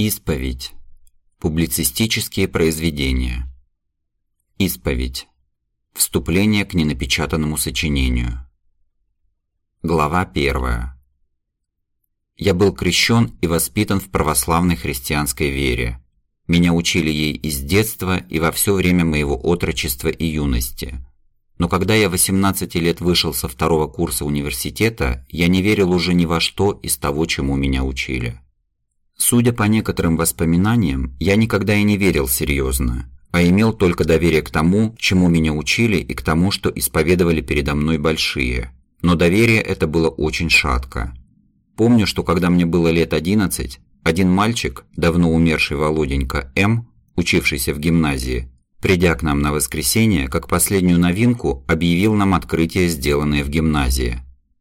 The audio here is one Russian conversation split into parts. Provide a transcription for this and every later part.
Исповедь. Публицистические произведения. Исповедь. Вступление к ненапечатанному сочинению. Глава 1. Я был крещен и воспитан в православной христианской вере. Меня учили ей из детства и во все время моего отрочества и юности. Но когда я 18 лет вышел со второго курса университета, я не верил уже ни во что из того, чему меня учили. Судя по некоторым воспоминаниям, я никогда и не верил серьезно, а имел только доверие к тому, чему меня учили и к тому, что исповедовали передо мной большие. Но доверие это было очень шатко. Помню, что когда мне было лет 11, один мальчик, давно умерший Володенька М., учившийся в гимназии, придя к нам на воскресенье, как последнюю новинку, объявил нам открытие, сделанное в гимназии.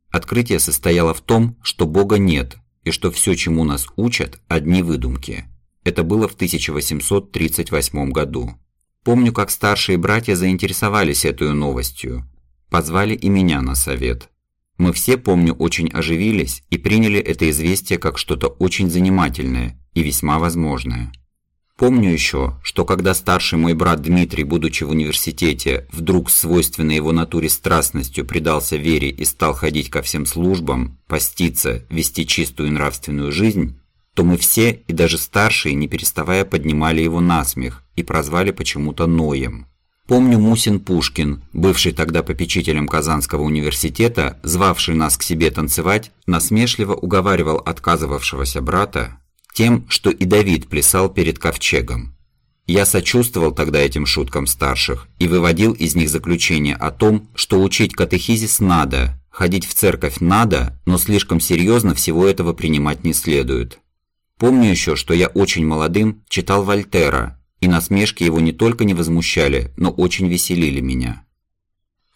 Открытие состояло в том, что Бога нет, и что все, чему нас учат, одни выдумки. Это было в 1838 году. Помню, как старшие братья заинтересовались этой новостью. Позвали и меня на совет. Мы все, помню, очень оживились и приняли это известие как что-то очень занимательное и весьма возможное. Помню еще, что когда старший мой брат Дмитрий, будучи в университете, вдруг свойственной его натуре страстностью предался вере и стал ходить ко всем службам, поститься, вести чистую нравственную жизнь, то мы все, и даже старшие, не переставая поднимали его на смех и прозвали почему-то Ноем. Помню Мусин Пушкин, бывший тогда попечителем Казанского университета, звавший нас к себе танцевать, насмешливо уговаривал отказывавшегося брата, тем, что и Давид плясал перед ковчегом. Я сочувствовал тогда этим шуткам старших и выводил из них заключение о том, что учить катехизис надо, ходить в церковь надо, но слишком серьезно всего этого принимать не следует. Помню еще, что я очень молодым читал Вольтера, и насмешки его не только не возмущали, но очень веселили меня.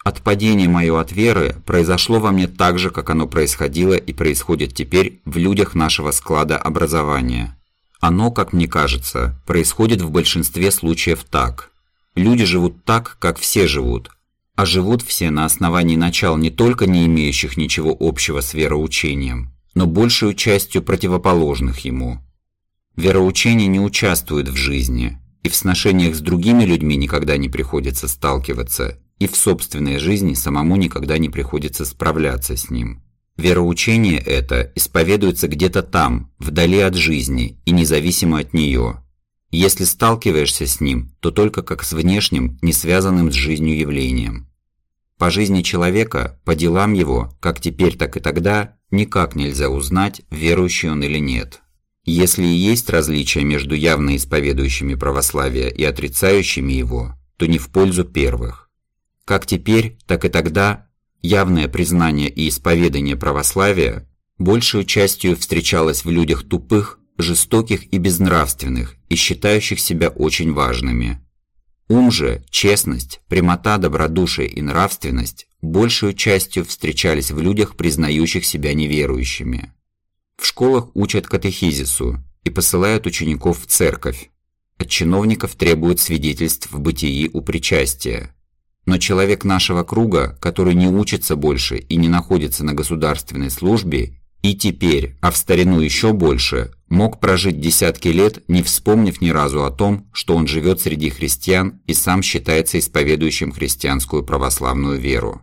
Отпадение мое от веры произошло во мне так же, как оно происходило и происходит теперь в людях нашего склада образования. Оно, как мне кажется, происходит в большинстве случаев так. Люди живут так, как все живут, а живут все на основании начал не только не имеющих ничего общего с вероучением, но большую частью противоположных ему. Вероучение не участвует в жизни, и в сношениях с другими людьми никогда не приходится сталкиваться, и в собственной жизни самому никогда не приходится справляться с ним. Вероучение это исповедуется где-то там, вдали от жизни и независимо от нее. Если сталкиваешься с ним, то только как с внешним, не связанным с жизнью явлением. По жизни человека, по делам его, как теперь, так и тогда, никак нельзя узнать, верующий он или нет. Если и есть различия между явно исповедующими православие и отрицающими его, то не в пользу первых. Как теперь, так и тогда явное признание и исповедание православия большую частью встречалось в людях тупых, жестоких и безнравственных и считающих себя очень важными. Ум же, честность, прямота, добродушие и нравственность большую частью встречались в людях, признающих себя неверующими. В школах учат катехизису и посылают учеников в церковь. От чиновников требуют свидетельств в бытии у причастия. Но человек нашего круга, который не учится больше и не находится на государственной службе, и теперь, а в старину еще больше, мог прожить десятки лет, не вспомнив ни разу о том, что он живет среди христиан и сам считается исповедующим христианскую православную веру.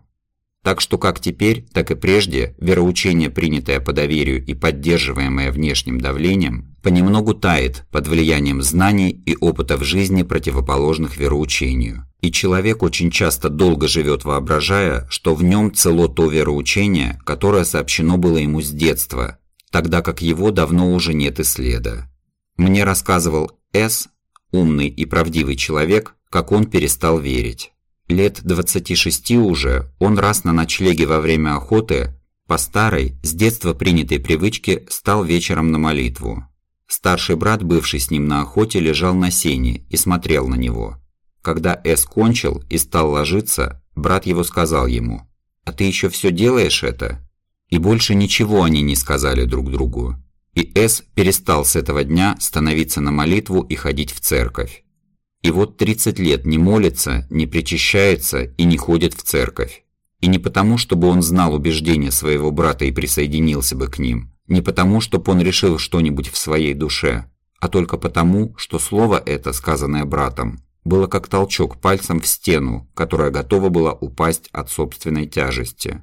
Так что как теперь, так и прежде, вероучение, принятое по доверию и поддерживаемое внешним давлением, понемногу тает под влиянием знаний и опыта в жизни, противоположных вероучению. И человек очень часто долго живет, воображая, что в нем цело то вероучение, которое сообщено было ему с детства, тогда как его давно уже нет и следа. Мне рассказывал С, умный и правдивый человек, как он перестал верить. Лет 26 уже он раз на ночлеге во время охоты по старой, с детства принятой привычке стал вечером на молитву. Старший брат, бывший с ним на охоте, лежал на сене и смотрел на него. Когда С кончил и стал ложиться, брат его сказал ему, «А ты еще все делаешь это?» И больше ничего они не сказали друг другу. И С перестал с этого дня становиться на молитву и ходить в церковь. И вот 30 лет не молится, не причащается и не ходит в церковь. И не потому, чтобы он знал убеждения своего брата и присоединился бы к ним, не потому, чтобы он решил что-нибудь в своей душе, а только потому, что слово это, сказанное братом, было как толчок пальцем в стену, которая готова была упасть от собственной тяжести.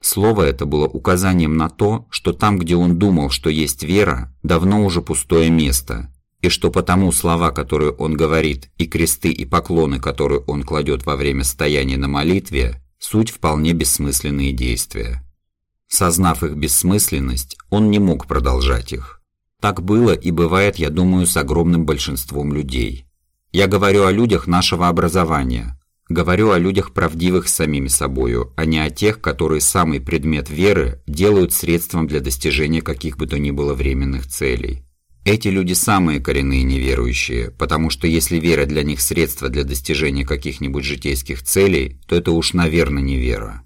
Слово это было указанием на то, что там, где он думал, что есть вера, давно уже пустое место, и что потому слова, которые он говорит, и кресты и поклоны, которые он кладет во время стояния на молитве, суть вполне бессмысленные действия. Сознав их бессмысленность, он не мог продолжать их. Так было и бывает, я думаю, с огромным большинством людей. Я говорю о людях нашего образования, говорю о людях правдивых самими собою, а не о тех, которые самый предмет веры делают средством для достижения каких бы то ни было временных целей. Эти люди самые коренные неверующие, потому что если вера для них средство для достижения каких-нибудь житейских целей, то это уж, наверное, не вера.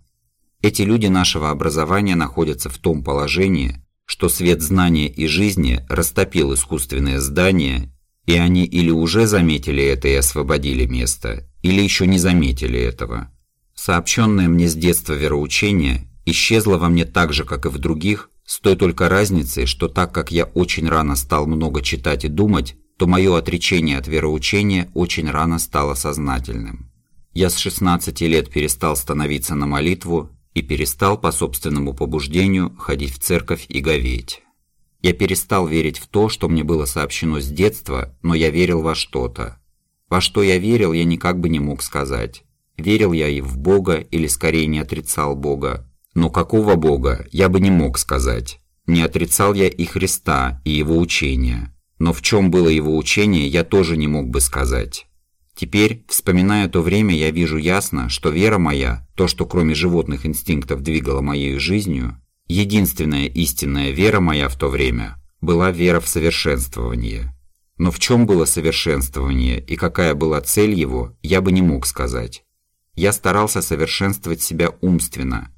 Эти люди нашего образования находятся в том положении, что свет знания и жизни растопил искусственное здание, и они или уже заметили это и освободили место, или еще не заметили этого. Сообщенное мне с детства вероучение исчезло во мне так же, как и в других, с той только разницей, что так как я очень рано стал много читать и думать, то мое отречение от вероучения очень рано стало сознательным. Я с 16 лет перестал становиться на молитву и перестал по собственному побуждению ходить в церковь и говеть. Я перестал верить в то, что мне было сообщено с детства, но я верил во что-то. Во что я верил, я никак бы не мог сказать. Верил я и в Бога, или скорее не отрицал Бога, но какого Бога, я бы не мог сказать. Не отрицал я и Христа, и Его учения. Но в чем было Его учение, я тоже не мог бы сказать. Теперь, вспоминая то время, я вижу ясно, что вера моя, то, что кроме животных инстинктов двигало моей жизнью, единственная истинная вера моя в то время, была вера в совершенствование. Но в чем было совершенствование и какая была цель его, я бы не мог сказать. Я старался совершенствовать себя умственно,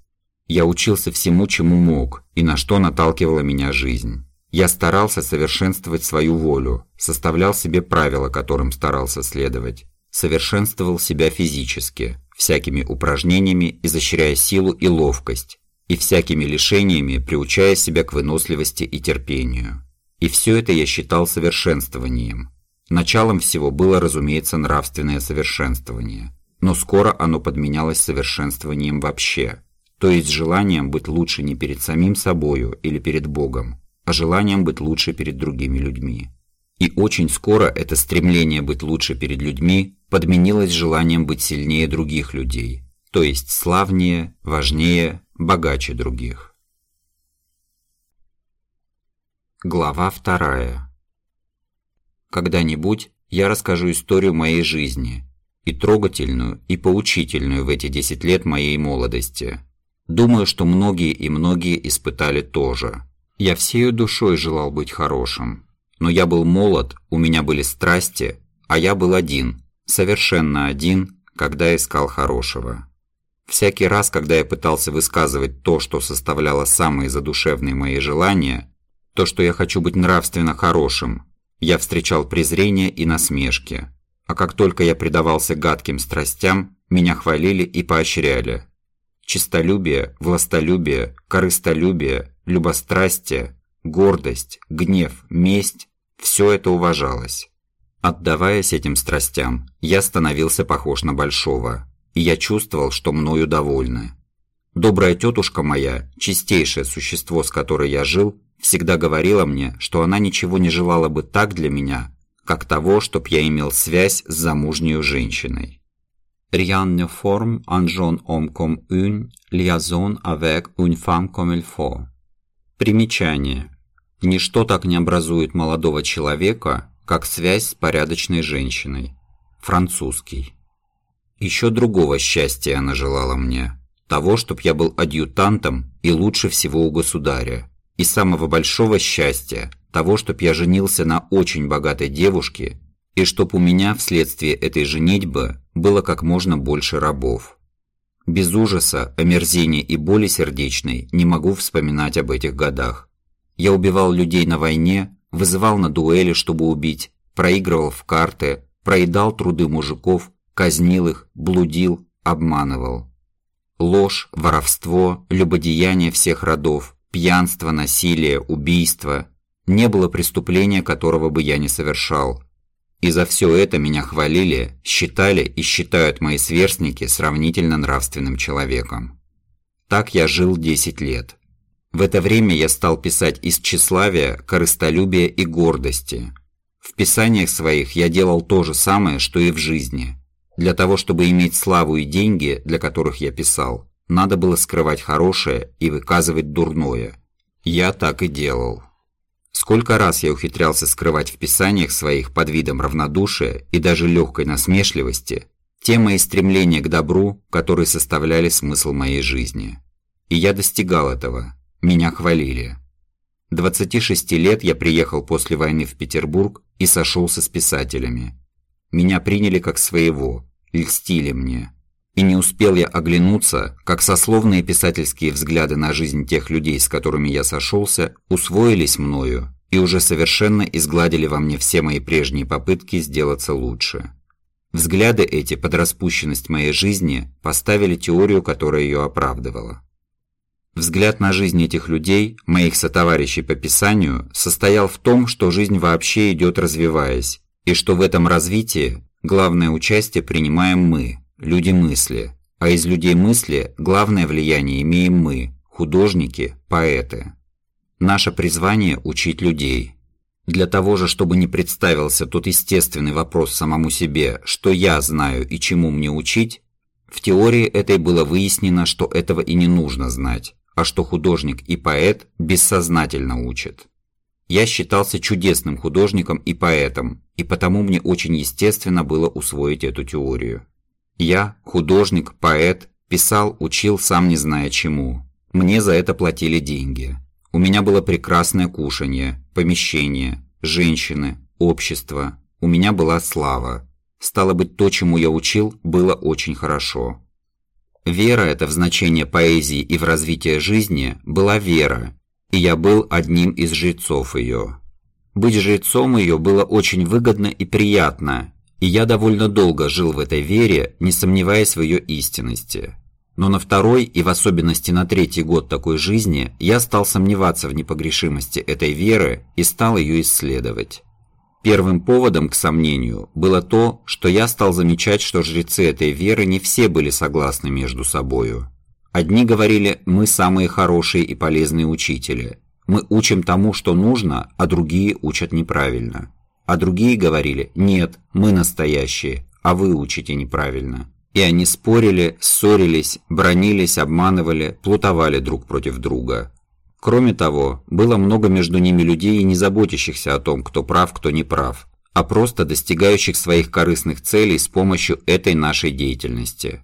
я учился всему, чему мог, и на что наталкивала меня жизнь. Я старался совершенствовать свою волю, составлял себе правила, которым старался следовать. Совершенствовал себя физически, всякими упражнениями изощряя силу и ловкость, и всякими лишениями приучая себя к выносливости и терпению. И все это я считал совершенствованием. Началом всего было, разумеется, нравственное совершенствование, но скоро оно подменялось совершенствованием вообще – то есть желанием быть лучше не перед самим собою или перед Богом, а желанием быть лучше перед другими людьми. И очень скоро это стремление быть лучше перед людьми подменилось желанием быть сильнее других людей, то есть славнее, важнее, богаче других. Глава вторая. Когда-нибудь я расскажу историю моей жизни, и трогательную, и поучительную в эти 10 лет моей молодости – Думаю, что многие и многие испытали тоже. Я всею душой желал быть хорошим. Но я был молод, у меня были страсти, а я был один, совершенно один, когда искал хорошего. Всякий раз, когда я пытался высказывать то, что составляло самые задушевные мои желания, то, что я хочу быть нравственно хорошим, я встречал презрение и насмешки. А как только я предавался гадким страстям, меня хвалили и поощряли – Чистолюбие, властолюбие, корыстолюбие, любострастие, гордость, гнев, месть – все это уважалось. Отдаваясь этим страстям, я становился похож на большого, и я чувствовал, что мною довольны. Добрая тетушка моя, чистейшее существо, с которой я жил, всегда говорила мне, что она ничего не желала бы так для меня, как того, чтоб я имел связь с замужней женщиной. Rien ne forme un jeune homme comme une liaison avec une femme comme. Примечание. Ничто так не образует молодого человека, как связь с порядочной женщиной. Французский. Еще другого счастья она желала мне. Того, чтоб я был адъютантом и лучше всего у государя. И самого большого счастья, того, чтоб я женился на очень богатой девушке и чтоб у меня вследствие этой женитьбы было как можно больше рабов. Без ужаса, омерзения и боли сердечной не могу вспоминать об этих годах. Я убивал людей на войне, вызывал на дуэли, чтобы убить, проигрывал в карты, проедал труды мужиков, казнил их, блудил, обманывал. Ложь, воровство, любодеяние всех родов, пьянство, насилие, убийство – Не было преступления, которого бы я не совершал. И за все это меня хвалили, считали и считают мои сверстники сравнительно нравственным человеком. Так я жил 10 лет. В это время я стал писать из тщеславия, корыстолюбия и гордости. В писаниях своих я делал то же самое, что и в жизни. Для того, чтобы иметь славу и деньги, для которых я писал, надо было скрывать хорошее и выказывать дурное. Я так и делал. Сколько раз я ухитрялся скрывать в писаниях своих под видом равнодушия и даже легкой насмешливости те мои стремления к добру, которые составляли смысл моей жизни. И я достигал этого. Меня хвалили. 26 лет я приехал после войны в Петербург и сошелся с писателями. Меня приняли как своего, льстили мне. И не успел я оглянуться, как сословные писательские взгляды на жизнь тех людей, с которыми я сошелся, усвоились мною и уже совершенно изгладили во мне все мои прежние попытки сделаться лучше. Взгляды эти под распущенность моей жизни поставили теорию, которая ее оправдывала. Взгляд на жизнь этих людей, моих сотоварищей по писанию, состоял в том, что жизнь вообще идет развиваясь, и что в этом развитии главное участие принимаем мы, люди мысли, а из людей мысли главное влияние имеем мы, художники, поэты. Наше призвание – учить людей. Для того же, чтобы не представился тот естественный вопрос самому себе, что я знаю и чему мне учить, в теории этой было выяснено, что этого и не нужно знать, а что художник и поэт бессознательно учат. Я считался чудесным художником и поэтом, и потому мне очень естественно было усвоить эту теорию. Я, художник, поэт, писал, учил, сам не зная чему. Мне за это платили деньги. У меня было прекрасное кушанье, помещение, женщины, общество. У меня была слава. Стало быть, то, чему я учил, было очень хорошо. Вера это в значение поэзии и в развитие жизни была вера, и я был одним из жрецов ее. Быть жрецом ее было очень выгодно и приятно, и я довольно долго жил в этой вере, не сомневаясь в ее истинности. Но на второй и в особенности на третий год такой жизни я стал сомневаться в непогрешимости этой веры и стал ее исследовать. Первым поводом к сомнению было то, что я стал замечать, что жрецы этой веры не все были согласны между собою. Одни говорили «мы самые хорошие и полезные учители», «мы учим тому, что нужно», а другие учат неправильно. А другие говорили «нет, мы настоящие, а вы учите неправильно». И они спорили, ссорились, бронились, обманывали, плутовали друг против друга. Кроме того, было много между ними людей, не заботящихся о том, кто прав, кто не прав, а просто достигающих своих корыстных целей с помощью этой нашей деятельности.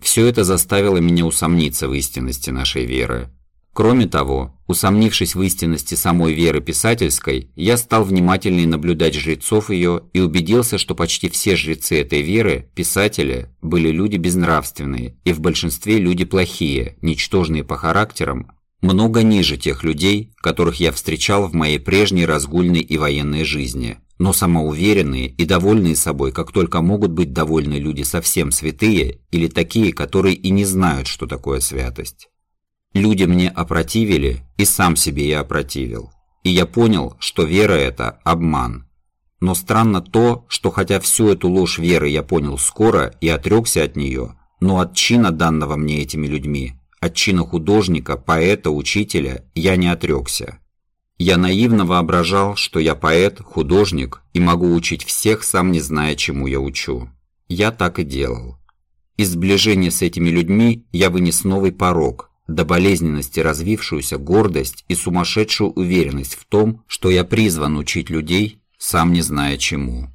Все это заставило меня усомниться в истинности нашей веры. Кроме того, усомнившись в истинности самой веры писательской, я стал внимательнее наблюдать жрецов ее и убедился, что почти все жрецы этой веры, писатели, были люди безнравственные и в большинстве люди плохие, ничтожные по характерам, много ниже тех людей, которых я встречал в моей прежней разгульной и военной жизни, но самоуверенные и довольные собой, как только могут быть довольны люди совсем святые или такие, которые и не знают, что такое святость. Люди мне опротивили, и сам себе я опротивил. И я понял, что вера это обман. Но странно то, что хотя всю эту ложь веры я понял скоро и отрекся от нее, но от чина данного мне этими людьми, от чина художника, поэта, учителя, я не отрекся. Я наивно воображал, что я поэт, художник и могу учить всех, сам не зная, чему я учу. Я так и делал. Из сближения с этими людьми я вынес новый порог – до болезненности развившуюся гордость и сумасшедшую уверенность в том, что я призван учить людей, сам не зная чему.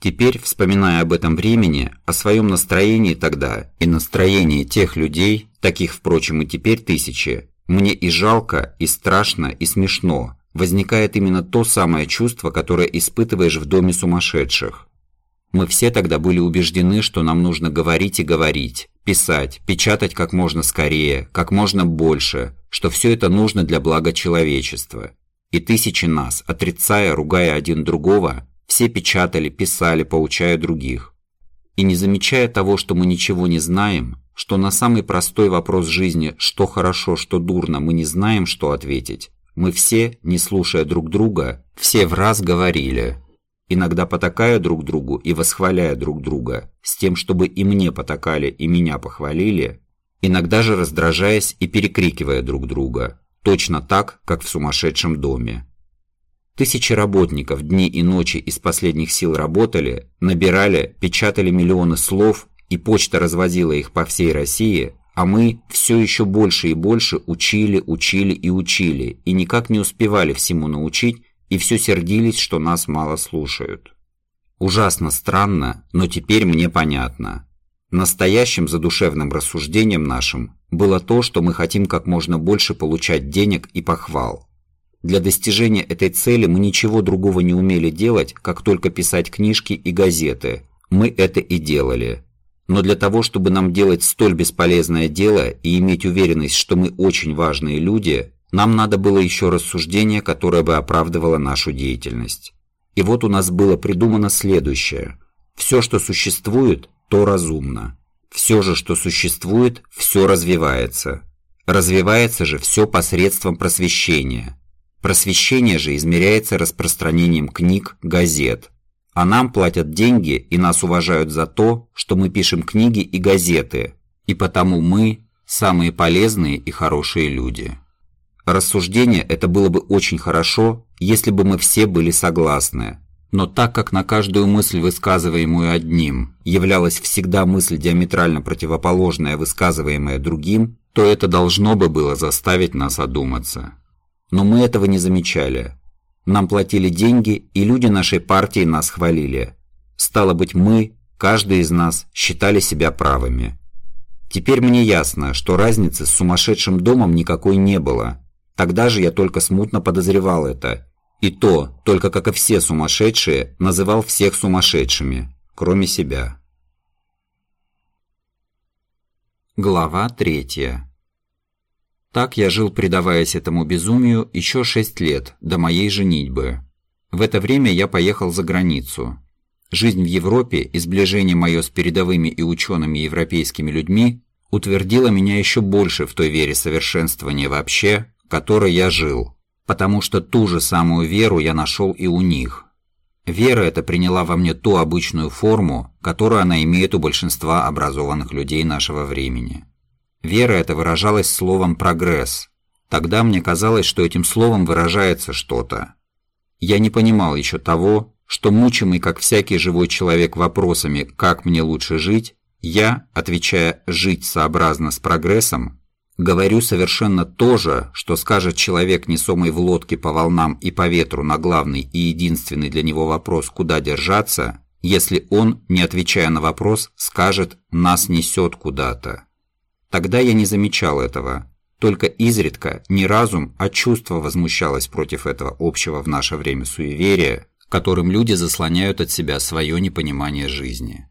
Теперь, вспоминая об этом времени, о своем настроении тогда и настроении тех людей, таких, впрочем, и теперь тысячи, мне и жалко, и страшно, и смешно, возникает именно то самое чувство, которое испытываешь в доме сумасшедших. Мы все тогда были убеждены, что нам нужно говорить и говорить, писать, печатать как можно скорее, как можно больше, что все это нужно для блага человечества. И тысячи нас, отрицая, ругая один другого, все печатали, писали, поучая других. И не замечая того, что мы ничего не знаем, что на самый простой вопрос жизни «что хорошо, что дурно» мы не знаем, что ответить, мы все, не слушая друг друга, все в раз говорили, иногда потакая друг другу и восхваляя друг друга, с тем, чтобы и мне потакали, и меня похвалили, иногда же раздражаясь и перекрикивая друг друга, точно так, как в сумасшедшем доме. Тысячи работников дни и ночи из последних сил работали, набирали, печатали миллионы слов, и почта развозила их по всей России, а мы все еще больше и больше учили, учили и учили, и никак не успевали всему научить, и все сердились, что нас мало слушают. Ужасно странно, но теперь мне понятно. Настоящим задушевным рассуждением нашим было то, что мы хотим как можно больше получать денег и похвал. Для достижения этой цели мы ничего другого не умели делать, как только писать книжки и газеты. Мы это и делали. Но для того, чтобы нам делать столь бесполезное дело и иметь уверенность, что мы очень важные люди, нам надо было еще рассуждение, которое бы оправдывало нашу деятельность. И вот у нас было придумано следующее. Все, что существует, то разумно. Все же, что существует, все развивается. Развивается же все посредством просвещения. Просвещение же измеряется распространением книг, газет, а нам платят деньги и нас уважают за то, что мы пишем книги и газеты, и потому мы – самые полезные и хорошие люди. Рассуждение это было бы очень хорошо, если бы мы все были согласны. Но так как на каждую мысль, высказываемую одним, являлась всегда мысль диаметрально противоположная, высказываемая другим, то это должно бы было заставить нас одуматься. Но мы этого не замечали – нам платили деньги, и люди нашей партии нас хвалили. Стало быть, мы, каждый из нас, считали себя правыми. Теперь мне ясно, что разницы с сумасшедшим домом никакой не было. Тогда же я только смутно подозревал это. И то, только как и все сумасшедшие, называл всех сумасшедшими, кроме себя. Глава третья так я жил, предаваясь этому безумию, еще шесть лет, до моей женитьбы. В это время я поехал за границу. Жизнь в Европе и сближение мое с передовыми и учеными европейскими людьми утвердило меня еще больше в той вере совершенствования вообще, которой я жил, потому что ту же самую веру я нашел и у них. Вера эта приняла во мне ту обычную форму, которую она имеет у большинства образованных людей нашего времени. Вера эта выражалась словом «прогресс». Тогда мне казалось, что этим словом выражается что-то. Я не понимал еще того, что мучимый, как всякий живой человек, вопросами «как мне лучше жить», я, отвечая «жить сообразно с прогрессом», говорю совершенно то же, что скажет человек, несомый в лодке по волнам и по ветру на главный и единственный для него вопрос «куда держаться», если он, не отвечая на вопрос, скажет «нас несет куда-то». Тогда я не замечал этого. Только изредка не разум, а чувство возмущалось против этого общего в наше время суеверия, которым люди заслоняют от себя свое непонимание жизни.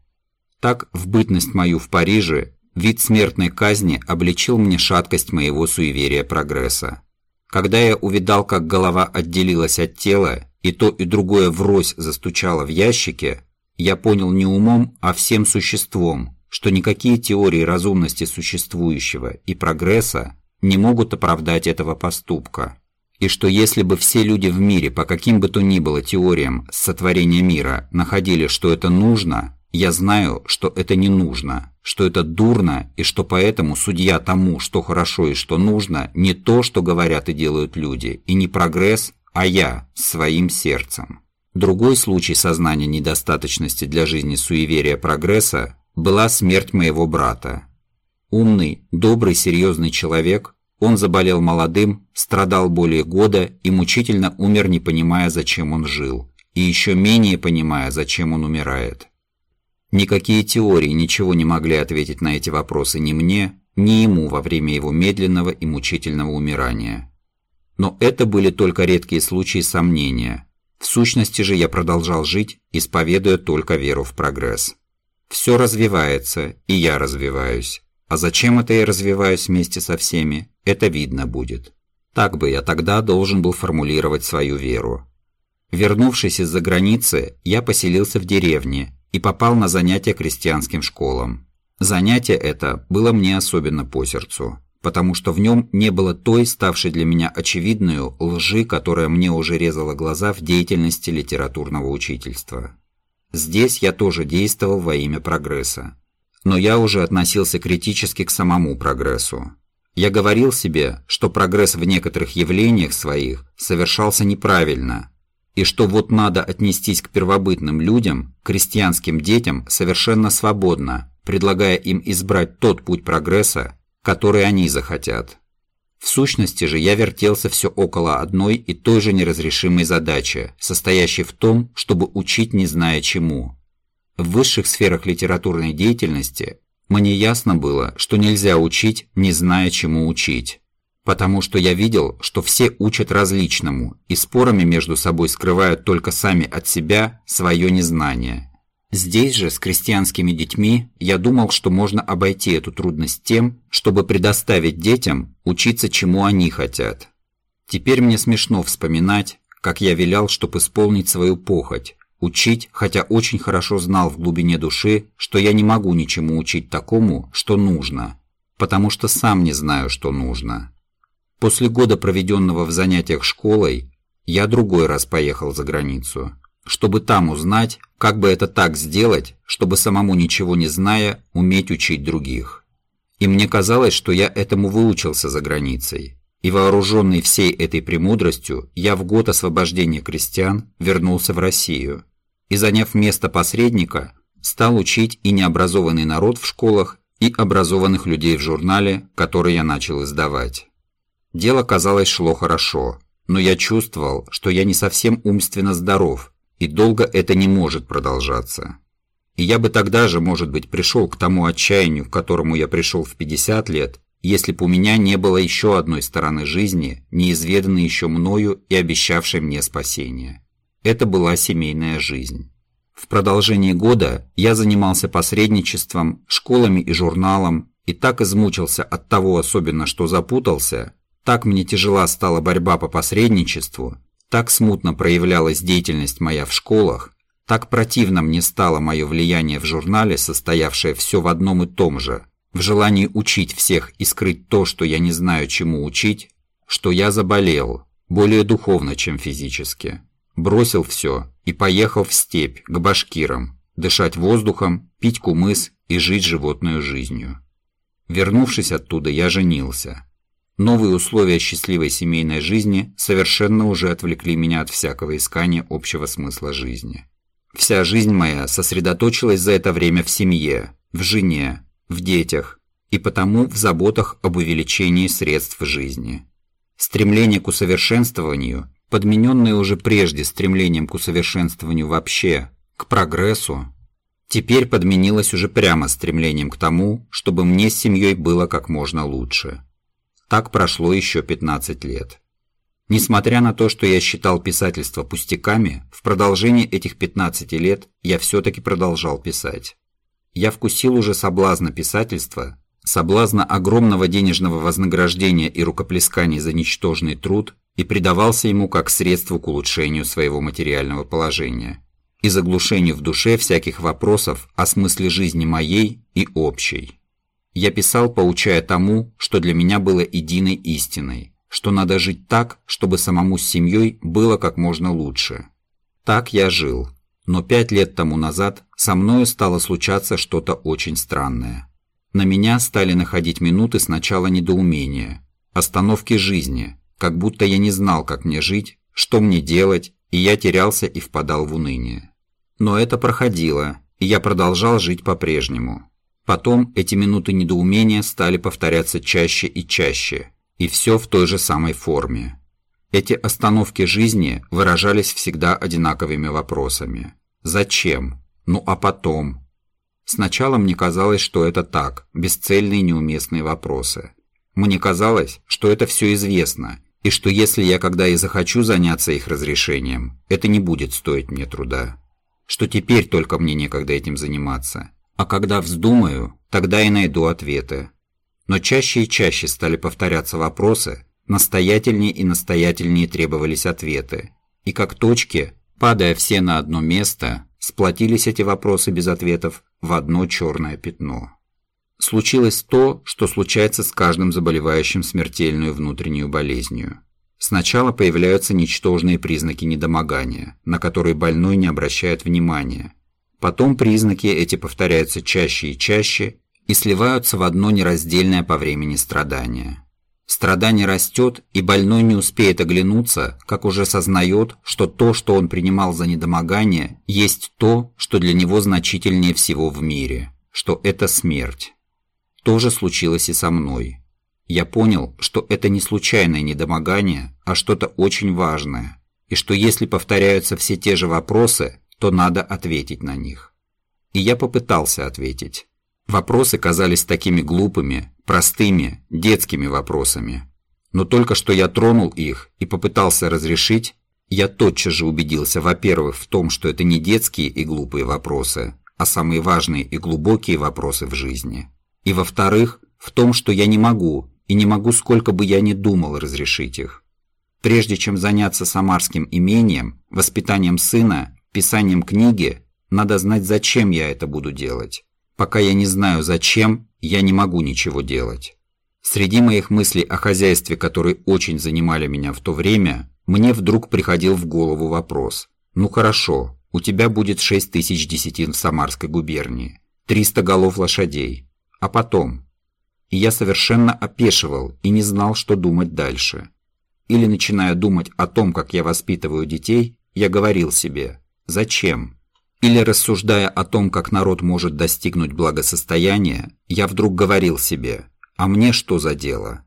Так, в бытность мою в Париже, вид смертной казни обличил мне шаткость моего суеверия прогресса. Когда я увидал, как голова отделилась от тела, и то и другое врозь застучало в ящике, я понял не умом, а всем существом, что никакие теории разумности существующего и прогресса не могут оправдать этого поступка, и что если бы все люди в мире по каким бы то ни было теориям сотворения мира находили, что это нужно, я знаю, что это не нужно, что это дурно, и что поэтому судья тому, что хорошо и что нужно, не то, что говорят и делают люди, и не прогресс, а я своим сердцем. Другой случай сознания недостаточности для жизни суеверия прогресса была смерть моего брата. Умный, добрый, серьезный человек, он заболел молодым, страдал более года и мучительно умер, не понимая, зачем он жил, и еще менее понимая, зачем он умирает. Никакие теории ничего не могли ответить на эти вопросы ни мне, ни ему во время его медленного и мучительного умирания. Но это были только редкие случаи сомнения. В сущности же я продолжал жить, исповедуя только веру в прогресс. Все развивается, и я развиваюсь. А зачем это я развиваюсь вместе со всеми, это видно будет. Так бы я тогда должен был формулировать свою веру. Вернувшись из-за границы, я поселился в деревне и попал на занятия крестьянским школам. Занятие это было мне особенно по сердцу, потому что в нем не было той, ставшей для меня очевидной лжи, которая мне уже резала глаза в деятельности литературного учительства. Здесь я тоже действовал во имя прогресса. Но я уже относился критически к самому прогрессу. Я говорил себе, что прогресс в некоторых явлениях своих совершался неправильно, и что вот надо отнестись к первобытным людям, крестьянским детям совершенно свободно, предлагая им избрать тот путь прогресса, который они захотят. В сущности же я вертелся все около одной и той же неразрешимой задачи, состоящей в том, чтобы учить не зная чему. В высших сферах литературной деятельности мне ясно было, что нельзя учить, не зная чему учить. Потому что я видел, что все учат различному и спорами между собой скрывают только сами от себя свое незнание. Здесь же, с крестьянскими детьми, я думал, что можно обойти эту трудность тем, чтобы предоставить детям учиться, чему они хотят. Теперь мне смешно вспоминать, как я вилял, чтобы исполнить свою похоть, учить, хотя очень хорошо знал в глубине души, что я не могу ничему учить такому, что нужно, потому что сам не знаю, что нужно. После года, проведенного в занятиях школой, я другой раз поехал за границу чтобы там узнать, как бы это так сделать, чтобы самому ничего не зная, уметь учить других. И мне казалось, что я этому выучился за границей. И вооруженный всей этой премудростью, я в год освобождения крестьян вернулся в Россию. И заняв место посредника, стал учить и необразованный народ в школах, и образованных людей в журнале, который я начал издавать. Дело, казалось, шло хорошо, но я чувствовал, что я не совсем умственно здоров, и долго это не может продолжаться. И я бы тогда же, может быть, пришел к тому отчаянию, к которому я пришел в 50 лет, если бы у меня не было еще одной стороны жизни, неизведанной еще мною и обещавшей мне спасение. Это была семейная жизнь. В продолжении года я занимался посредничеством, школами и журналом, и так измучился от того особенно, что запутался, так мне тяжела стала борьба по посредничеству, так смутно проявлялась деятельность моя в школах, так противно мне стало мое влияние в журнале, состоявшее все в одном и том же, в желании учить всех и скрыть то, что я не знаю, чему учить, что я заболел, более духовно, чем физически. Бросил все и поехал в степь, к башкирам, дышать воздухом, пить кумыс и жить животную жизнью. Вернувшись оттуда, я женился. Новые условия счастливой семейной жизни совершенно уже отвлекли меня от всякого искания общего смысла жизни. Вся жизнь моя сосредоточилась за это время в семье, в жене, в детях и потому в заботах об увеличении средств жизни. Стремление к усовершенствованию, подмененное уже прежде стремлением к усовершенствованию вообще, к прогрессу, теперь подменилось уже прямо стремлением к тому, чтобы мне с семьей было как можно лучше. Так прошло еще 15 лет. Несмотря на то, что я считал писательство пустяками, в продолжении этих 15 лет я все-таки продолжал писать. Я вкусил уже соблазна писательства, соблазна огромного денежного вознаграждения и рукоплесканий за ничтожный труд и предавался ему как средству к улучшению своего материального положения и заглушению в душе всяких вопросов о смысле жизни моей и общей. Я писал, поучая тому, что для меня было единой истиной, что надо жить так, чтобы самому с семьей было как можно лучше. Так я жил, но пять лет тому назад со мною стало случаться что-то очень странное. На меня стали находить минуты сначала недоумения, остановки жизни, как будто я не знал, как мне жить, что мне делать, и я терялся и впадал в уныние. Но это проходило, и я продолжал жить по-прежнему. Потом эти минуты недоумения стали повторяться чаще и чаще, и все в той же самой форме. Эти остановки жизни выражались всегда одинаковыми вопросами. Зачем? Ну а потом? Сначала мне казалось, что это так, бесцельные неуместные вопросы. Мне казалось, что это все известно, и что если я когда и захочу заняться их разрешением, это не будет стоить мне труда. Что теперь только мне некогда этим заниматься, а когда вздумаю, тогда и найду ответы. Но чаще и чаще стали повторяться вопросы, настоятельнее и настоятельнее требовались ответы. И как точки, падая все на одно место, сплотились эти вопросы без ответов в одно черное пятно. Случилось то, что случается с каждым заболевающим смертельную внутреннюю болезнью. Сначала появляются ничтожные признаки недомогания, на которые больной не обращает внимания. Потом признаки эти повторяются чаще и чаще и сливаются в одно нераздельное по времени страдание. Страдание растет, и больной не успеет оглянуться, как уже сознает, что то, что он принимал за недомогание, есть то, что для него значительнее всего в мире, что это смерть. То же случилось и со мной. Я понял, что это не случайное недомогание, а что-то очень важное, и что если повторяются все те же вопросы, то надо ответить на них. И я попытался ответить. Вопросы казались такими глупыми, простыми, детскими вопросами. Но только что я тронул их и попытался разрешить, я тотчас же убедился, во-первых, в том, что это не детские и глупые вопросы, а самые важные и глубокие вопросы в жизни. И во-вторых, в том, что я не могу, и не могу, сколько бы я ни думал, разрешить их. Прежде чем заняться самарским имением, воспитанием сына, писанием книги, надо знать, зачем я это буду делать. Пока я не знаю зачем, я не могу ничего делать. Среди моих мыслей о хозяйстве, которые очень занимали меня в то время, мне вдруг приходил в голову вопрос. Ну хорошо, у тебя будет 6 тысяч десятин в Самарской губернии, 300 голов лошадей. А потом? И я совершенно опешивал и не знал, что думать дальше. Или начиная думать о том, как я воспитываю детей, я говорил себе «Зачем?». Или рассуждая о том, как народ может достигнуть благосостояния, я вдруг говорил себе «А мне что за дело?».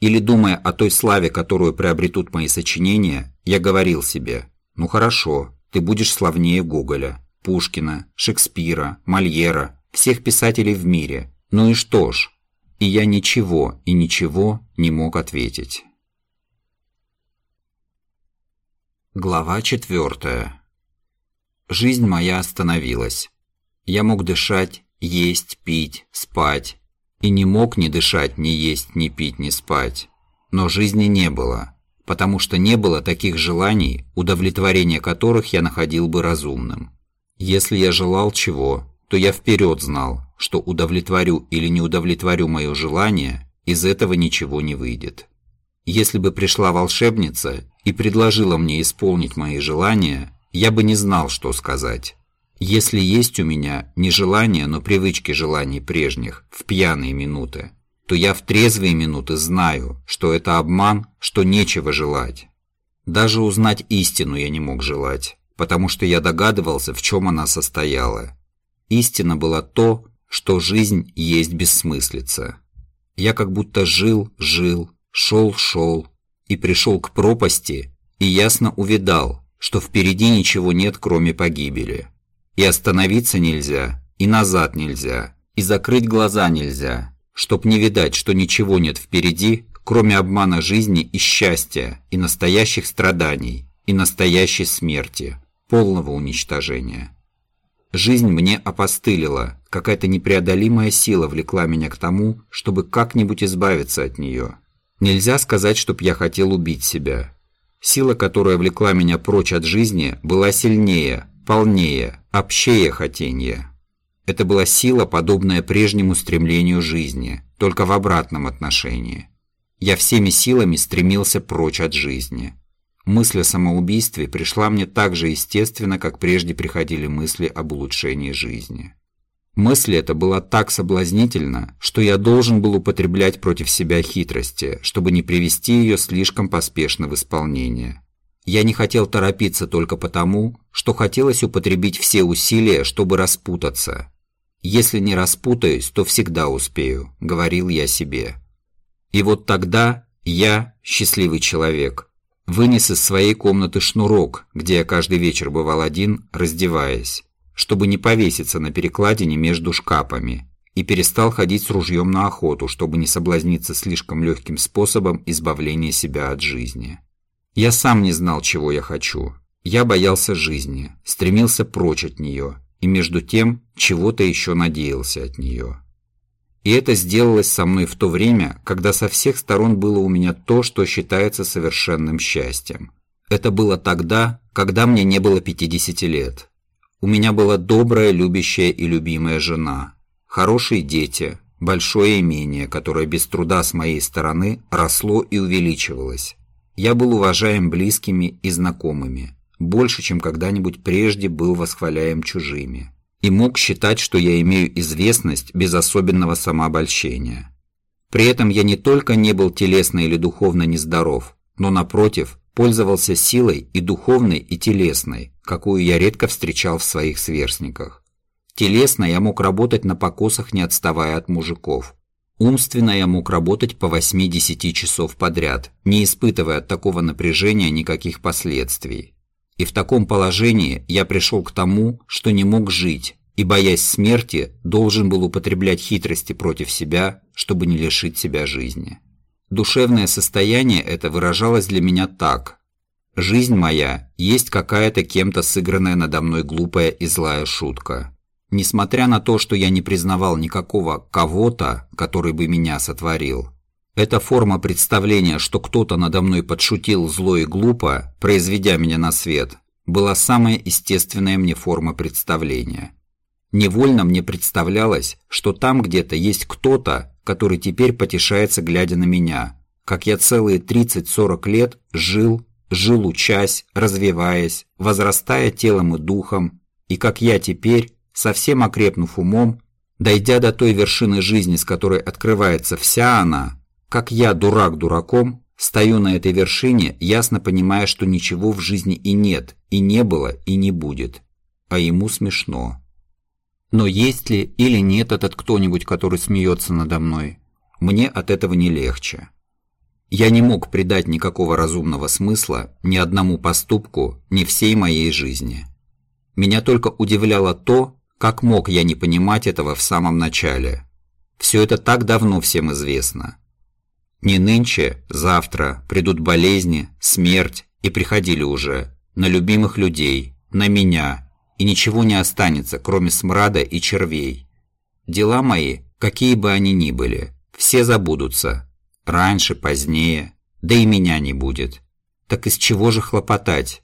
Или думая о той славе, которую приобретут мои сочинения, я говорил себе «Ну хорошо, ты будешь славнее Гоголя, Пушкина, Шекспира, Мольера, всех писателей в мире. Ну и что ж?» И я ничего и ничего не мог ответить. Глава четвертая. Жизнь моя остановилась. Я мог дышать, есть, пить, спать. И не мог ни дышать, ни есть, ни пить, ни спать. Но жизни не было, потому что не было таких желаний, удовлетворение которых я находил бы разумным. Если я желал чего, то я вперед знал, что удовлетворю или не удовлетворю мое желание, из этого ничего не выйдет. Если бы пришла волшебница и предложила мне исполнить мои желания, я бы не знал, что сказать. Если есть у меня не желание, но привычки желаний прежних в пьяные минуты, то я в трезвые минуты знаю, что это обман, что нечего желать. Даже узнать истину я не мог желать, потому что я догадывался, в чем она состояла. Истина была то, что жизнь есть бессмыслица. Я как будто жил, жил, шел, шел и пришел к пропасти и ясно увидал, что впереди ничего нет, кроме погибели. И остановиться нельзя, и назад нельзя, и закрыть глаза нельзя, чтоб не видать, что ничего нет впереди, кроме обмана жизни и счастья, и настоящих страданий, и настоящей смерти, полного уничтожения. Жизнь мне опостылила, какая-то непреодолимая сила влекла меня к тому, чтобы как-нибудь избавиться от нее. Нельзя сказать, чтоб я хотел убить себя. Сила, которая влекла меня прочь от жизни, была сильнее, полнее, общее хотенье. Это была сила, подобная прежнему стремлению жизни, только в обратном отношении. Я всеми силами стремился прочь от жизни. Мысль о самоубийстве пришла мне так же естественно, как прежде приходили мысли об улучшении жизни. Мысль эта была так соблазнительна, что я должен был употреблять против себя хитрости, чтобы не привести ее слишком поспешно в исполнение. Я не хотел торопиться только потому, что хотелось употребить все усилия, чтобы распутаться. «Если не распутаюсь, то всегда успею», — говорил я себе. И вот тогда я, счастливый человек, вынес из своей комнаты шнурок, где я каждый вечер бывал один, раздеваясь чтобы не повеситься на перекладине между шкапами, и перестал ходить с ружьем на охоту, чтобы не соблазниться слишком легким способом избавления себя от жизни. Я сам не знал, чего я хочу. Я боялся жизни, стремился прочь от нее, и между тем чего-то еще надеялся от нее. И это сделалось со мной в то время, когда со всех сторон было у меня то, что считается совершенным счастьем. Это было тогда, когда мне не было 50 лет, у меня была добрая, любящая и любимая жена, хорошие дети, большое имение, которое без труда с моей стороны росло и увеличивалось. Я был уважаем близкими и знакомыми, больше, чем когда-нибудь прежде был восхваляем чужими, и мог считать, что я имею известность без особенного самообольщения. При этом я не только не был телесно или духовно нездоров, но, напротив, пользовался силой и духовной, и телесной, какую я редко встречал в своих сверстниках. Телесно я мог работать на покосах, не отставая от мужиков. Умственно я мог работать по 8-10 часов подряд, не испытывая от такого напряжения никаких последствий. И в таком положении я пришел к тому, что не мог жить, и, боясь смерти, должен был употреблять хитрости против себя, чтобы не лишить себя жизни. Душевное состояние это выражалось для меня так. Жизнь моя есть какая-то кем-то сыгранная надо мной глупая и злая шутка. Несмотря на то, что я не признавал никакого кого-то, который бы меня сотворил, эта форма представления, что кто-то надо мной подшутил зло и глупо, произведя меня на свет, была самая естественная мне форма представления. Невольно мне представлялось, что там где-то есть кто-то, который теперь потешается, глядя на меня, как я целые 30-40 лет жил, жил учась, развиваясь, возрастая телом и духом, и как я теперь, совсем окрепнув умом, дойдя до той вершины жизни, с которой открывается вся она, как я, дурак дураком, стою на этой вершине, ясно понимая, что ничего в жизни и нет, и не было, и не будет. А ему смешно. Но есть ли или нет этот кто-нибудь, который смеется надо мной, мне от этого не легче. Я не мог придать никакого разумного смысла ни одному поступку, ни всей моей жизни. Меня только удивляло то, как мог я не понимать этого в самом начале? Все это так давно всем известно. Не нынче, завтра придут болезни, смерть, и приходили уже, на любимых людей, на меня, и ничего не останется, кроме смрада и червей. Дела мои, какие бы они ни были, все забудутся. Раньше, позднее, да и меня не будет. Так из чего же хлопотать?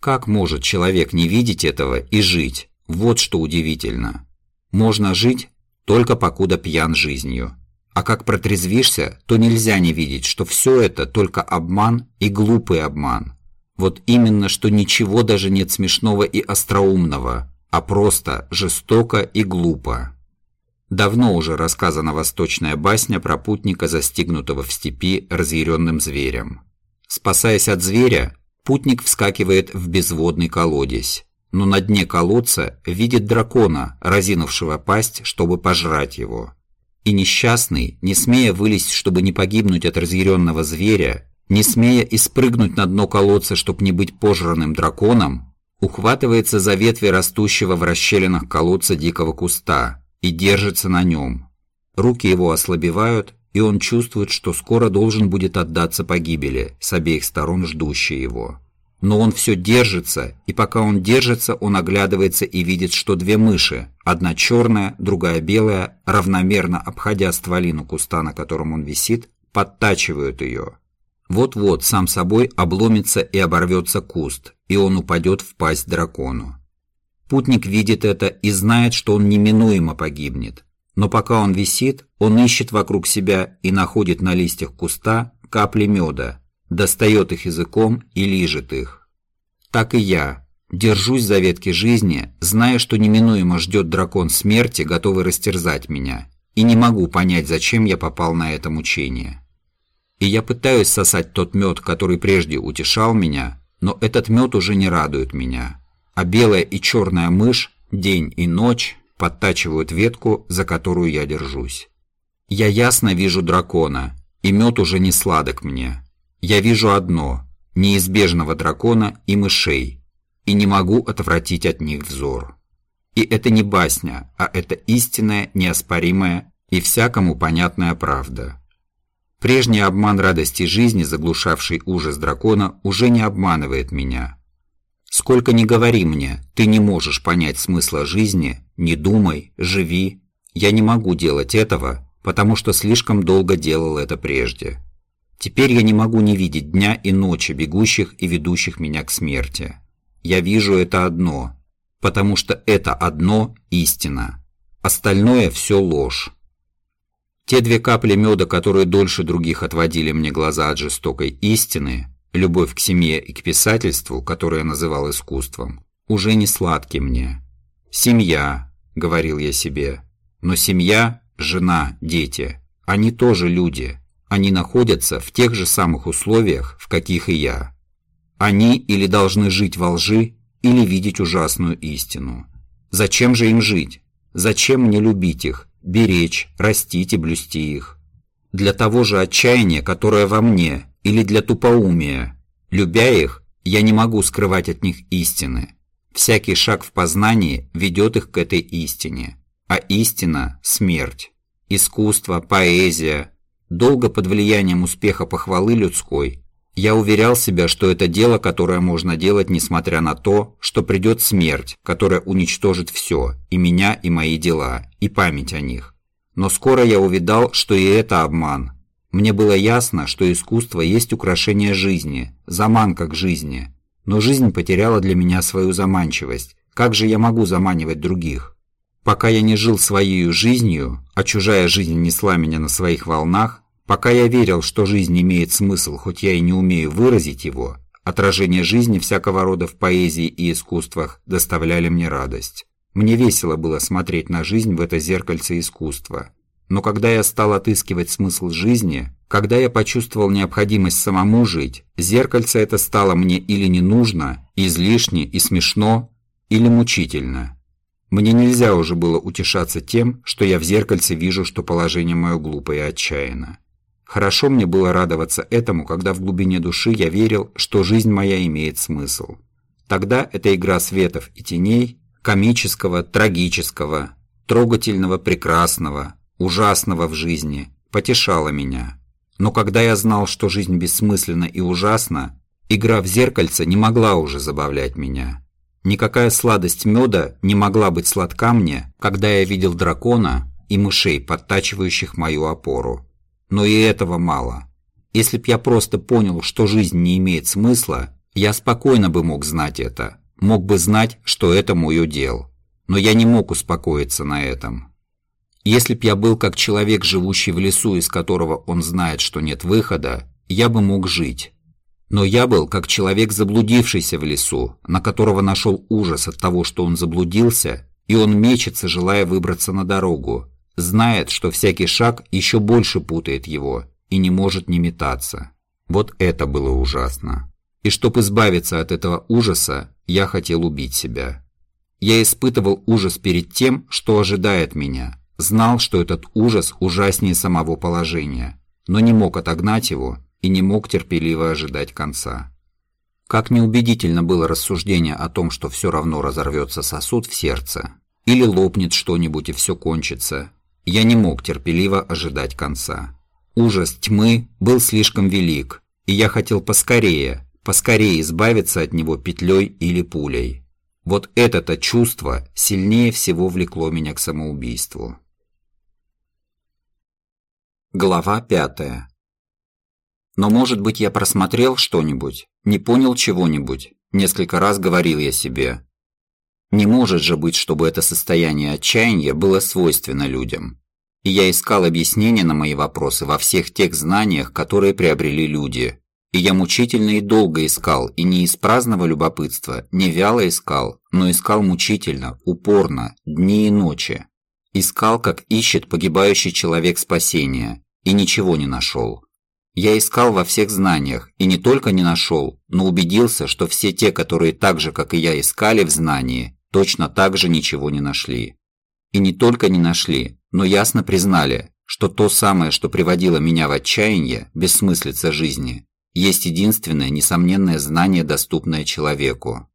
Как может человек не видеть этого и жить? Вот что удивительно. Можно жить только покуда пьян жизнью. А как протрезвишься, то нельзя не видеть, что все это только обман и глупый обман. Вот именно, что ничего даже нет смешного и остроумного, а просто жестоко и глупо. Давно уже рассказана восточная басня про путника, застигнутого в степи разъяренным зверем. Спасаясь от зверя, путник вскакивает в безводный колодец но на дне колодца видит дракона, разинувшего пасть, чтобы пожрать его. И несчастный, не смея вылезть, чтобы не погибнуть от разъяренного зверя, не смея и спрыгнуть на дно колодца, чтобы не быть пожранным драконом, ухватывается за ветви растущего в расщелинах колодца дикого куста и держится на нем. Руки его ослабевают, и он чувствует, что скоро должен будет отдаться погибели, с обеих сторон ждущей его. Но он все держится, и пока он держится, он оглядывается и видит, что две мыши, одна черная, другая белая, равномерно обходя стволину куста, на котором он висит, подтачивают ее. Вот-вот сам собой обломится и оборвется куст, и он упадет в пасть дракону. Путник видит это и знает, что он неминуемо погибнет. Но пока он висит, он ищет вокруг себя и находит на листьях куста капли меда, достает их языком и лижет их. Так и я держусь за ветки жизни, зная, что неминуемо ждет дракон смерти, готовый растерзать меня, и не могу понять, зачем я попал на это мучение. И я пытаюсь сосать тот мед, который прежде утешал меня, но этот мед уже не радует меня, а белая и черная мышь день и ночь подтачивают ветку, за которую я держусь. Я ясно вижу дракона, и мед уже не сладок мне. Я вижу одно – неизбежного дракона и мышей, и не могу отвратить от них взор. И это не басня, а это истинная, неоспоримая и всякому понятная правда. Прежний обман радости жизни, заглушавший ужас дракона, уже не обманывает меня. Сколько ни говори мне, ты не можешь понять смысла жизни, не думай, живи. Я не могу делать этого, потому что слишком долго делал это прежде. Теперь я не могу не видеть дня и ночи, бегущих и ведущих меня к смерти. Я вижу это одно, потому что это одно истина. Остальное все ложь. Те две капли меда, которые дольше других отводили мне глаза от жестокой истины, любовь к семье и к писательству, которое я называл искусством, уже не сладки мне. «Семья», — говорил я себе, — «но семья, жена, дети, они тоже люди, они находятся в тех же самых условиях, в каких и я. Они или должны жить во лжи, или видеть ужасную истину. Зачем же им жить? Зачем мне любить их, беречь, растить и блюсти их? Для того же отчаяния, которое во мне, или для тупоумия. Любя их, я не могу скрывать от них истины. Всякий шаг в познании ведет их к этой истине. А истина – смерть. Искусство, поэзия. Долго под влиянием успеха похвалы людской я уверял себя, что это дело, которое можно делать, несмотря на то, что придет смерть, которая уничтожит все, и меня, и мои дела, и память о них. Но скоро я увидал, что и это обман. Мне было ясно, что искусство есть украшение жизни, заманка к жизни. Но жизнь потеряла для меня свою заманчивость. Как же я могу заманивать других? Пока я не жил своей жизнью, а чужая жизнь несла меня на своих волнах, Пока я верил, что жизнь имеет смысл, хоть я и не умею выразить его, отражение жизни всякого рода в поэзии и искусствах доставляли мне радость. Мне весело было смотреть на жизнь в это зеркальце искусства. Но когда я стал отыскивать смысл жизни, когда я почувствовал необходимость самому жить, зеркальце это стало мне или не нужно, излишне и смешно, или мучительно. Мне нельзя уже было утешаться тем, что я в зеркальце вижу, что положение мое глупое и отчаянно. Хорошо мне было радоваться этому, когда в глубине души я верил, что жизнь моя имеет смысл. Тогда эта игра светов и теней, комического, трагического, трогательного, прекрасного, ужасного в жизни, потешала меня. Но когда я знал, что жизнь бессмысленна и ужасна, игра в зеркальце не могла уже забавлять меня. Никакая сладость меда не могла быть сладка мне, когда я видел дракона и мышей, подтачивающих мою опору. Но и этого мало. Если б я просто понял, что жизнь не имеет смысла, я спокойно бы мог знать это. Мог бы знать, что это мой удел. Но я не мог успокоиться на этом. Если б я был как человек, живущий в лесу, из которого он знает, что нет выхода, я бы мог жить. Но я был как человек, заблудившийся в лесу, на которого нашел ужас от того, что он заблудился, и он мечется, желая выбраться на дорогу, Знает, что всякий шаг еще больше путает его и не может не метаться. Вот это было ужасно. И чтобы избавиться от этого ужаса, я хотел убить себя. Я испытывал ужас перед тем, что ожидает меня. Знал, что этот ужас ужаснее самого положения, но не мог отогнать его и не мог терпеливо ожидать конца. Как неубедительно было рассуждение о том, что все равно разорвется сосуд в сердце, или лопнет что-нибудь и все кончится, я не мог терпеливо ожидать конца. Ужас тьмы был слишком велик, и я хотел поскорее, поскорее избавиться от него петлей или пулей. Вот это-то чувство сильнее всего влекло меня к самоубийству. Глава пятая. Но, может быть, я просмотрел что-нибудь, не понял чего-нибудь, несколько раз говорил я себе. Не может же быть, чтобы это состояние отчаяния было свойственно людям. И я искал объяснения на мои вопросы во всех тех знаниях, которые приобрели люди. И я мучительно и долго искал, и не из праздного любопытства, не вяло искал, но искал мучительно, упорно, дни и ночи. Искал, как ищет погибающий человек спасения, и ничего не нашел. Я искал во всех знаниях, и не только не нашел, но убедился, что все те, которые так же, как и я, искали в знании, точно так же ничего не нашли. И не только не нашли, но ясно признали, что то самое, что приводило меня в отчаяние, бессмыслица жизни, есть единственное несомненное знание, доступное человеку.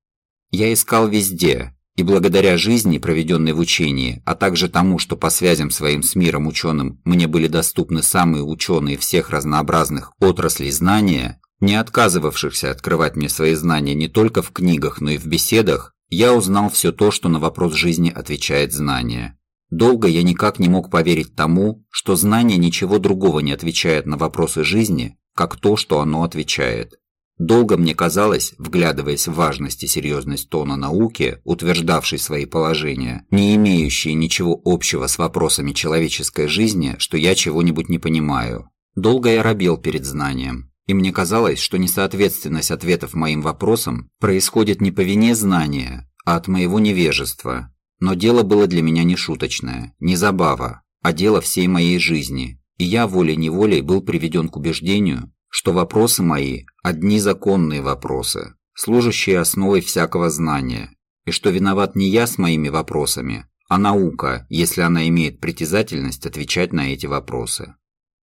Я искал везде, и благодаря жизни, проведенной в учении, а также тому, что по связям своим с миром ученым мне были доступны самые ученые всех разнообразных отраслей знания, не отказывавшихся открывать мне свои знания не только в книгах, но и в беседах, я узнал все то, что на вопрос жизни отвечает знание. Долго я никак не мог поверить тому, что знание ничего другого не отвечает на вопросы жизни, как то, что оно отвечает. Долго мне казалось, вглядываясь в важность и серьезность тона науки, утверждавшей свои положения, не имеющие ничего общего с вопросами человеческой жизни, что я чего-нибудь не понимаю. Долго я робел перед знанием, и мне казалось, что несоответственность ответов моим вопросам происходит не по вине знания, а от моего невежества. Но дело было для меня не шуточное, не забава, а дело всей моей жизни, и я волей-неволей был приведен к убеждению, что вопросы мои – одни законные вопросы, служащие основой всякого знания, и что виноват не я с моими вопросами, а наука, если она имеет притязательность отвечать на эти вопросы.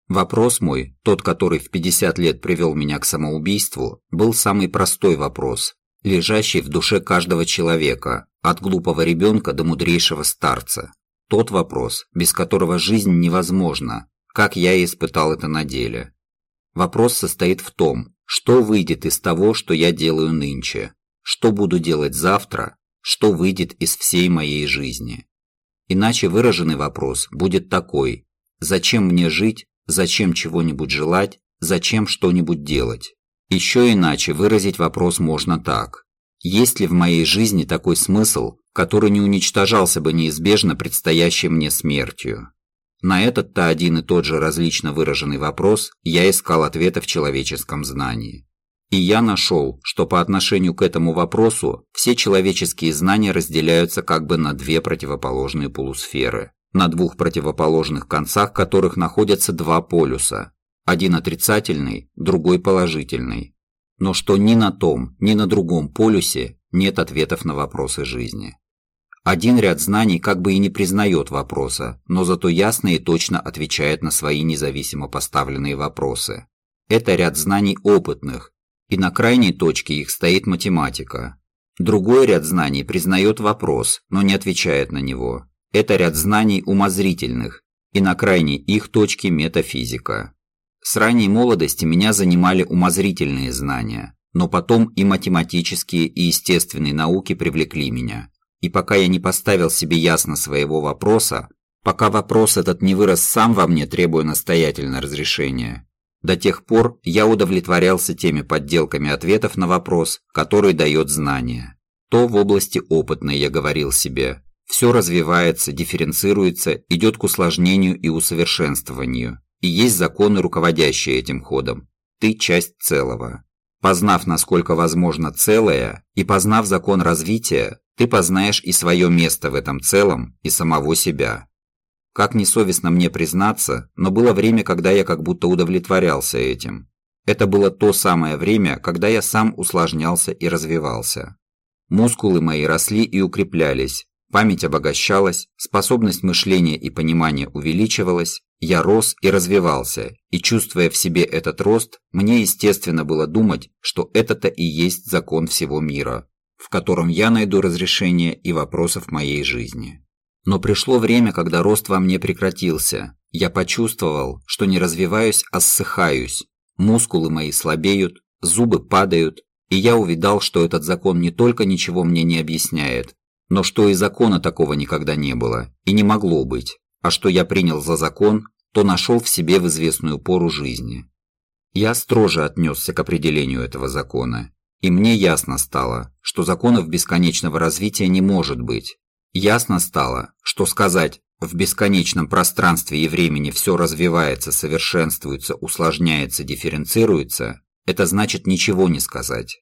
Вопрос мой, тот, который в 50 лет привел меня к самоубийству, был самый простой вопрос, лежащий в душе каждого человека, от глупого ребенка до мудрейшего старца. Тот вопрос, без которого жизнь невозможна, как я и испытал это на деле. Вопрос состоит в том, что выйдет из того, что я делаю нынче, что буду делать завтра, что выйдет из всей моей жизни. Иначе выраженный вопрос будет такой «Зачем мне жить? Зачем чего-нибудь желать? Зачем что-нибудь делать?» Еще иначе выразить вопрос можно так есть ли в моей жизни такой смысл, который не уничтожался бы неизбежно предстоящей мне смертью? На этот-то один и тот же различно выраженный вопрос я искал ответа в человеческом знании. И я нашел, что по отношению к этому вопросу все человеческие знания разделяются как бы на две противоположные полусферы, на двух противоположных концах которых находятся два полюса, один отрицательный, другой положительный. Но что ни на том, ни на другом полюсе нет ответов на вопросы жизни. Один ряд знаний как бы и не признает вопроса, но зато ясно и точно отвечает на свои независимо поставленные вопросы. Это ряд знаний опытных, и на крайней точке их стоит математика. Другой ряд знаний признает вопрос, но не отвечает на него. Это ряд знаний умозрительных, и на крайней их точке метафизика. С ранней молодости меня занимали умозрительные знания, но потом и математические и естественные науки привлекли меня. И пока я не поставил себе ясно своего вопроса, пока вопрос этот не вырос сам во мне, требуя настоятельно разрешения, до тех пор я удовлетворялся теми подделками ответов на вопрос, который дает знание. То в области опытной я говорил себе, все развивается, дифференцируется, идет к усложнению и усовершенствованию, и есть законы, руководящие этим ходом. Ты часть целого. Познав, насколько возможно целое, и познав закон развития, ты познаешь и свое место в этом целом, и самого себя. Как несовестно мне признаться, но было время, когда я как будто удовлетворялся этим. Это было то самое время, когда я сам усложнялся и развивался. Мускулы мои росли и укреплялись, память обогащалась, способность мышления и понимания увеличивалась, я рос и развивался, и чувствуя в себе этот рост, мне естественно было думать, что это-то и есть закон всего мира, в котором я найду разрешение и вопросов моей жизни. Но пришло время, когда рост во мне прекратился. Я почувствовал, что не развиваюсь, а ссыхаюсь. Мускулы мои слабеют, зубы падают, и я увидал, что этот закон не только ничего мне не объясняет, но что и закона такого никогда не было и не могло быть, а что я принял за закон, то нашел в себе в известную пору жизни. Я строже отнесся к определению этого закона и мне ясно стало, что законов бесконечного развития не может быть. Ясно стало, что сказать «в бесконечном пространстве и времени все развивается, совершенствуется, усложняется, дифференцируется» – это значит ничего не сказать.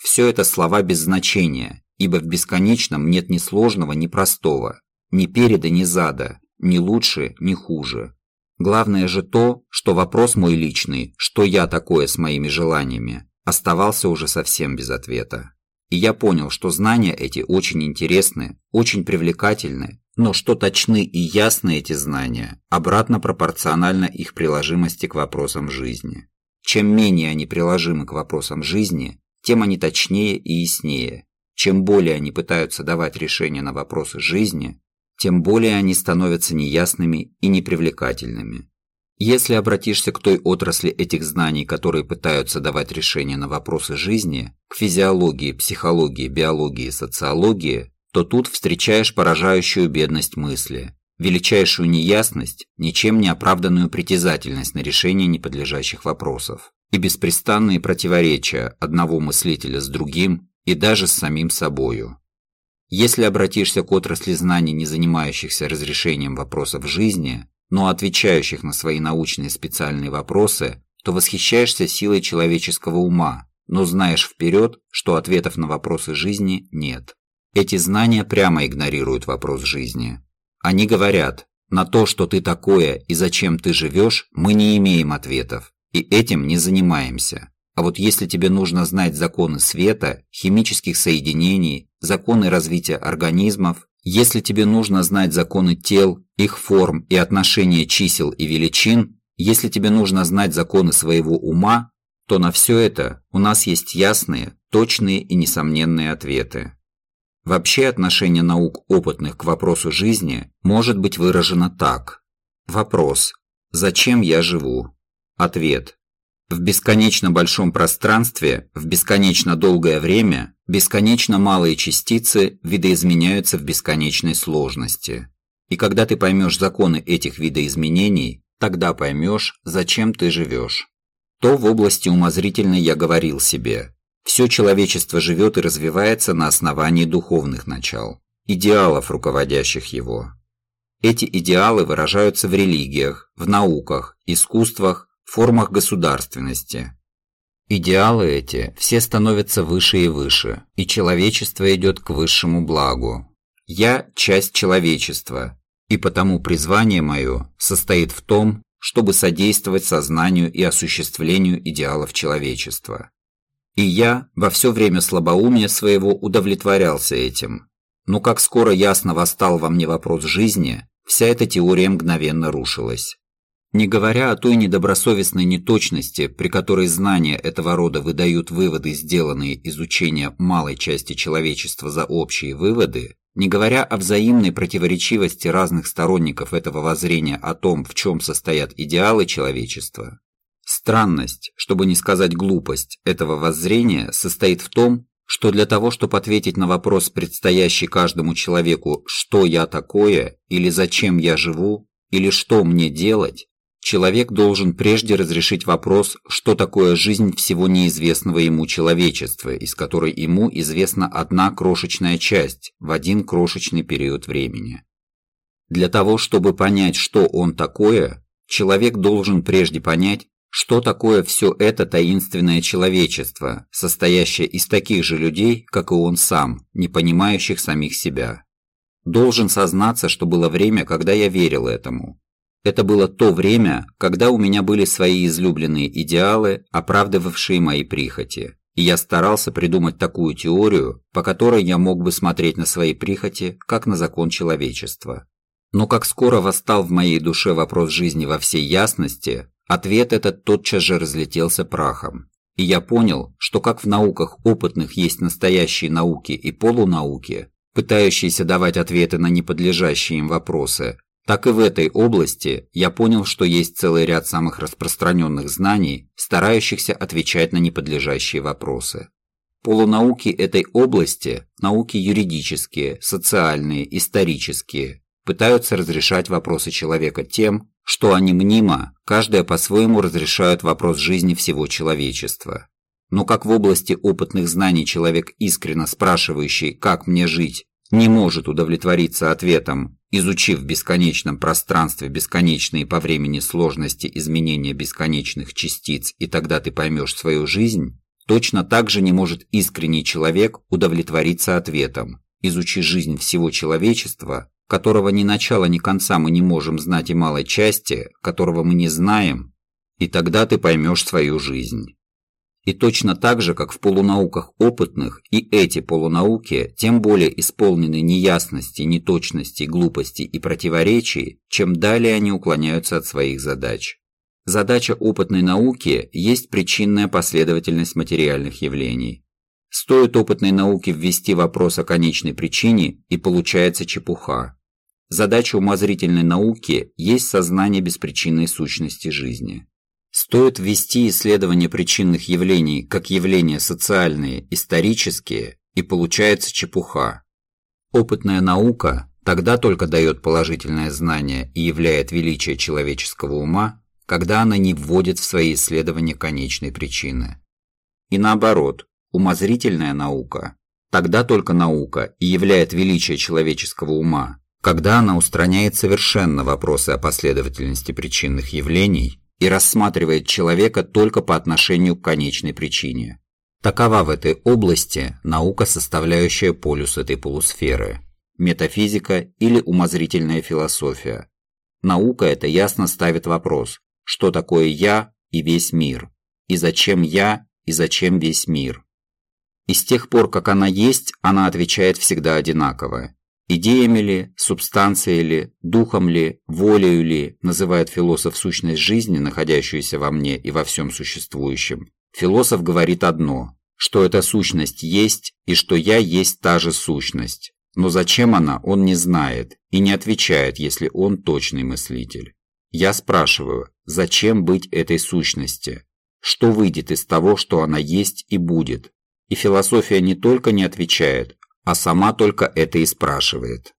Все это слова без значения, ибо в бесконечном нет ни сложного, ни простого, ни переда, ни зада, ни лучше, ни хуже. Главное же то, что вопрос мой личный, что я такое с моими желаниями, оставался уже совсем без ответа. И я понял, что знания эти очень интересны, очень привлекательны, но что точны и ясны эти знания, обратно пропорционально их приложимости к вопросам жизни. Чем менее они приложимы к вопросам жизни, тем они точнее и яснее. Чем более они пытаются давать решения на вопросы жизни, тем более они становятся неясными и непривлекательными. Если обратишься к той отрасли этих знаний, которые пытаются давать решения на вопросы жизни, к физиологии, психологии, биологии, социологии, то тут встречаешь поражающую бедность мысли, величайшую неясность, ничем не оправданную притязательность на решение неподлежащих вопросов. и беспрестанные противоречия одного мыслителя с другим и даже с самим собою. Если обратишься к отрасли знаний, не занимающихся разрешением вопросов жизни, но отвечающих на свои научные специальные вопросы, то восхищаешься силой человеческого ума, но знаешь вперед, что ответов на вопросы жизни нет. Эти знания прямо игнорируют вопрос жизни. Они говорят, на то, что ты такое и зачем ты живешь, мы не имеем ответов, и этим не занимаемся. А вот если тебе нужно знать законы света, химических соединений, законы развития организмов, если тебе нужно знать законы тел, их форм и отношения чисел и величин, если тебе нужно знать законы своего ума, то на все это у нас есть ясные, точные и несомненные ответы. Вообще отношение наук опытных к вопросу жизни может быть выражено так. Вопрос «Зачем я живу?» Ответ В бесконечно большом пространстве, в бесконечно долгое время, бесконечно малые частицы видоизменяются в бесконечной сложности. И когда ты поймешь законы этих видоизменений, тогда поймешь, зачем ты живешь. То в области умозрительной я говорил себе, все человечество живет и развивается на основании духовных начал, идеалов, руководящих его. Эти идеалы выражаются в религиях, в науках, искусствах, формах государственности. Идеалы эти все становятся выше и выше, и человечество идет к высшему благу. Я – часть человечества, и потому призвание мое состоит в том, чтобы содействовать сознанию и осуществлению идеалов человечества. И я во все время слабоумия своего удовлетворялся этим. Но как скоро ясно восстал во мне вопрос жизни, вся эта теория мгновенно рушилась. Не говоря о той недобросовестной неточности, при которой знания этого рода выдают выводы, сделанные из учения малой части человечества за общие выводы, не говоря о взаимной противоречивости разных сторонников этого воззрения о том, в чем состоят идеалы человечества, Странность, чтобы не сказать глупость, этого воззрения состоит в том, что для того, чтобы ответить на вопрос, предстоящий каждому человеку «что я такое?» или «зачем я живу?» или «что мне делать?», человек должен прежде разрешить вопрос, что такое жизнь всего неизвестного ему человечества, из которой ему известна одна крошечная часть в один крошечный период времени. Для того, чтобы понять, что он такое, человек должен прежде понять, что такое все это таинственное человечество, состоящее из таких же людей, как и он сам, не понимающих самих себя? Должен сознаться, что было время, когда я верил этому. Это было то время, когда у меня были свои излюбленные идеалы, оправдывавшие мои прихоти. И я старался придумать такую теорию, по которой я мог бы смотреть на свои прихоти, как на закон человечества. Но как скоро восстал в моей душе вопрос жизни во всей ясности, Ответ этот тотчас же разлетелся прахом. И я понял, что как в науках опытных есть настоящие науки и полунауки, пытающиеся давать ответы на неподлежащие им вопросы, так и в этой области я понял, что есть целый ряд самых распространенных знаний, старающихся отвечать на неподлежащие вопросы. Полунауки этой области, науки юридические, социальные, исторические, пытаются разрешать вопросы человека тем, что они мнимо, каждая по-своему разрешают вопрос жизни всего человечества. Но как в области опытных знаний человек, искренно спрашивающий «как мне жить?», не может удовлетвориться ответом, изучив в бесконечном пространстве бесконечные по времени сложности изменения бесконечных частиц, и тогда ты поймешь свою жизнь, точно так же не может искренний человек удовлетвориться ответом, изучи жизнь всего человечества, которого ни начала, ни конца мы не можем знать и малой части, которого мы не знаем, и тогда ты поймешь свою жизнь. И точно так же, как в полунауках опытных, и эти полунауки тем более исполнены неясности, неточности, глупости и противоречий, чем далее они уклоняются от своих задач. Задача опытной науки есть причинная последовательность материальных явлений. Стоит опытной науке ввести вопрос о конечной причине, и получается чепуха. Задача умозрительной науки есть сознание беспричинной сущности жизни. Стоит ввести исследование причинных явлений как явления социальные, исторические, и получается чепуха. Опытная наука тогда только дает положительное знание и являет величие человеческого ума, когда она не вводит в свои исследования конечной причины. И наоборот, умозрительная наука тогда только наука и являет величие человеческого ума, когда она устраняет совершенно вопросы о последовательности причинных явлений и рассматривает человека только по отношению к конечной причине. Такова в этой области наука, составляющая полюс этой полусферы – метафизика или умозрительная философия. Наука это ясно ставит вопрос, что такое «я» и весь мир, и зачем «я» и зачем весь мир. И с тех пор, как она есть, она отвечает всегда одинаково. Идеями ли, субстанцией ли, духом ли, волею ли, называет философ сущность жизни, находящуюся во мне и во всем существующем. Философ говорит одно, что эта сущность есть и что я есть та же сущность. Но зачем она, он не знает и не отвечает, если он точный мыслитель. Я спрашиваю, зачем быть этой сущности? Что выйдет из того, что она есть и будет? И философия не только не отвечает, а сама только это и спрашивает.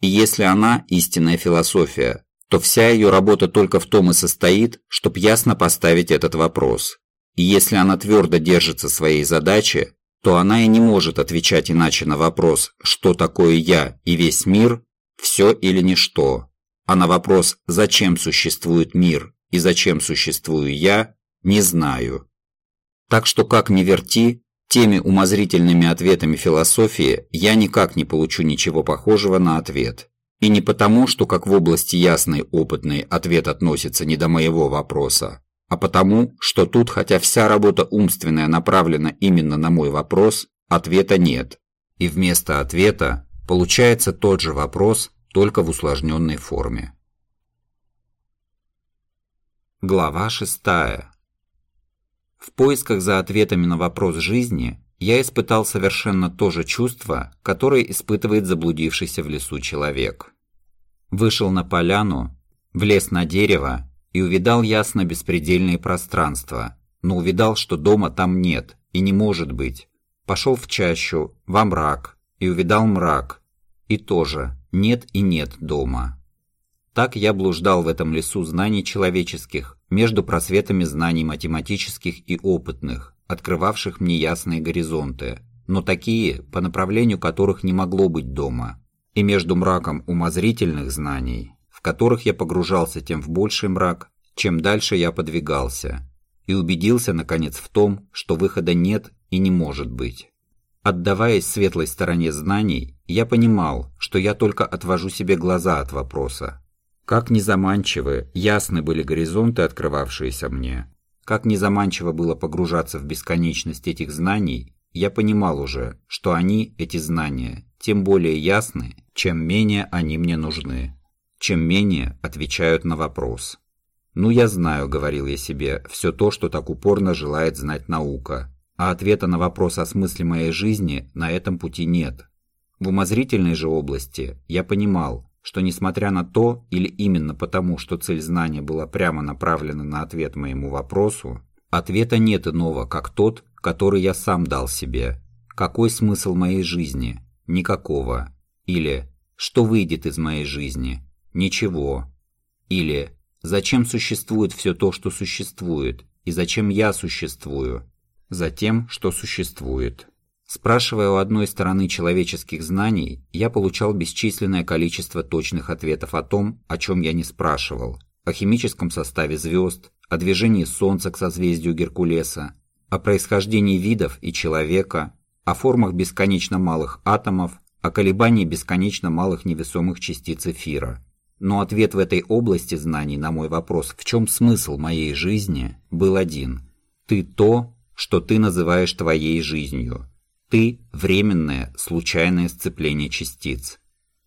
И если она истинная философия, то вся ее работа только в том и состоит, чтобы ясно поставить этот вопрос. И если она твердо держится своей задачи, то она и не может отвечать иначе на вопрос «что такое я и весь мир?» «все или ничто», а на вопрос «зачем существует мир и зачем существую я?» «не знаю». Так что как ни верти, Теми умозрительными ответами философии я никак не получу ничего похожего на ответ. И не потому, что как в области ясной опытной ответ относится не до моего вопроса, а потому, что тут, хотя вся работа умственная направлена именно на мой вопрос, ответа нет. И вместо ответа получается тот же вопрос, только в усложненной форме. Глава шестая. В поисках за ответами на вопрос жизни я испытал совершенно то же чувство, которое испытывает заблудившийся в лесу человек. Вышел на поляну, влез на дерево и увидал ясно беспредельные пространства, но увидал, что дома там нет и не может быть. Пошел в чащу, во мрак, и увидал мрак, и тоже нет и нет дома. Так я блуждал в этом лесу знаний человеческих, между просветами знаний математических и опытных, открывавших мне ясные горизонты, но такие, по направлению которых не могло быть дома, и между мраком умозрительных знаний, в которых я погружался тем в больший мрак, чем дальше я подвигался, и убедился, наконец, в том, что выхода нет и не может быть. Отдаваясь светлой стороне знаний, я понимал, что я только отвожу себе глаза от вопроса, как незаманчивы, ясны были горизонты, открывавшиеся мне. Как незаманчиво было погружаться в бесконечность этих знаний, я понимал уже, что они, эти знания, тем более ясны, чем менее они мне нужны, чем менее отвечают на вопрос. «Ну, я знаю», — говорил я себе, — «все то, что так упорно желает знать наука, а ответа на вопрос о смысле моей жизни на этом пути нет». В умозрительной же области я понимал, что несмотря на то, или именно потому, что цель знания была прямо направлена на ответ моему вопросу, ответа нет иного, как тот, который я сам дал себе. Какой смысл моей жизни? Никакого. Или что выйдет из моей жизни? Ничего. Или зачем существует все то, что существует, и зачем я существую? Затем, что существует. Спрашивая у одной стороны человеческих знаний, я получал бесчисленное количество точных ответов о том, о чем я не спрашивал. О химическом составе звезд, о движении Солнца к созвездию Геркулеса, о происхождении видов и человека, о формах бесконечно малых атомов, о колебании бесконечно малых невесомых частиц эфира. Но ответ в этой области знаний на мой вопрос «в чем смысл моей жизни?» был один. Ты то, что ты называешь твоей жизнью – ты – временное, случайное сцепление частиц.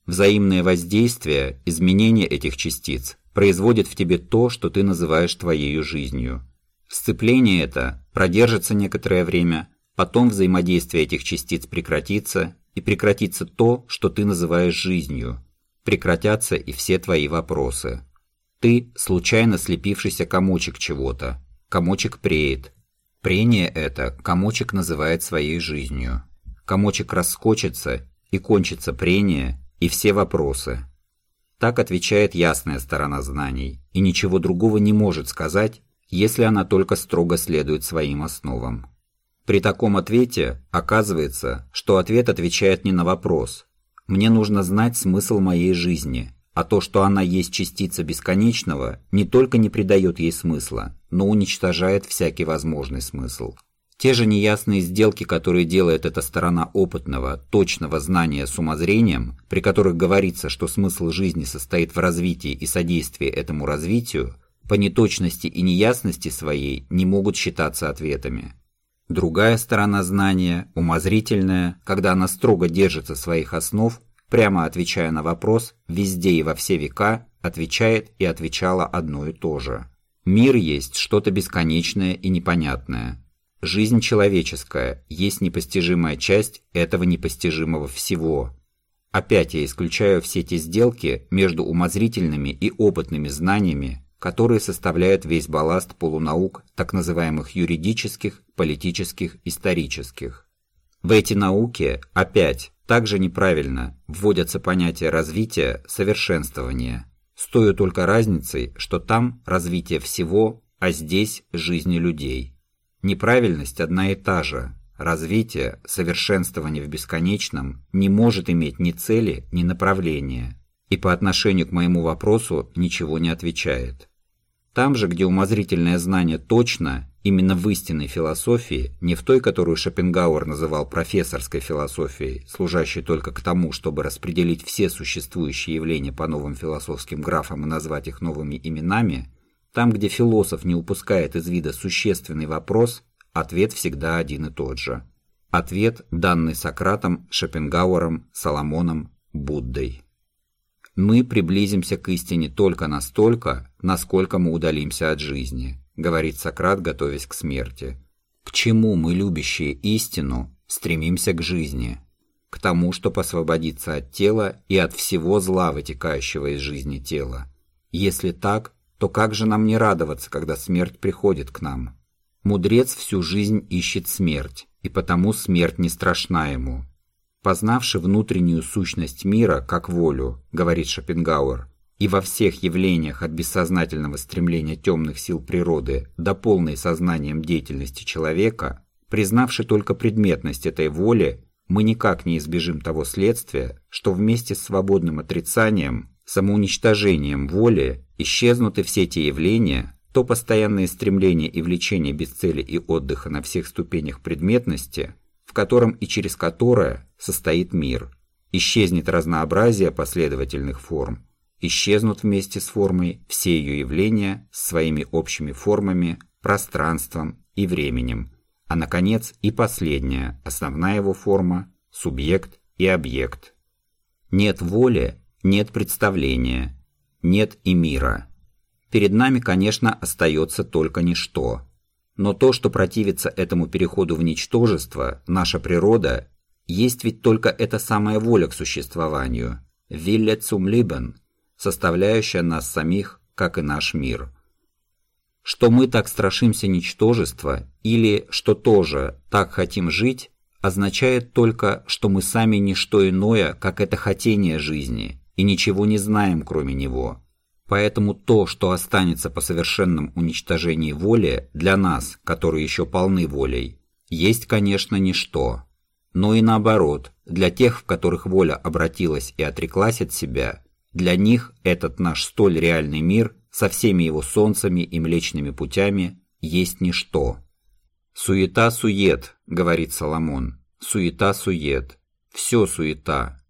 Взаимное воздействие, изменение этих частиц производит в тебе то, что ты называешь твоей жизнью. Сцепление это продержится некоторое время, потом взаимодействие этих частиц прекратится, и прекратится то, что ты называешь жизнью. Прекратятся и все твои вопросы. Ты – случайно слепившийся комочек чего-то. Комочек преет, Прение это комочек называет своей жизнью. Комочек раскочится, и кончится прение, и все вопросы. Так отвечает ясная сторона знаний, и ничего другого не может сказать, если она только строго следует своим основам. При таком ответе оказывается, что ответ отвечает не на вопрос. Мне нужно знать смысл моей жизни, а то, что она есть частица бесконечного, не только не придает ей смысла, но уничтожает всякий возможный смысл. Те же неясные сделки, которые делает эта сторона опытного, точного знания с умозрением, при которых говорится, что смысл жизни состоит в развитии и содействии этому развитию, по неточности и неясности своей не могут считаться ответами. Другая сторона знания, умозрительная, когда она строго держится своих основ, прямо отвечая на вопрос, везде и во все века, отвечает и отвечала одно и то же. Мир есть что-то бесконечное и непонятное, Жизнь человеческая есть непостижимая часть этого непостижимого всего. Опять я исключаю все те сделки между умозрительными и опытными знаниями, которые составляют весь балласт полунаук, так называемых юридических, политических, исторических. В эти науки опять также неправильно вводятся понятия развития, совершенствования, с той только разницей, что там развитие всего, а здесь жизни людей. Неправильность одна и та же. Развитие, совершенствование в бесконечном не может иметь ни цели, ни направления. И по отношению к моему вопросу ничего не отвечает. Там же, где умозрительное знание точно, именно в истинной философии, не в той, которую Шопенгауэр называл профессорской философией, служащей только к тому, чтобы распределить все существующие явления по новым философским графам и назвать их новыми именами, там, где философ не упускает из вида существенный вопрос, ответ всегда один и тот же. Ответ, данный Сократом, Шопенгауэром, Соломоном, Буддой. «Мы приблизимся к истине только настолько, насколько мы удалимся от жизни», говорит Сократ, готовясь к смерти. «К чему мы, любящие истину, стремимся к жизни?» К тому, чтобы освободиться от тела и от всего зла, вытекающего из жизни тела. Если так, то как же нам не радоваться, когда смерть приходит к нам? Мудрец всю жизнь ищет смерть, и потому смерть не страшна ему. Познавши внутреннюю сущность мира как волю, говорит Шопенгауэр, и во всех явлениях от бессознательного стремления темных сил природы до полной сознанием деятельности человека, признавши только предметность этой воли, мы никак не избежим того следствия, что вместе с свободным отрицанием, самоуничтожением воли Исчезнуты все те явления, то постоянное стремление и влечение без цели и отдыха на всех ступенях предметности, в котором и через которое состоит мир. Исчезнет разнообразие последовательных форм, исчезнут вместе с формой все ее явления с своими общими формами, пространством и временем, а наконец и последняя, основная его форма – субъект и объект. Нет воли, нет представления, нет и мира. Перед нами, конечно, остается только ничто. Но то, что противится этому переходу в ничтожество, наша природа, есть ведь только эта самая воля к существованию, «Wille zum Leben», составляющая нас самих, как и наш мир. Что мы так страшимся ничтожества, или, что тоже, так хотим жить, означает только, что мы сами не что иное, как это хотение жизни, и ничего не знаем, кроме него. Поэтому то, что останется по совершенном уничтожении воли, для нас, которые еще полны волей, есть, конечно, ничто. Но и наоборот, для тех, в которых воля обратилась и отреклась от себя, для них этот наш столь реальный мир со всеми его солнцами и млечными путями есть ничто. «Суета-сует», — говорит Соломон, — «суета-сует, все суета,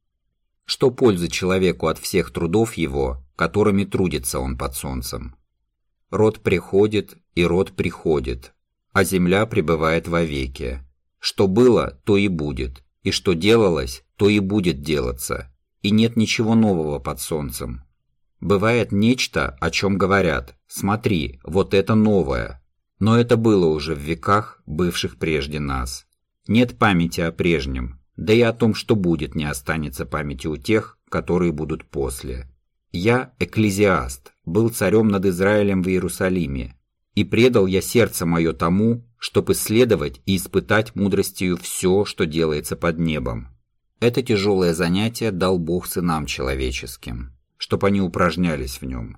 что пользы человеку от всех трудов его, которыми трудится он под солнцем? Род приходит, и род приходит, а земля пребывает вовеки. Что было, то и будет, и что делалось, то и будет делаться, и нет ничего нового под солнцем. Бывает нечто, о чем говорят, смотри, вот это новое, но это было уже в веках, бывших прежде нас. Нет памяти о прежнем, да и о том, что будет, не останется памяти у тех, которые будут после. Я, экклезиаст, был царем над Израилем в Иерусалиме, и предал я сердце мое тому, чтобы исследовать и испытать мудростью все, что делается под небом. Это тяжелое занятие дал Бог сынам человеческим. чтоб они упражнялись в нем.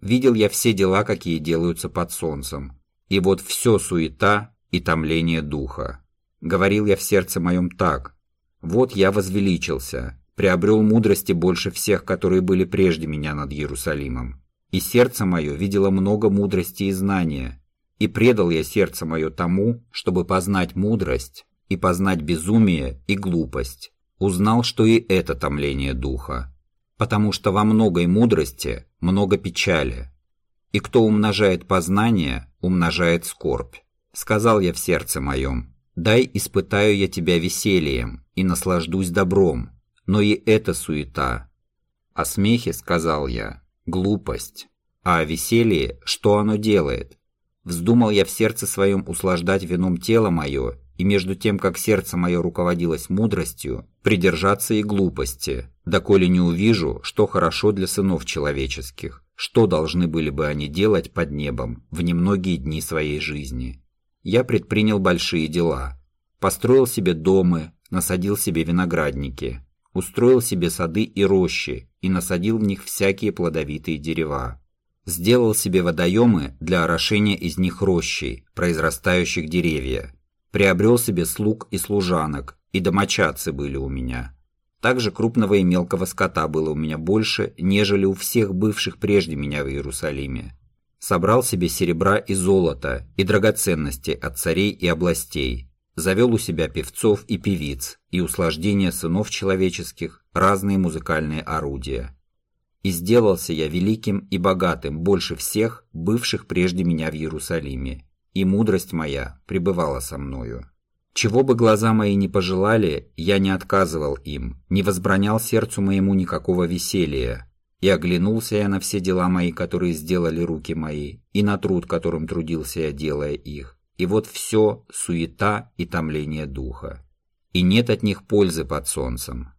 Видел я все дела, какие делаются под солнцем, и вот все суета и томление духа. Говорил я в сердце моем так, вот я возвеличился, приобрел мудрости больше всех, которые были прежде меня над Иерусалимом. И сердце мое видело много мудрости и знания, и предал я сердце мое тому, чтобы познать мудрость и познать безумие и глупость. Узнал, что и это томление духа, потому что во многой мудрости много печали, и кто умножает познание, умножает скорбь. Сказал я в сердце моем, дай испытаю я тебя весельем и наслаждусь добром, но и это суета. О смехе сказал я, глупость, а о веселье, что оно делает? Вздумал я в сердце своем услаждать вином тело мое, между тем, как сердце мое руководилось мудростью, придержаться и глупости, доколе не увижу, что хорошо для сынов человеческих, что должны были бы они делать под небом в немногие дни своей жизни. Я предпринял большие дела, построил себе дома, насадил себе виноградники, устроил себе сады и рощи и насадил в них всякие плодовитые дерева. Сделал себе водоемы для орошения из них рощей, произрастающих деревья. Приобрел себе слуг и служанок, и домочадцы были у меня. Также крупного и мелкого скота было у меня больше, нежели у всех бывших прежде меня в Иерусалиме. Собрал себе серебра и золота, и драгоценности от царей и областей. Завел у себя певцов и певиц, и услаждения сынов человеческих, разные музыкальные орудия и сделался я великим и богатым больше всех, бывших прежде меня в Иерусалиме, и мудрость моя пребывала со мною. Чего бы глаза мои не пожелали, я не отказывал им, не возбранял сердцу моему никакого веселья, и оглянулся я на все дела мои, которые сделали руки мои, и на труд, которым трудился я, делая их, и вот все суета и томление духа. И нет от них пользы под солнцем,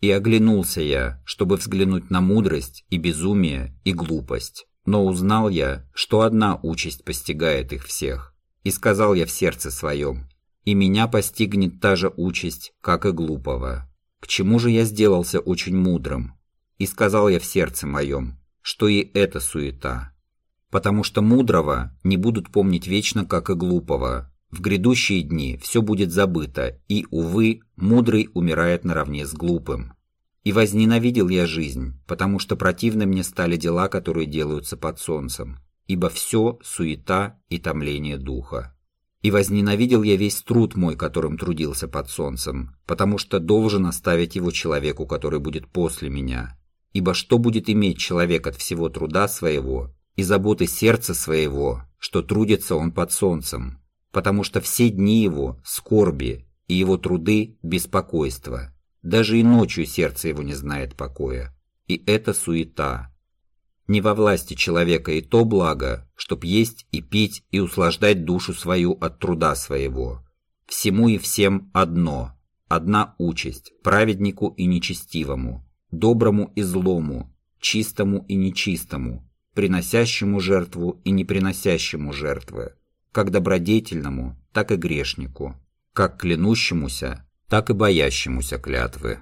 и оглянулся я, чтобы взглянуть на мудрость и безумие и глупость. Но узнал я, что одна участь постигает их всех. И сказал я в сердце своем, и меня постигнет та же участь, как и глупого. К чему же я сделался очень мудрым? И сказал я в сердце моем, что и это суета. Потому что мудрого не будут помнить вечно, как и глупого. В грядущие дни все будет забыто, и, увы, мудрый умирает наравне с глупым. И возненавидел я жизнь, потому что противны мне стали дела, которые делаются под солнцем, ибо все суета и томление духа. И возненавидел я весь труд мой, которым трудился под солнцем, потому что должен оставить его человеку, который будет после меня. Ибо что будет иметь человек от всего труда своего и заботы сердца своего, что трудится он под солнцем, потому что все дни его – скорби, и его труды – беспокойство. Даже и ночью сердце его не знает покоя. И это суета. Не во власти человека и то благо, чтоб есть и пить и услаждать душу свою от труда своего. Всему и всем одно, одна участь, праведнику и нечестивому, доброму и злому, чистому и нечистому, приносящему жертву и не приносящему жертвы, как добродетельному, так и грешнику, как клянущемуся, так и боящемуся клятвы.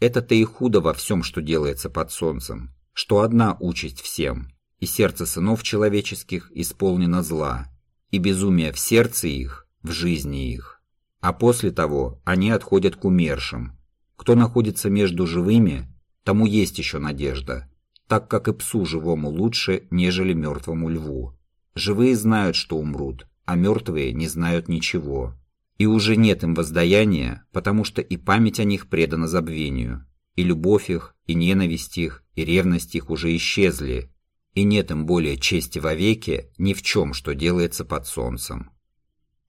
Это-то и худо во всем, что делается под солнцем, что одна участь всем, и сердце сынов человеческих исполнено зла, и безумие в сердце их, в жизни их. А после того они отходят к умершим. Кто находится между живыми, тому есть еще надежда, так как и псу живому лучше, нежели мертвому льву. Живые знают, что умрут, а мертвые не знают ничего. И уже нет им воздаяния, потому что и память о них предана забвению, и любовь их, и ненависть их, и ревность их уже исчезли, и нет им более чести вовеки ни в чем, что делается под солнцем.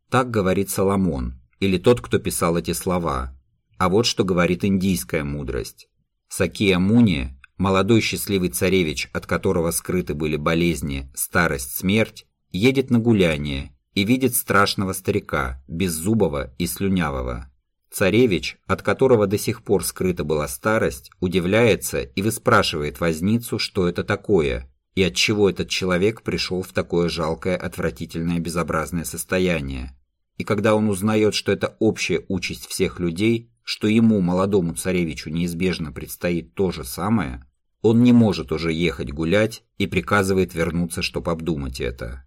Так говорит Соломон, или тот, кто писал эти слова. А вот что говорит индийская мудрость. Сакия Муни, молодой счастливый царевич, от которого скрыты были болезни, старость, смерть, едет на гуляние и видит страшного старика, беззубого и слюнявого. Царевич, от которого до сих пор скрыта была старость, удивляется и выспрашивает возницу, что это такое, и от чего этот человек пришел в такое жалкое, отвратительное, безобразное состояние. И когда он узнает, что это общая участь всех людей, что ему, молодому царевичу, неизбежно предстоит то же самое, Он не может уже ехать гулять и приказывает вернуться, чтобы обдумать это.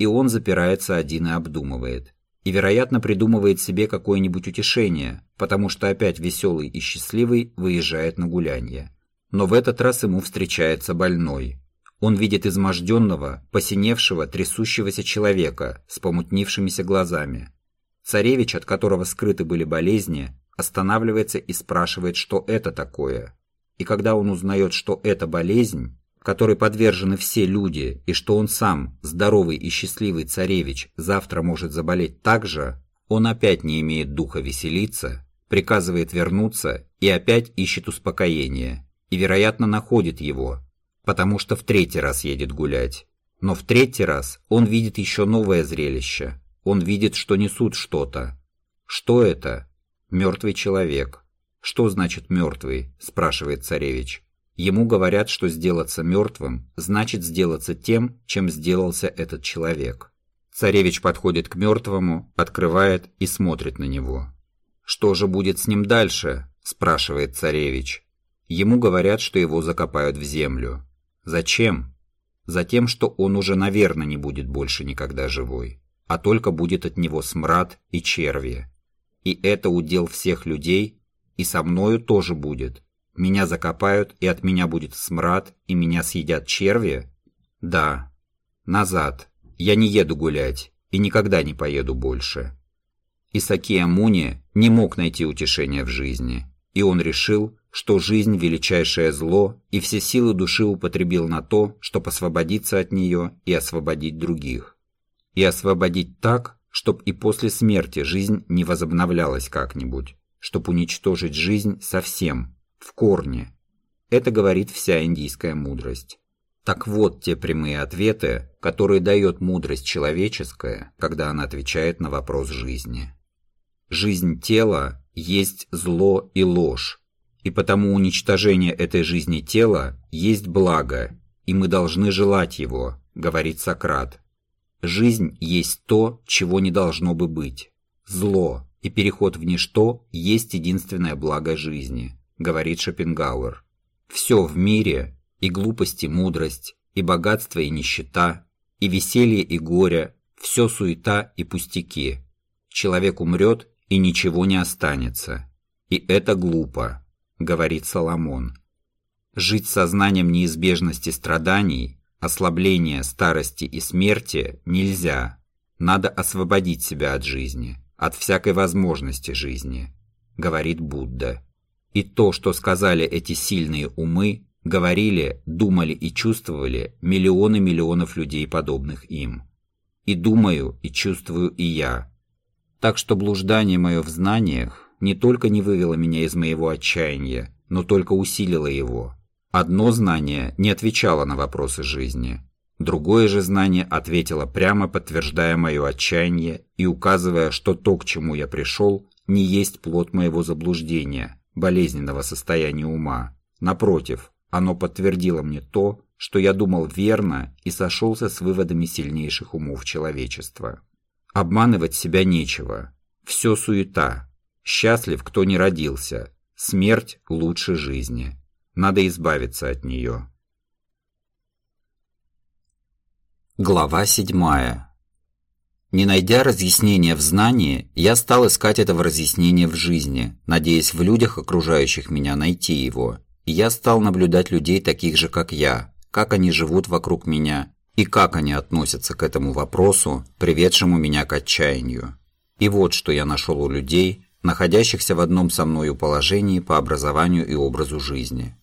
И он запирается один и обдумывает. И, вероятно, придумывает себе какое-нибудь утешение, потому что опять веселый и счастливый выезжает на гулянье. Но в этот раз ему встречается больной. Он видит изможденного, посиневшего, трясущегося человека с помутнившимися глазами. Царевич, от которого скрыты были болезни, останавливается и спрашивает, что это такое. И когда он узнает, что это болезнь, которой подвержены все люди, и что он сам, здоровый и счастливый царевич, завтра может заболеть так же, он опять не имеет духа веселиться, приказывает вернуться и опять ищет успокоения, и, вероятно, находит его, потому что в третий раз едет гулять. Но в третий раз он видит еще новое зрелище. Он видит, что несут что-то. Что это? Мертвый человек. Что значит мертвый? спрашивает царевич. Ему говорят, что сделаться мертвым значит сделаться тем, чем сделался этот человек. Царевич подходит к мертвому, открывает и смотрит на него. «Что же будет с ним дальше?» – спрашивает царевич. Ему говорят, что его закопают в землю. Зачем? Затем, что он уже, наверное, не будет больше никогда живой, а только будет от него смрад и черви. И это удел всех людей, и со мною тоже будет. Меня закопают, и от меня будет смрад, и меня съедят черви? Да. Назад. Я не еду гулять, и никогда не поеду больше. Исакия Муни не мог найти утешения в жизни, и он решил, что жизнь – величайшее зло, и все силы души употребил на то, чтобы освободиться от нее и освободить других. И освободить так, чтоб и после смерти жизнь не возобновлялась как-нибудь, чтоб уничтожить жизнь совсем, в корне. Это говорит вся индийская мудрость. Так вот те прямые ответы, которые дает мудрость человеческая, когда она отвечает на вопрос жизни. Жизнь тела есть зло и ложь, и потому уничтожение этой жизни тела есть благо, и мы должны желать его, говорит Сократ. Жизнь есть то, чего не должно бы быть. Зло и переход в ничто есть единственное благо жизни, говорит Шопенгауэр. Все в мире, и глупость и мудрость, и богатство и нищета, и веселье и горе, все суета и пустяки. Человек умрет, и ничего не останется. И это глупо, говорит Соломон. Жить сознанием неизбежности страданий Ослабления старости и смерти нельзя. Надо освободить себя от жизни, от всякой возможности жизни, говорит Будда. И то, что сказали эти сильные умы, говорили, думали и чувствовали миллионы миллионов людей, подобных им. И думаю, и чувствую и я. Так что блуждание мое в знаниях не только не вывело меня из моего отчаяния, но только усилило его – Одно знание не отвечало на вопросы жизни. Другое же знание ответило прямо подтверждая мое отчаяние и указывая, что то, к чему я пришел, не есть плод моего заблуждения, болезненного состояния ума. Напротив, оно подтвердило мне то, что я думал верно и сошелся с выводами сильнейших умов человечества. Обманывать себя нечего. Все суета. Счастлив, кто не родился. Смерть лучше жизни. Надо избавиться от нее. Глава седьмая. Не найдя разъяснения в знании, я стал искать этого разъяснения в жизни, надеясь в людях, окружающих меня, найти его. И я стал наблюдать людей таких же, как я, как они живут вокруг меня и как они относятся к этому вопросу, приведшему меня к отчаянию. И вот что я нашел у людей, находящихся в одном со мною положении по образованию и образу жизни.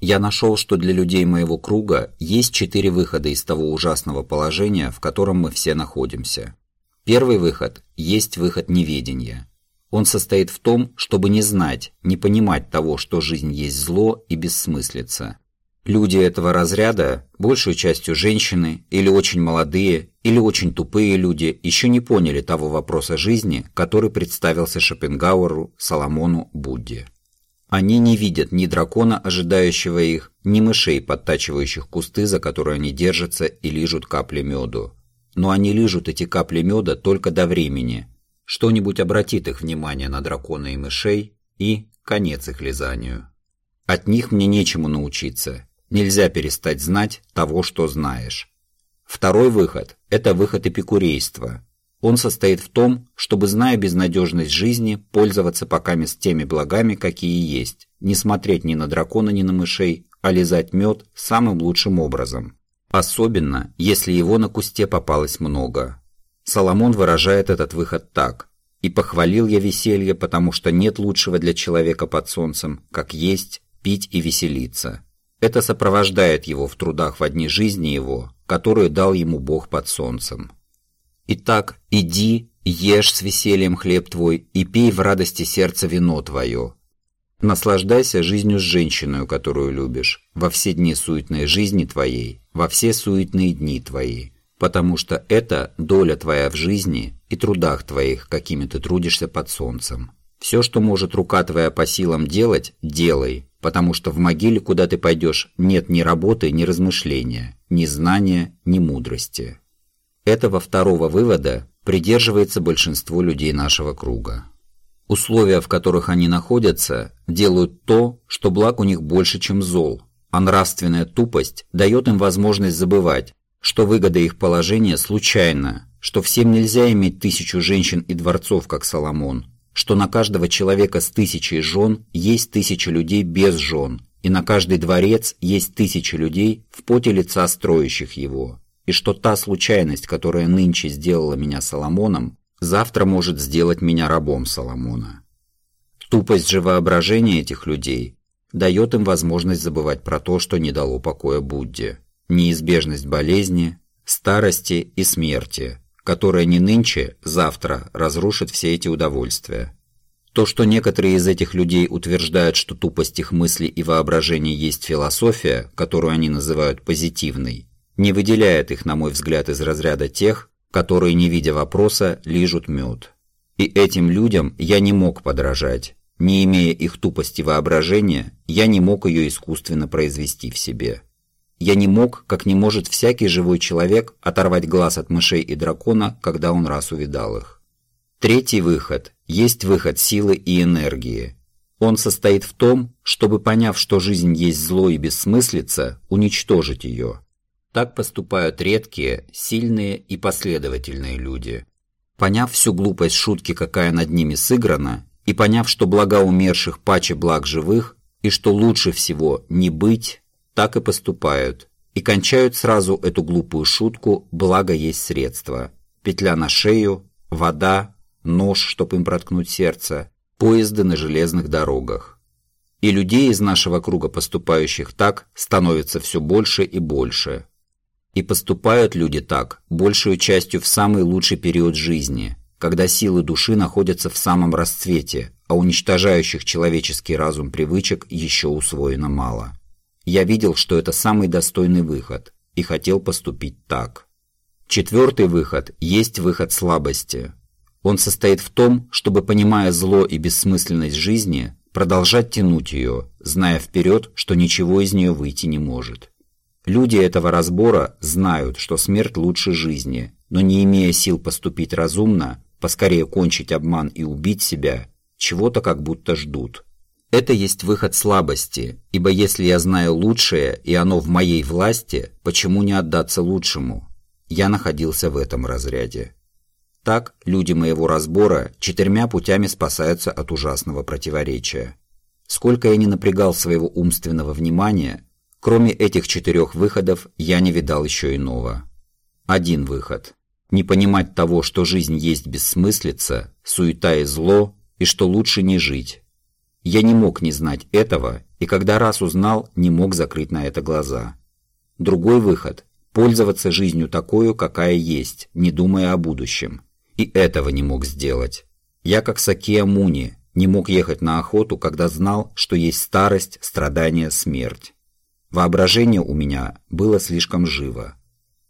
Я нашел, что для людей моего круга есть четыре выхода из того ужасного положения, в котором мы все находимся. Первый выход есть выход неведения. Он состоит в том, чтобы не знать, не понимать того, что жизнь есть зло и бессмыслица. Люди этого разряда, большей частью женщины, или очень молодые, или очень тупые люди, еще не поняли того вопроса жизни, который представился Шопенгауэру, Соломону, Будде. Они не видят ни дракона, ожидающего их, ни мышей, подтачивающих кусты, за которые они держатся и лижут капли меду. Но они лижут эти капли меда только до времени. Что-нибудь обратит их внимание на дракона и мышей, и конец их лизанию. От них мне нечему научиться. Нельзя перестать знать того, что знаешь. Второй выход – это выход эпикурейства. Он состоит в том, чтобы, зная безнадежность жизни, пользоваться поками с теми благами, какие есть, не смотреть ни на дракона, ни на мышей, а лизать мед самым лучшим образом. Особенно, если его на кусте попалось много. Соломон выражает этот выход так. «И похвалил я веселье, потому что нет лучшего для человека под солнцем, как есть, пить и веселиться». Это сопровождает его в трудах в одни жизни его, которые дал ему Бог под солнцем. Итак, иди, ешь с весельем хлеб твой и пей в радости сердца вино твое. Наслаждайся жизнью с женщиной, которую любишь, во все дни суетной жизни твоей, во все суетные дни твои, потому что это доля твоя в жизни и трудах твоих, какими ты трудишься под солнцем. Все, что может рука твоя по силам делать, делай, потому что в могиле, куда ты пойдешь, нет ни работы, ни размышления, ни знания, ни мудрости. Этого второго вывода придерживается большинство людей нашего круга. Условия, в которых они находятся, делают то, что благ у них больше, чем зол, а нравственная тупость дает им возможность забывать, что выгода их положения случайна, что всем нельзя иметь тысячу женщин и дворцов, как Соломон, что на каждого человека с тысячей жен есть тысяча людей без жен, и на каждый дворец есть тысяча людей в поте лица строящих его, и что та случайность, которая нынче сделала меня Соломоном, завтра может сделать меня рабом Соломона. Тупость же воображения этих людей дает им возможность забывать про то, что не дало покоя Будде неизбежность болезни, старости и смерти, которая не нынче, завтра разрушит все эти удовольствия. То, что некоторые из этих людей утверждают, что тупость их мысли и воображения есть философия, которую они называют позитивной, не выделяет их, на мой взгляд, из разряда тех, которые, не видя вопроса, лижут мед. И этим людям я не мог подражать. Не имея их тупости воображения, я не мог ее искусственно произвести в себе. Я не мог, как не может всякий живой человек, оторвать глаз от мышей и дракона, когда он раз увидал их. Третий выход есть выход силы и энергии. Он состоит в том, чтобы, поняв, что жизнь есть зло и бессмыслица, уничтожить ее. Так поступают редкие, сильные и последовательные люди. Поняв всю глупость шутки, какая над ними сыграна, и поняв, что блага умерших паче благ живых, и что лучше всего не быть, так и поступают. И кончают сразу эту глупую шутку «благо есть средство». Петля на шею, вода, нож, чтоб им проткнуть сердце, поезды на железных дорогах. И людей из нашего круга поступающих так становится все больше и больше. И поступают люди так, большую частью в самый лучший период жизни, когда силы души находятся в самом расцвете, а уничтожающих человеческий разум привычек еще усвоено мало. Я видел, что это самый достойный выход, и хотел поступить так. Четвертый выход есть выход слабости. Он состоит в том, чтобы, понимая зло и бессмысленность жизни, продолжать тянуть ее, зная вперед, что ничего из нее выйти не может. Люди этого разбора знают, что смерть лучше жизни, но не имея сил поступить разумно, поскорее кончить обман и убить себя, чего-то как будто ждут. Это есть выход слабости, ибо если я знаю лучшее, и оно в моей власти, почему не отдаться лучшему? Я находился в этом разряде. Так люди моего разбора четырьмя путями спасаются от ужасного противоречия. Сколько я не напрягал своего умственного внимания, кроме этих четырех выходов я не видал еще иного. Один выход. Не понимать того, что жизнь есть бессмыслица, суета и зло, и что лучше не жить, я не мог не знать этого, и когда раз узнал, не мог закрыть на это глаза. Другой выход – пользоваться жизнью такой, какая есть, не думая о будущем. И этого не мог сделать. Я, как Сакия Муни, не мог ехать на охоту, когда знал, что есть старость, страдания, смерть. Воображение у меня было слишком живо.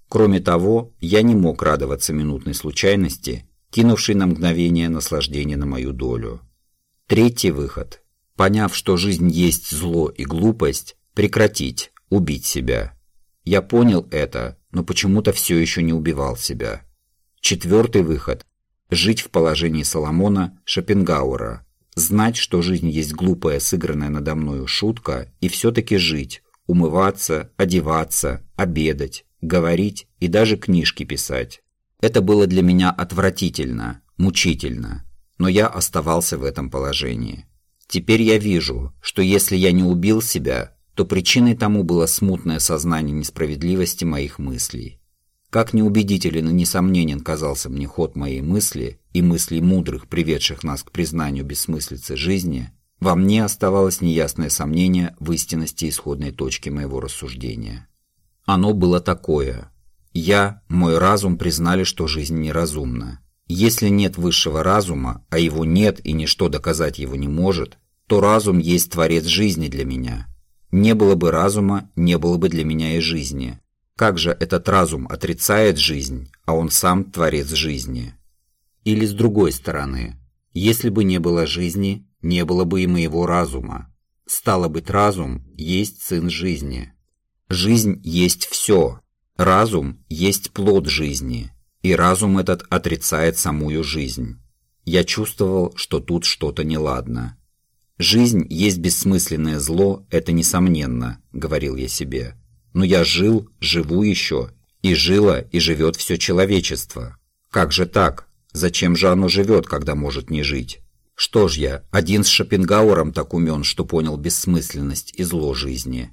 Кроме того, я не мог радоваться минутной случайности, кинувшей на мгновение наслаждение на мою долю. Третий выход Поняв, что жизнь есть зло и глупость, прекратить, убить себя. Я понял это, но почему-то все еще не убивал себя. Четвертый выход – жить в положении Соломона Шопенгауэра, знать, что жизнь есть глупая, сыгранная надо мною шутка, и все-таки жить, умываться, одеваться, обедать, говорить и даже книжки писать. Это было для меня отвратительно, мучительно, но я оставался в этом положении. Теперь я вижу, что если я не убил себя, то причиной тому было смутное сознание несправедливости моих мыслей. Как неубедителен и несомненен казался мне ход моей мысли и мыслей мудрых, приведших нас к признанию бессмыслицы жизни, во мне оставалось неясное сомнение в истинности исходной точки моего рассуждения. Оно было такое. Я, мой разум признали, что жизнь неразумна. Если нет высшего разума, а его нет и ничто доказать его не может, то разум есть творец жизни для меня. Не было бы разума, не было бы для меня и жизни. Как же этот разум отрицает жизнь, а он сам творец жизни? Или с другой стороны, если бы не было жизни, не было бы и моего разума. Стало быть, разум есть сын жизни. Жизнь есть все. Разум есть плод жизни. И разум этот отрицает самую жизнь. Я чувствовал, что тут что-то неладно. «Жизнь есть бессмысленное зло, это несомненно», — говорил я себе. «Но я жил, живу еще, и жило, и живет все человечество. Как же так? Зачем же оно живет, когда может не жить? Что ж я, один с Шопенгауэром так умен, что понял бессмысленность и зло жизни.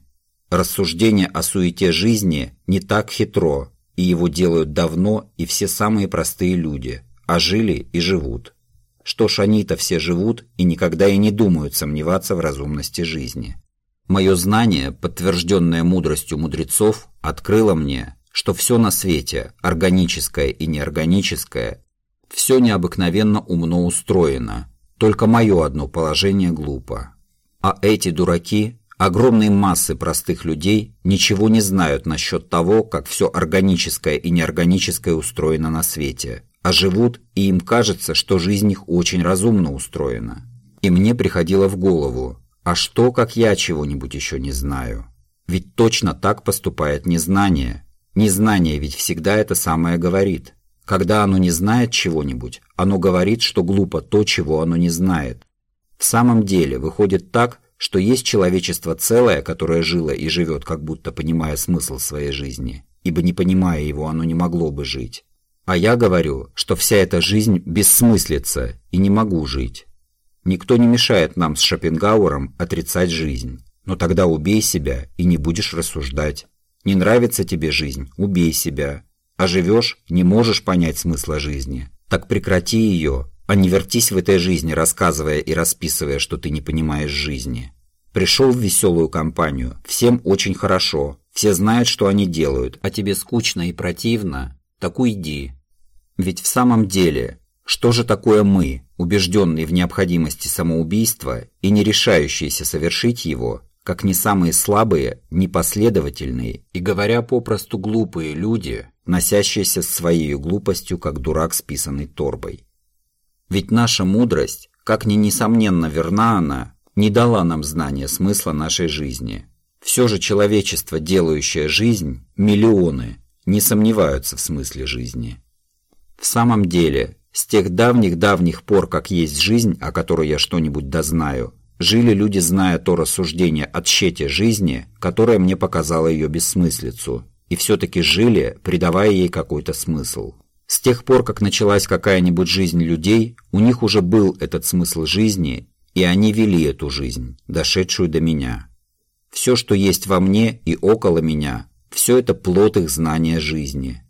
Рассуждение о суете жизни не так хитро, и его делают давно и все самые простые люди, а жили и живут. Что ж, они-то все живут и никогда и не думают сомневаться в разумности жизни. Мое знание, подтвержденное мудростью мудрецов, открыло мне, что все на свете, органическое и неорганическое, все необыкновенно умно устроено, только мое одно положение глупо. А эти дураки, огромные массы простых людей, ничего не знают насчет того, как все органическое и неорганическое устроено на свете, а живут, и им кажется, что жизнь их очень разумно устроена. И мне приходило в голову, а что, как я чего-нибудь еще не знаю? Ведь точно так поступает незнание. Незнание ведь всегда это самое говорит. Когда оно не знает чего-нибудь, оно говорит, что глупо то, чего оно не знает. В самом деле выходит так, что есть человечество целое, которое жило и живет, как будто понимая смысл своей жизни, ибо не понимая его, оно не могло бы жить. А я говорю, что вся эта жизнь бессмыслица и не могу жить. Никто не мешает нам с Шопенгауэром отрицать жизнь. Но тогда убей себя и не будешь рассуждать. Не нравится тебе жизнь – убей себя. А живешь – не можешь понять смысла жизни. Так прекрати ее, а не вертись в этой жизни, рассказывая и расписывая, что ты не понимаешь жизни. Пришел в веселую компанию, всем очень хорошо, все знают, что они делают, а тебе скучно и противно, так уйди, ведь в самом деле, что же такое мы, убежденные в необходимости самоубийства и не решающиеся совершить его, как не самые слабые, непоследовательные и, говоря попросту, глупые люди, носящиеся с своей глупостью, как дурак с писаной торбой? Ведь наша мудрость, как ни несомненно верна она, не дала нам знания смысла нашей жизни. Все же человечество, делающее жизнь, миллионы, не сомневаются в смысле жизни. В самом деле, с тех давних-давних пор, как есть жизнь, о которой я что-нибудь дознаю, жили люди, зная то рассуждение о тщете жизни, которое мне показало ее бессмыслицу, и все-таки жили, придавая ей какой-то смысл. С тех пор, как началась какая-нибудь жизнь людей, у них уже был этот смысл жизни, и они вели эту жизнь, дошедшую до меня. Все, что есть во мне и около меня, все это плод их знания жизни.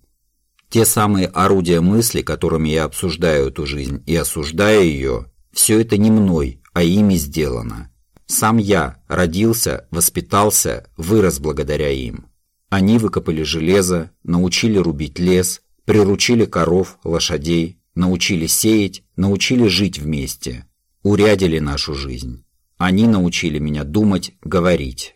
Те самые орудия мысли, которыми я обсуждаю эту жизнь и осуждаю ее, все это не мной, а ими сделано. Сам я родился, воспитался, вырос благодаря им. Они выкопали железо, научили рубить лес, приручили коров, лошадей, научили сеять, научили жить вместе, урядили нашу жизнь. Они научили меня думать, говорить.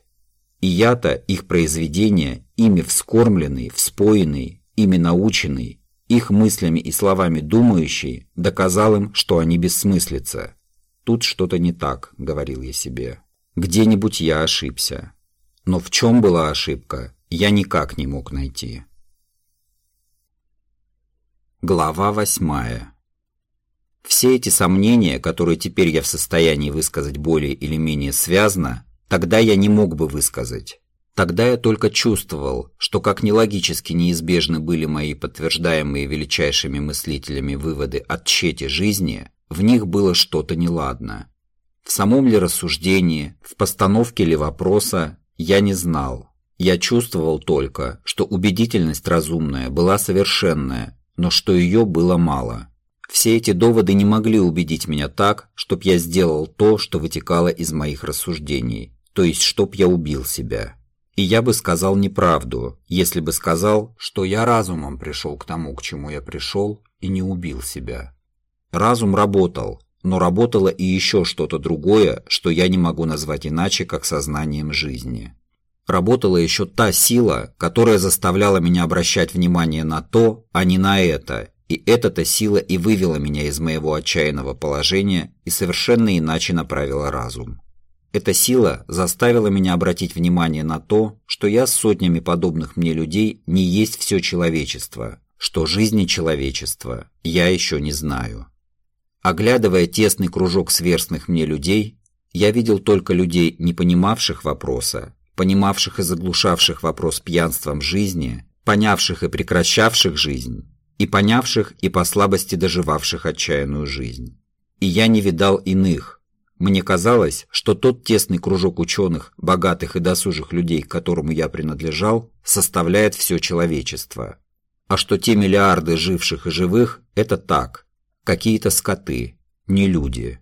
И я-то, их произведения, ими вскормленный, вспоенный, ими наученный, их мыслями и словами думающий, доказал им, что они бессмыслица. «Тут что-то не так», — говорил я себе. «Где-нибудь я ошибся». Но в чем была ошибка, я никак не мог найти. Глава восьмая. Все эти сомнения, которые теперь я в состоянии высказать более или менее связно, тогда я не мог бы высказать. Тогда я только чувствовал, что как нелогически неизбежны были мои подтверждаемые величайшими мыслителями выводы о тщете жизни, в них было что-то неладно. В самом ли рассуждении, в постановке ли вопроса, я не знал. Я чувствовал только, что убедительность разумная была совершенная, но что ее было мало. Все эти доводы не могли убедить меня так, чтоб я сделал то, что вытекало из моих рассуждений, то есть чтоб я убил себя. И я бы сказал неправду, если бы сказал, что я разумом пришел к тому, к чему я пришел, и не убил себя. Разум работал, но работало и еще что-то другое, что я не могу назвать иначе, как сознанием жизни. Работала еще та сила, которая заставляла меня обращать внимание на то, а не на это, и эта-то сила и вывела меня из моего отчаянного положения и совершенно иначе направила разум. Эта сила заставила меня обратить внимание на то, что я с сотнями подобных мне людей не есть все человечество, что жизни человечества я еще не знаю. Оглядывая тесный кружок сверстных мне людей, я видел только людей, не понимавших вопроса, понимавших и заглушавших вопрос пьянством жизни, понявших и прекращавших жизнь, и понявших и по слабости доживавших отчаянную жизнь. И я не видал иных. Мне казалось, что тот тесный кружок ученых, богатых и досужих людей, к которому я принадлежал, составляет все человечество. А что те миллиарды живших и живых – это так, какие-то скоты, не люди.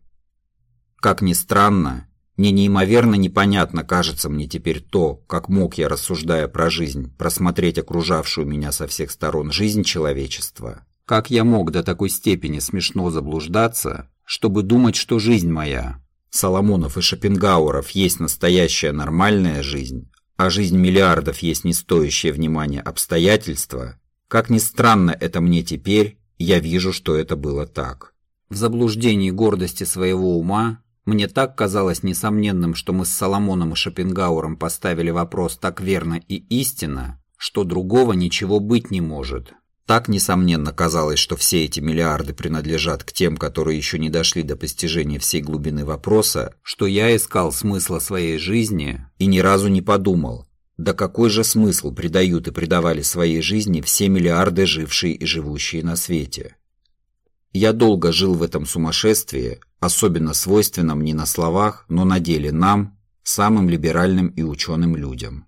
Как ни странно, не неимоверно непонятно кажется мне теперь то, как мог я, рассуждая про жизнь, просмотреть окружавшую меня со всех сторон жизнь человечества. Как я мог до такой степени смешно заблуждаться, чтобы думать, что жизнь моя, Соломонов и Шопенгауэров, есть настоящая нормальная жизнь, а жизнь миллиардов есть не стоящее внимания обстоятельства, как ни странно это мне теперь, я вижу, что это было так. В заблуждении гордости своего ума мне так казалось несомненным, что мы с Соломоном и Шопенгауэром поставили вопрос так верно и истинно, что другого ничего быть не может. Так несомненно казалось, что все эти миллиарды принадлежат к тем, которые еще не дошли до постижения всей глубины вопроса, что я искал смысла своей жизни и ни разу не подумал, да какой же смысл придают и придавали своей жизни все миллиарды, жившие и живущие на свете? Я долго жил в этом сумасшествии, особенно свойственном не на словах, но на деле нам, самым либеральным и ученым людям.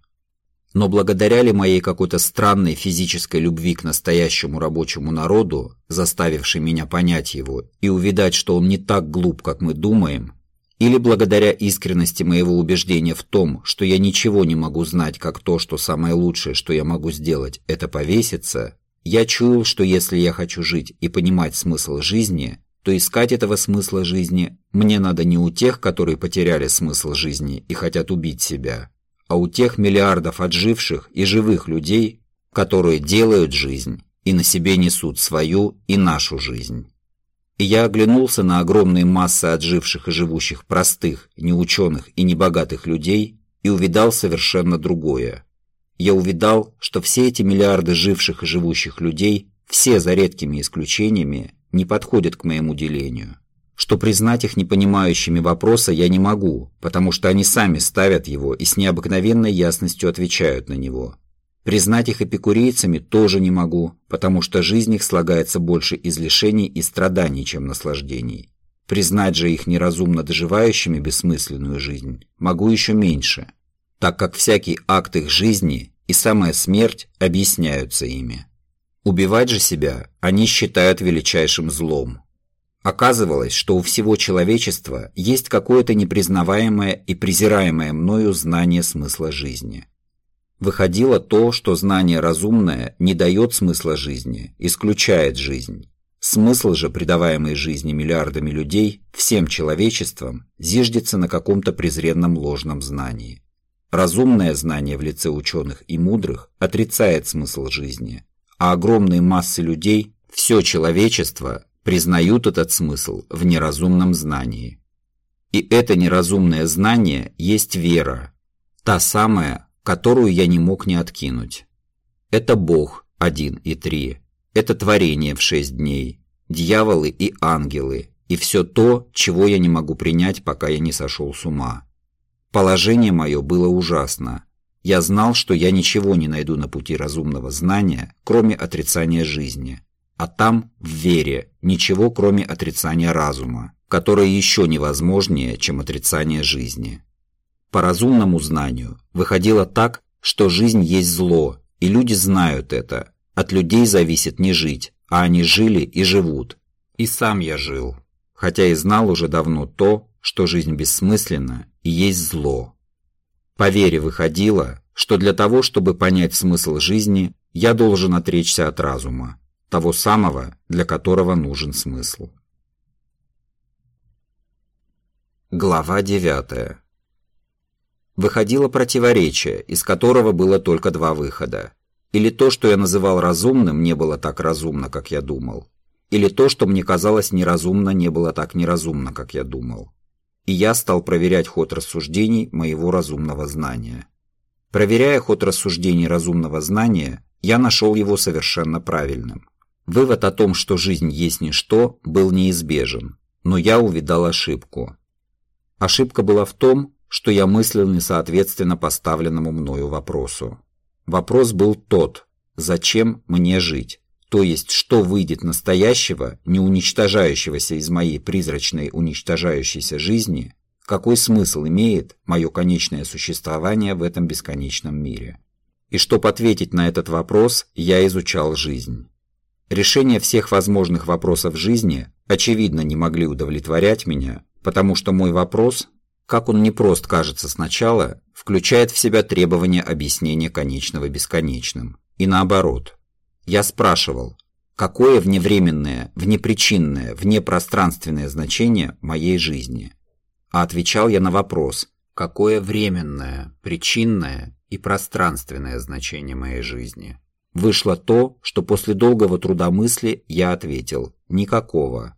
Но благодаря ли моей какой-то странной физической любви к настоящему рабочему народу, заставившей меня понять его и увидать, что он не так глуп, как мы думаем, или благодаря искренности моего убеждения в том, что я ничего не могу знать, как то, что самое лучшее, что я могу сделать, это повеситься, я чуял, что если я хочу жить и понимать смысл жизни, то искать этого смысла жизни мне надо не у тех, которые потеряли смысл жизни и хотят убить себя, а у тех миллиардов отживших и живых людей, которые делают жизнь и на себе несут свою и нашу жизнь. И я оглянулся на огромные массы отживших и живущих простых, неученых и небогатых людей и увидал совершенно другое. Я увидал, что все эти миллиарды живших и живущих людей, все за редкими исключениями, не подходят к моему делению. Что признать их непонимающими вопроса я не могу, потому что они сами ставят его и с необыкновенной ясностью отвечают на него. Признать их эпикурейцами тоже не могу, потому что жизнь их слагается больше из лишений и страданий, чем наслаждений. Признать же их неразумно доживающими бессмысленную жизнь могу еще меньше, так как всякий акт их жизни и самая смерть объясняются ими. Убивать же себя они считают величайшим злом. Оказывалось, что у всего человечества есть какое-то непризнаваемое и презираемое мною знание смысла жизни – Выходило то, что знание разумное не дает смысла жизни, исключает жизнь. Смысл же, придаваемый жизни миллиардами людей, всем человечеством, зиждется на каком-то презренном ложном знании. Разумное знание в лице ученых и мудрых отрицает смысл жизни, а огромные массы людей, все человечество, признают этот смысл в неразумном знании. И это неразумное знание есть вера, та самая, которую я не мог не откинуть. Это Бог один и три, это творение в шесть дней, дьяволы и ангелы, и все то, чего я не могу принять, пока я не сошел с ума. Положение мое было ужасно. Я знал, что я ничего не найду на пути разумного знания, кроме отрицания жизни. А там, в вере, ничего, кроме отрицания разума, которое еще невозможнее, чем отрицание жизни. По разумному знанию выходило так, что жизнь есть зло, и люди знают это. От людей зависит не жить, а они жили и живут. И сам я жил, хотя и знал уже давно то, что жизнь бессмысленна и есть зло. По вере выходило, что для того, чтобы понять смысл жизни, я должен отречься от разума, того самого, для которого нужен смысл. Глава 9. Выходило противоречие, из которого было только два выхода. Или то, что я называл разумным, не было так разумно, как я думал. Или то, что мне казалось неразумно, не было так неразумно, как я думал и я стал проверять ход рассуждений моего разумного знания. Проверяя ход рассуждений разумного знания, я нашел его совершенно правильным. Вывод о том, что жизнь есть ничто, был неизбежен, но я увидал ошибку. Ошибка была в том, что я мыслил несоответственно поставленному мною вопросу. Вопрос был тот «Зачем мне жить?» То есть, что выйдет настоящего, не уничтожающегося из моей призрачной уничтожающейся жизни, какой смысл имеет мое конечное существование в этом бесконечном мире? И чтобы ответить на этот вопрос, я изучал жизнь. Решение всех возможных вопросов жизни, очевидно, не могли удовлетворять меня, потому что мой вопрос, как он непрост кажется сначала, включает в себя требование объяснения конечного бесконечным. И наоборот – я спрашивал, какое вневременное, внепричинное, внепространственное значение моей жизни? А отвечал я на вопрос, какое временное, причинное и пространственное значение моей жизни? Вышло то, что после долгого трудомысли я ответил «никакого».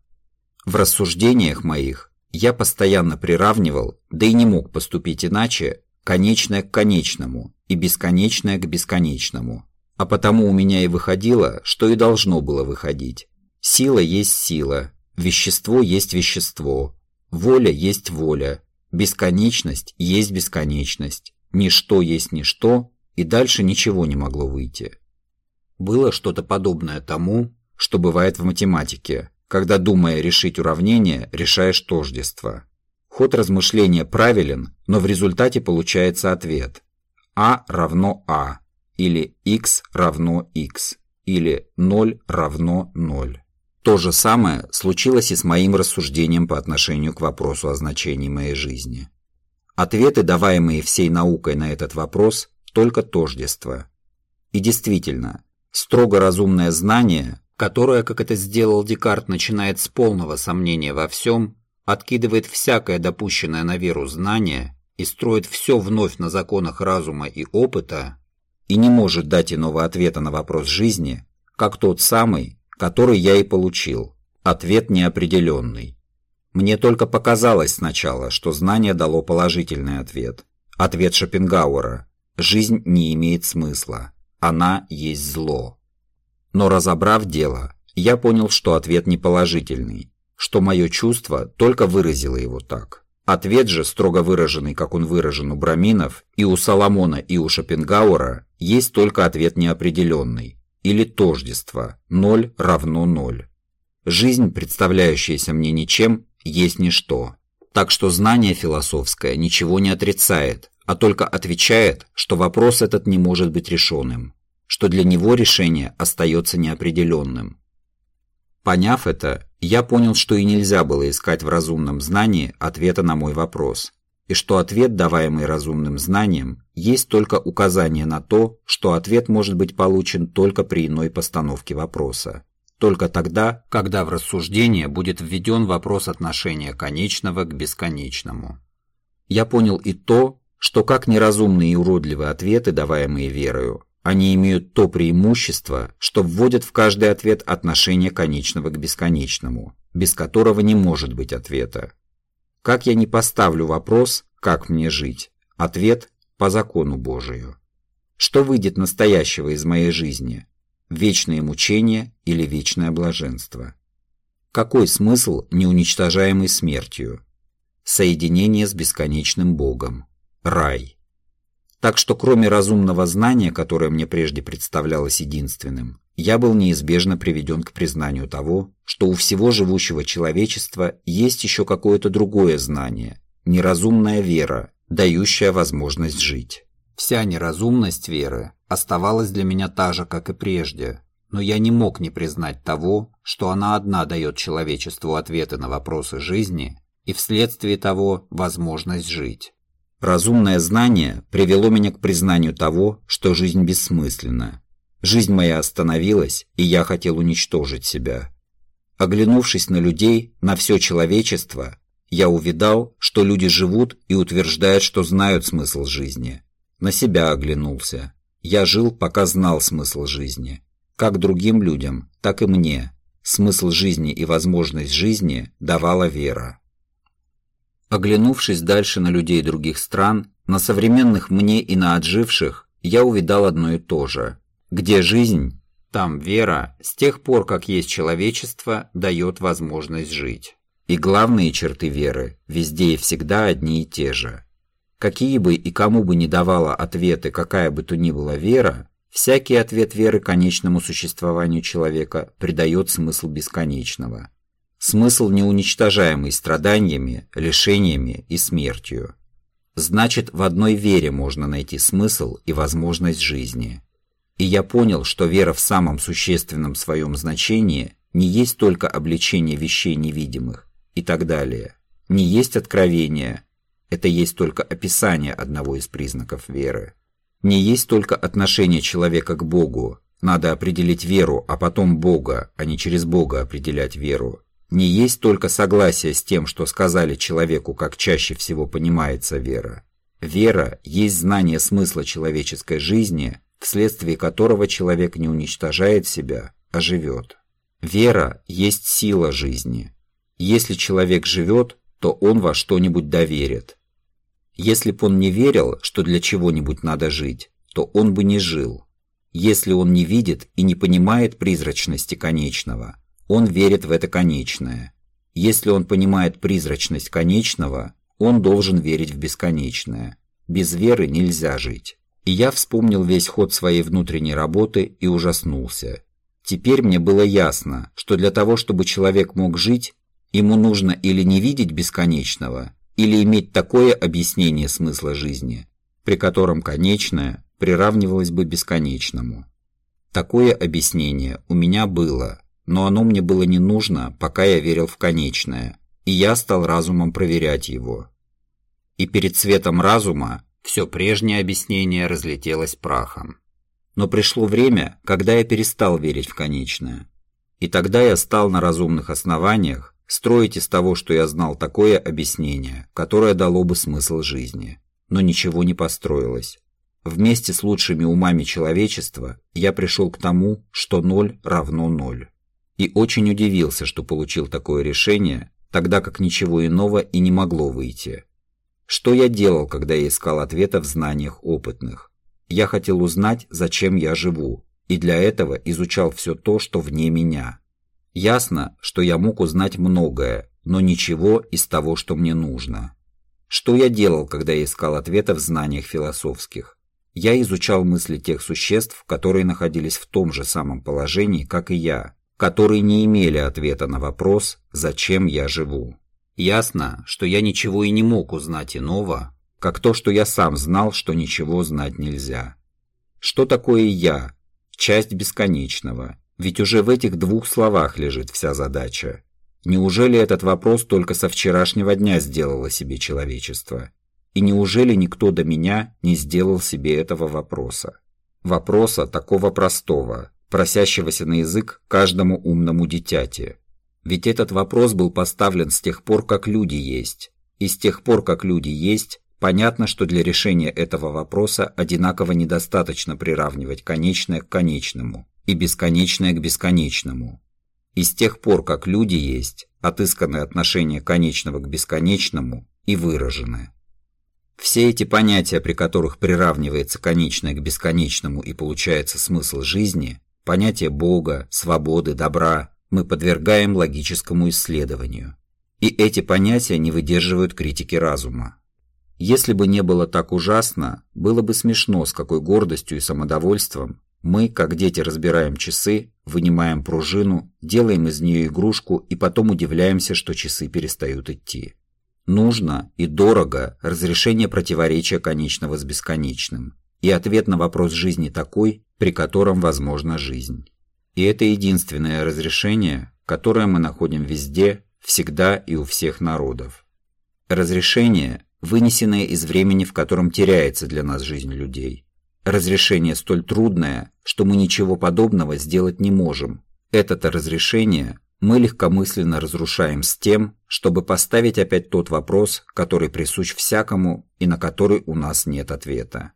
В рассуждениях моих я постоянно приравнивал, да и не мог поступить иначе, конечное к конечному и бесконечное к бесконечному, а потому у меня и выходило, что и должно было выходить. Сила есть сила, вещество есть вещество, воля есть воля, бесконечность есть бесконечность, ничто есть ничто, и дальше ничего не могло выйти. Было что-то подобное тому, что бывает в математике, когда, думая решить уравнение, решаешь тождество. Ход размышления правилен, но в результате получается ответ. А равно А или x равно x, или 0 равно 0. То же самое случилось и с моим рассуждением по отношению к вопросу о значении моей жизни. Ответы, даваемые всей наукой на этот вопрос, только тождество. И действительно, строго разумное знание, которое, как это сделал Декарт, начинает с полного сомнения во всем, откидывает всякое допущенное на веру знание и строит все вновь на законах разума и опыта, и не может дать иного ответа на вопрос жизни, как тот самый, который я и получил. Ответ неопределенный. Мне только показалось сначала, что знание дало положительный ответ. Ответ Шопенгауэра. Жизнь не имеет смысла. Она есть зло. Но разобрав дело, я понял, что ответ не положительный, что мое чувство только выразило его так. Ответ же, строго выраженный, как он выражен у Браминов, и у Соломона, и у Шопенгауэра, есть только ответ неопределенный, или тождество, ноль равно ноль. Жизнь, представляющаяся мне ничем, есть ничто. Так что знание философское ничего не отрицает, а только отвечает, что вопрос этот не может быть решенным, что для него решение остается неопределенным. Поняв это, я понял, что и нельзя было искать в разумном знании ответа на мой вопрос, и что ответ, даваемый разумным знанием, есть только указание на то, что ответ может быть получен только при иной постановке вопроса. Только тогда, когда в рассуждение будет введен вопрос отношения конечного к бесконечному. Я понял и то, что как неразумные и уродливые ответы, даваемые верою, они имеют то преимущество, что вводят в каждый ответ отношение конечного к бесконечному, без которого не может быть ответа. Как я не поставлю вопрос «как мне жить?» Ответ «по закону Божию». Что выйдет настоящего из моей жизни? Вечное мучение или вечное блаженство? Какой смысл, неуничтожаемый смертью? Соединение с бесконечным Богом. Рай. Так что кроме разумного знания, которое мне прежде представлялось единственным, я был неизбежно приведен к признанию того, что у всего живущего человечества есть еще какое-то другое знание, неразумная вера, дающая возможность жить. Вся неразумность веры оставалась для меня та же, как и прежде, но я не мог не признать того, что она одна дает человечеству ответы на вопросы жизни и вследствие того возможность жить. Разумное знание привело меня к признанию того, что жизнь бессмысленна. Жизнь моя остановилась, и я хотел уничтожить себя. Оглянувшись на людей, на все человечество, я увидал, что люди живут и утверждают, что знают смысл жизни. На себя оглянулся. Я жил, пока знал смысл жизни. Как другим людям, так и мне. Смысл жизни и возможность жизни давала вера. Оглянувшись дальше на людей других стран, на современных мне и на отживших, я увидал одно и то же. Где жизнь, там вера, с тех пор, как есть человечество, дает возможность жить. И главные черты веры везде и всегда одни и те же. Какие бы и кому бы ни давала ответы какая бы то ни была вера, всякий ответ веры конечному существованию человека придает смысл бесконечного. Смысл, неуничтожаемый страданиями, лишениями и смертью. Значит, в одной вере можно найти смысл и возможность жизни. И я понял, что вера в самом существенном своем значении не есть только обличение вещей невидимых и так далее. Не есть откровение, это есть только описание одного из признаков веры. Не есть только отношение человека к Богу, надо определить веру, а потом Бога, а не через Бога определять веру не есть только согласие с тем, что сказали человеку, как чаще всего понимается вера. Вера есть знание смысла человеческой жизни, вследствие которого человек не уничтожает себя, а живет. Вера есть сила жизни. Если человек живет, то он во что-нибудь доверит. Если б он не верил, что для чего-нибудь надо жить, то он бы не жил. Если он не видит и не понимает призрачности конечного – он верит в это конечное. Если он понимает призрачность конечного, он должен верить в бесконечное. Без веры нельзя жить. И я вспомнил весь ход своей внутренней работы и ужаснулся. Теперь мне было ясно, что для того, чтобы человек мог жить, ему нужно или не видеть бесконечного, или иметь такое объяснение смысла жизни, при котором конечное приравнивалось бы бесконечному. Такое объяснение у меня было – но оно мне было не нужно, пока я верил в конечное, и я стал разумом проверять его. И перед светом разума все прежнее объяснение разлетелось прахом. Но пришло время, когда я перестал верить в конечное. И тогда я стал на разумных основаниях строить из того, что я знал, такое объяснение, которое дало бы смысл жизни. Но ничего не построилось. Вместе с лучшими умами человечества я пришел к тому, что ноль равно ноль и очень удивился, что получил такое решение, тогда как ничего иного и не могло выйти. Что я делал, когда я искал ответа в знаниях опытных? Я хотел узнать, зачем я живу, и для этого изучал все то, что вне меня. Ясно, что я мог узнать многое, но ничего из того, что мне нужно. Что я делал, когда я искал ответа в знаниях философских? Я изучал мысли тех существ, которые находились в том же самом положении, как и я, которые не имели ответа на вопрос «Зачем я живу?». Ясно, что я ничего и не мог узнать иного, как то, что я сам знал, что ничего знать нельзя. Что такое «я»? Часть бесконечного. Ведь уже в этих двух словах лежит вся задача. Неужели этот вопрос только со вчерашнего дня сделало себе человечество? И неужели никто до меня не сделал себе этого вопроса? Вопроса такого простого, просящегося на язык каждому умному дитяти. Ведь этот вопрос был поставлен с тех пор, как люди есть. И с тех пор, как люди есть, понятно, что для решения этого вопроса одинаково недостаточно приравнивать конечное к конечному и бесконечное к бесконечному. И с тех пор, как люди есть, отысканы отношения конечного к бесконечному и выражены. Все эти понятия, при которых приравнивается конечное к бесконечному и получается смысл жизни, понятие Бога, свободы, добра мы подвергаем логическому исследованию. И эти понятия не выдерживают критики разума. Если бы не было так ужасно, было бы смешно, с какой гордостью и самодовольством мы, как дети, разбираем часы, вынимаем пружину, делаем из нее игрушку и потом удивляемся, что часы перестают идти. Нужно и дорого разрешение противоречия конечного с бесконечным и ответ на вопрос жизни такой, при котором возможна жизнь. И это единственное разрешение, которое мы находим везде, всегда и у всех народов. Разрешение, вынесенное из времени, в котором теряется для нас жизнь людей. Разрешение столь трудное, что мы ничего подобного сделать не можем. Это-то разрешение мы легкомысленно разрушаем с тем, чтобы поставить опять тот вопрос, который присущ всякому и на который у нас нет ответа.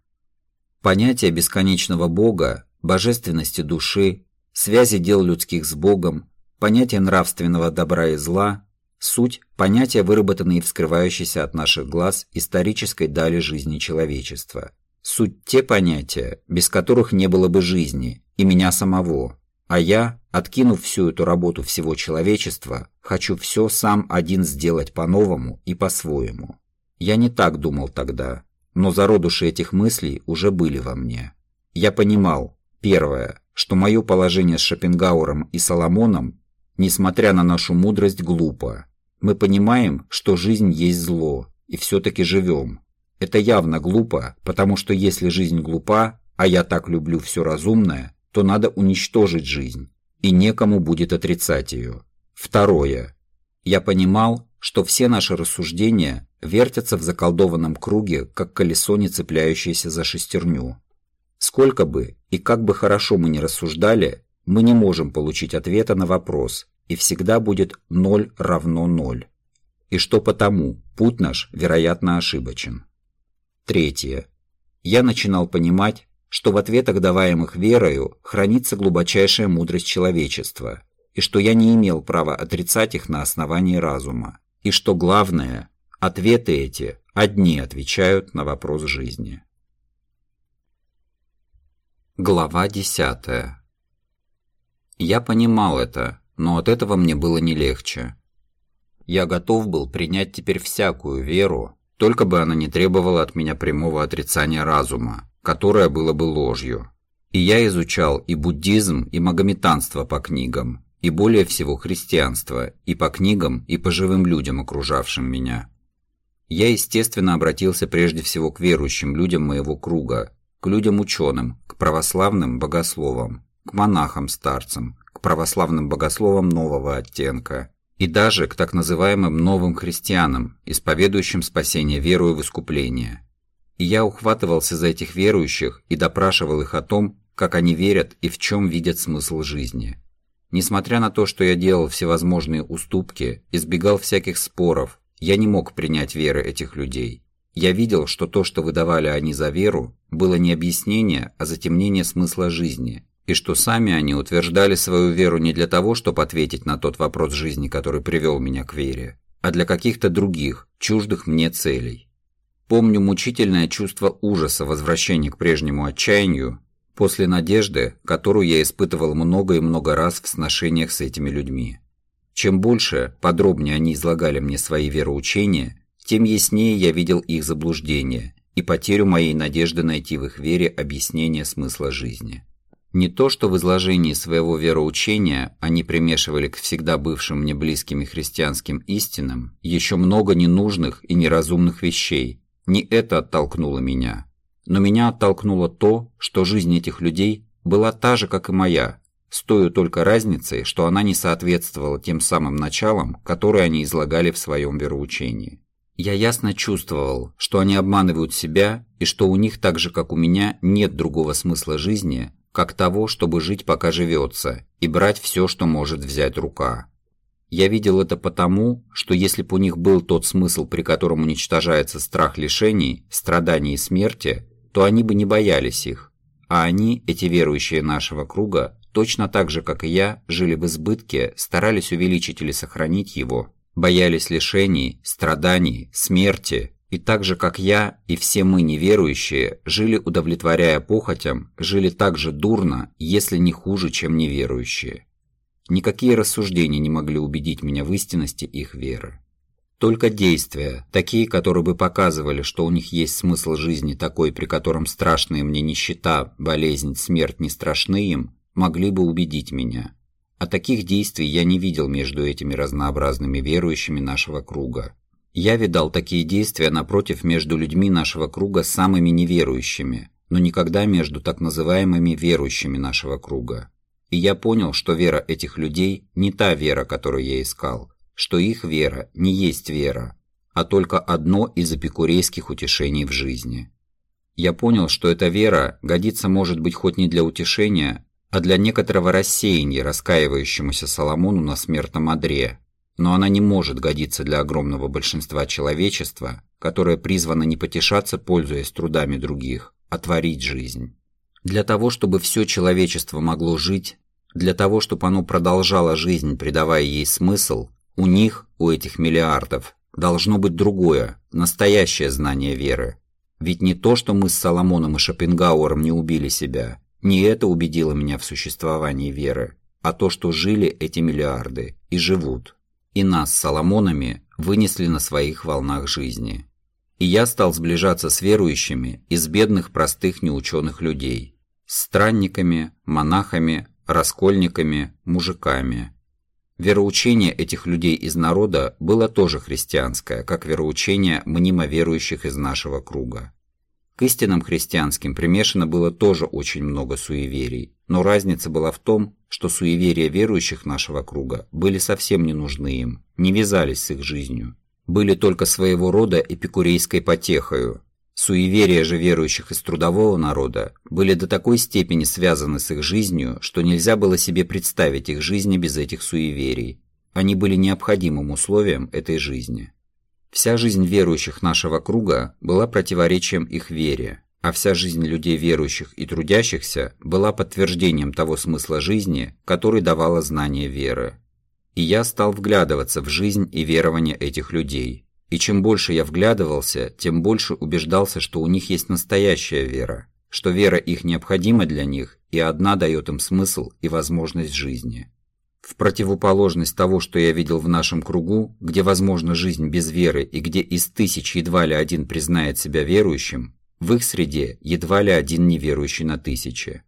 Понятие бесконечного Бога, божественности души, связи дел людских с Богом, понятие нравственного добра и зла Суть – понятия, выработанные в скрывающейся от наших глаз исторической дали жизни человечества. Суть – те понятия, без которых не было бы жизни, и меня самого. А я, откинув всю эту работу всего человечества, хочу все сам один сделать по-новому и по-своему. Я не так думал тогда, но зародыши этих мыслей уже были во мне. Я понимал, первое, что мое положение с Шопенгауэром и Соломоном, несмотря на нашу мудрость, глупо, мы понимаем, что жизнь есть зло, и все-таки живем. Это явно глупо, потому что если жизнь глупа, а я так люблю все разумное, то надо уничтожить жизнь, и некому будет отрицать ее. Второе. Я понимал, что все наши рассуждения вертятся в заколдованном круге, как колесо, не цепляющееся за шестерню. Сколько бы и как бы хорошо мы ни рассуждали, мы не можем получить ответа на вопрос, и всегда будет 0 равно 0. И что потому, путь наш, вероятно, ошибочен. Третье. Я начинал понимать, что в ответах, даваемых верою, хранится глубочайшая мудрость человечества, и что я не имел права отрицать их на основании разума, и что главное, ответы эти одни отвечают на вопрос жизни. Глава 10. Я понимал это, но от этого мне было не легче. Я готов был принять теперь всякую веру, только бы она не требовала от меня прямого отрицания разума, которое было бы ложью. И я изучал и буддизм, и магометанство по книгам, и более всего христианство, и по книгам, и по живым людям, окружавшим меня. Я, естественно, обратился прежде всего к верующим людям моего круга, к людям-ученым, к православным богословам, к монахам-старцам, к православным богословам нового оттенка и даже к так называемым новым христианам, исповедующим спасение верою в искупление. И я ухватывался за этих верующих и допрашивал их о том, как они верят и в чем видят смысл жизни. Несмотря на то, что я делал всевозможные уступки, избегал всяких споров, я не мог принять веры этих людей. Я видел, что то, что выдавали они за веру, было не объяснение, а затемнение смысла жизни, и что сами они утверждали свою веру не для того, чтобы ответить на тот вопрос жизни, который привел меня к вере, а для каких-то других, чуждых мне целей. Помню мучительное чувство ужаса возвращения к прежнему отчаянию после надежды, которую я испытывал много и много раз в сношениях с этими людьми. Чем больше, подробнее они излагали мне свои вероучения, тем яснее я видел их заблуждение и потерю моей надежды найти в их вере объяснение смысла жизни. Не то, что в изложении своего вероучения они примешивали к всегда бывшим мне близким и христианским истинам еще много ненужных и неразумных вещей. Не это оттолкнуло меня. Но меня оттолкнуло то, что жизнь этих людей была та же, как и моя, с той только разницей, что она не соответствовала тем самым началам, которые они излагали в своем вероучении. Я ясно чувствовал, что они обманывают себя и что у них так же, как у меня, нет другого смысла жизни, как того, чтобы жить пока живется, и брать все, что может взять рука. Я видел это потому, что если бы у них был тот смысл, при котором уничтожается страх лишений, страданий и смерти, то они бы не боялись их. А они, эти верующие нашего круга, точно так же, как и я, жили в избытке, старались увеличить или сохранить его, боялись лишений, страданий, смерти и так же, как я и все мы неверующие, жили удовлетворяя похотям, жили так же дурно, если не хуже, чем неверующие. Никакие рассуждения не могли убедить меня в истинности их веры. Только действия, такие, которые бы показывали, что у них есть смысл жизни такой, при котором страшные мне нищета, болезнь, смерть не страшны им, могли бы убедить меня. А таких действий я не видел между этими разнообразными верующими нашего круга. Я видал такие действия, напротив, между людьми нашего круга самыми неверующими, но никогда между так называемыми верующими нашего круга. И я понял, что вера этих людей не та вера, которую я искал, что их вера не есть вера, а только одно из эпикурейских утешений в жизни. Я понял, что эта вера годится, может быть, хоть не для утешения, а для некоторого рассеяния раскаивающемуся Соломону на смертном одре, но она не может годиться для огромного большинства человечества, которое призвано не потешаться, пользуясь трудами других, а творить жизнь. Для того, чтобы все человечество могло жить, для того, чтобы оно продолжало жизнь, придавая ей смысл, у них, у этих миллиардов, должно быть другое, настоящее знание веры. Ведь не то, что мы с Соломоном и Шопенгауэром не убили себя, не это убедило меня в существовании веры, а то, что жили эти миллиарды и живут. И нас с Соломонами вынесли на своих волнах жизни. И я стал сближаться с верующими из бедных простых неученых людей, с странниками, монахами, раскольниками, мужиками. Вероучение этих людей из народа было тоже христианское, как вероучение мнимо верующих из нашего круга. К истинам христианским примешано было тоже очень много суеверий, но разница была в том, что суеверия верующих нашего круга были совсем не нужны им, не вязались с их жизнью, были только своего рода эпикурейской потехою. Суеверия же верующих из трудового народа были до такой степени связаны с их жизнью, что нельзя было себе представить их жизни без этих суеверий. Они были необходимым условием этой жизни. Вся жизнь верующих нашего круга была противоречием их вере, а вся жизнь людей верующих и трудящихся была подтверждением того смысла жизни, который давало знание веры. И я стал вглядываться в жизнь и верование этих людей. И чем больше я вглядывался, тем больше убеждался, что у них есть настоящая вера, что вера их необходима для них и одна дает им смысл и возможность жизни. В противоположность того, что я видел в нашем кругу, где возможна жизнь без веры и где из тысяч едва ли один признает себя верующим, в их среде едва ли один неверующий на тысячи.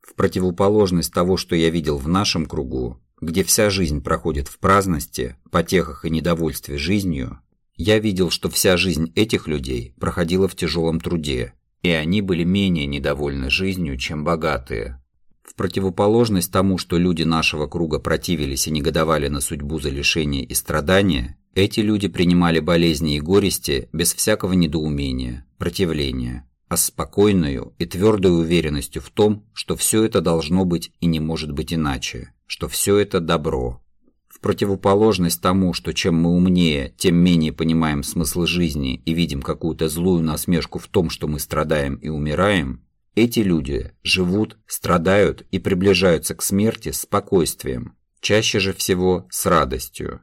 В противоположность того, что я видел в нашем кругу, где вся жизнь проходит в праздности, потехах и недовольстве жизнью, я видел, что вся жизнь этих людей проходила в тяжелом труде, и они были менее недовольны жизнью, чем богатые. В противоположность тому, что люди нашего круга противились и негодовали на судьбу за лишение и страдания, эти люди принимали болезни и горести без всякого недоумения, противления, а с спокойной и твердой уверенностью в том, что все это должно быть и не может быть иначе что все это добро. В противоположность тому, что чем мы умнее, тем менее понимаем смысл жизни и видим какую-то злую насмешку в том, что мы страдаем и умираем, эти люди живут, страдают и приближаются к смерти с спокойствием, чаще же всего с радостью.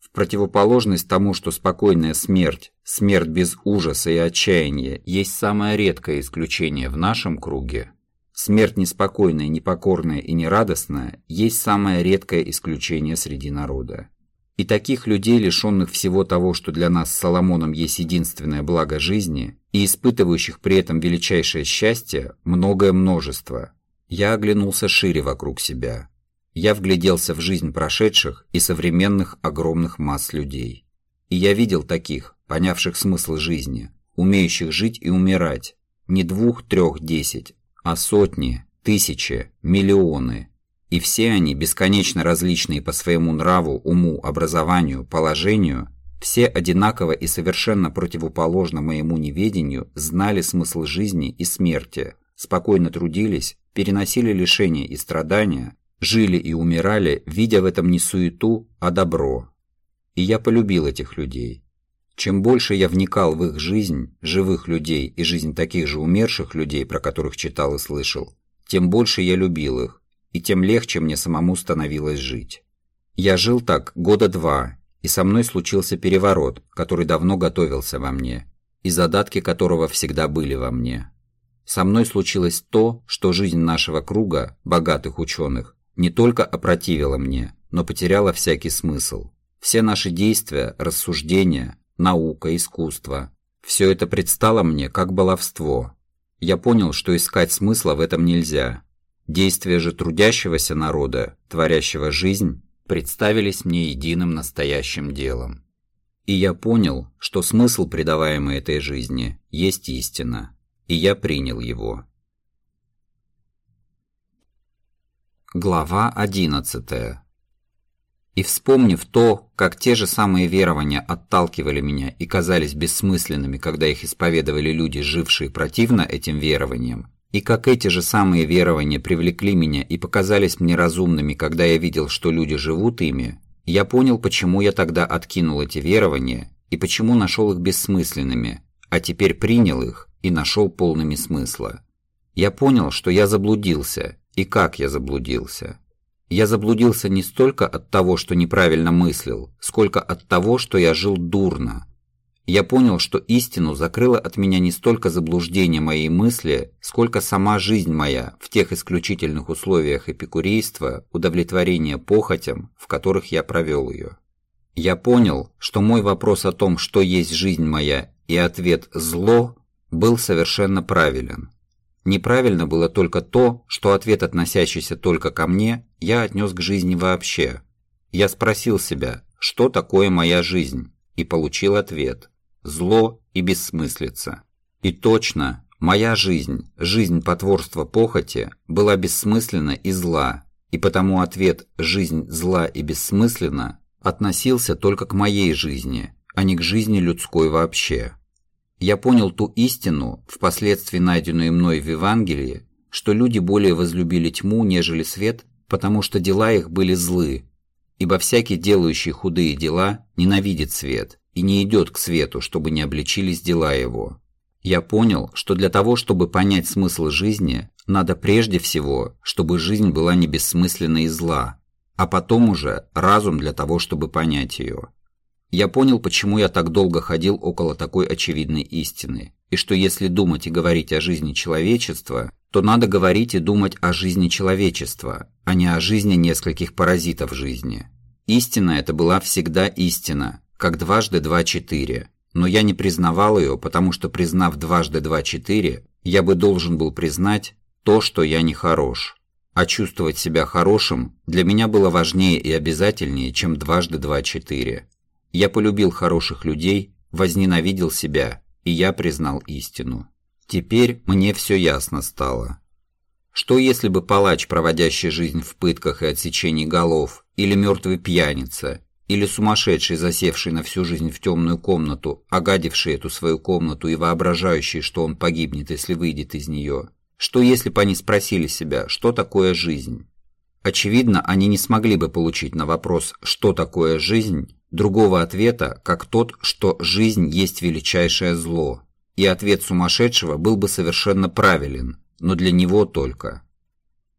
В противоположность тому, что спокойная смерть, смерть без ужаса и отчаяния, есть самое редкое исключение в нашем круге, Смерть неспокойная, непокорная и нерадостная есть самое редкое исключение среди народа. И таких людей, лишенных всего того, что для нас с Соломоном есть единственное благо жизни, и испытывающих при этом величайшее счастье, многое множество. Я оглянулся шире вокруг себя. Я вгляделся в жизнь прошедших и современных огромных масс людей. И я видел таких, понявших смысл жизни, умеющих жить и умирать, не двух, трех, десять, а сотни, тысячи, миллионы. И все они, бесконечно различные по своему нраву, уму, образованию, положению, все одинаково и совершенно противоположно моему неведению знали смысл жизни и смерти, спокойно трудились, переносили лишения и страдания, жили и умирали, видя в этом не суету, а добро. И я полюбил этих людей. Чем больше я вникал в их жизнь, живых людей и жизнь таких же умерших людей, про которых читал и слышал, тем больше я любил их, и тем легче мне самому становилось жить. Я жил так года два, и со мной случился переворот, который давно готовился во мне, и задатки которого всегда были во мне. Со мной случилось то, что жизнь нашего круга, богатых ученых, не только опротивила мне, но потеряла всякий смысл. Все наши действия, рассуждения, наука, искусство – все это предстало мне как баловство. Я понял, что искать смысла в этом нельзя. Действия же трудящегося народа, творящего жизнь, представились мне единым настоящим делом. И я понял, что смысл, придаваемый этой жизни, есть истина, и я принял его. Глава 11. И вспомнив то, как те же самые верования отталкивали меня и казались бессмысленными, когда их исповедовали люди, жившие противно этим верованиям, и как эти же самые верования привлекли меня и показались мне разумными, когда я видел, что люди живут ими, я понял, почему я тогда откинул эти верования и почему нашел их бессмысленными, а теперь принял их и нашел полными смысла. Я понял, что я заблудился, и как я заблудился. Я заблудился не столько от того, что неправильно мыслил, сколько от того, что я жил дурно. Я понял, что истину закрыло от меня не столько заблуждение моей мысли, сколько сама жизнь моя в тех исключительных условиях эпикурейства, удовлетворения похотям, в которых я провел ее. Я понял, что мой вопрос о том, что есть жизнь моя, и ответ «зло» был совершенно правилен. Неправильно было только то, что ответ, относящийся только ко мне, я отнес к жизни вообще. Я спросил себя, что такое моя жизнь, и получил ответ – зло и бессмыслица. И точно, моя жизнь, жизнь потворства похоти, была бессмысленна и зла, и потому ответ «жизнь зла и бессмысленна» относился только к моей жизни, а не к жизни людской вообще я понял ту истину, впоследствии найденную мной в Евангелии, что люди более возлюбили тьму, нежели свет, потому что дела их были злы, ибо всякий, делающий худые дела, ненавидит свет и не идет к свету, чтобы не обличились дела его. Я понял, что для того, чтобы понять смысл жизни, надо прежде всего, чтобы жизнь была не бессмысленна и зла, а потом уже разум для того, чтобы понять ее. Я понял, почему я так долго ходил около такой очевидной истины, и что если думать и говорить о жизни человечества, то надо говорить и думать о жизни человечества, а не о жизни нескольких паразитов жизни. Истина это была всегда истина, как дважды два четыре, но я не признавал ее, потому что признав дважды два четыре, я бы должен был признать то, что я не хорош. А чувствовать себя хорошим для меня было важнее и обязательнее, чем дважды два четыре. Я полюбил хороших людей, возненавидел себя, и я признал истину. Теперь мне все ясно стало. Что если бы палач, проводящий жизнь в пытках и отсечении голов, или мертвый пьяница, или сумасшедший, засевший на всю жизнь в темную комнату, огадивший эту свою комнату и воображающий, что он погибнет, если выйдет из нее, что если бы они спросили себя, что такое жизнь? Очевидно, они не смогли бы получить на вопрос «что такое жизнь?» Другого ответа, как тот, что жизнь есть величайшее зло. И ответ сумасшедшего был бы совершенно правилен, но для него только.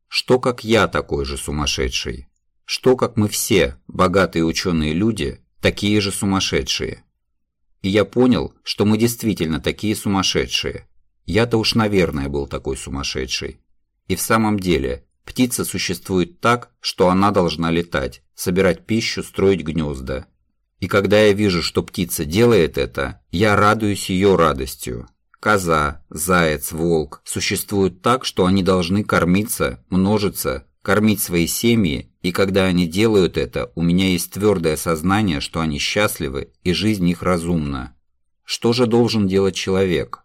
Что как я такой же сумасшедший? Что как мы все, богатые ученые люди, такие же сумасшедшие? И я понял, что мы действительно такие сумасшедшие. Я-то уж, наверное, был такой сумасшедший. И в самом деле, птица существует так, что она должна летать, собирать пищу, строить гнезда. И когда я вижу, что птица делает это, я радуюсь ее радостью. Коза, заяц, волк существуют так, что они должны кормиться, множиться, кормить свои семьи, и когда они делают это, у меня есть твердое сознание, что они счастливы и жизнь их разумна. Что же должен делать человек?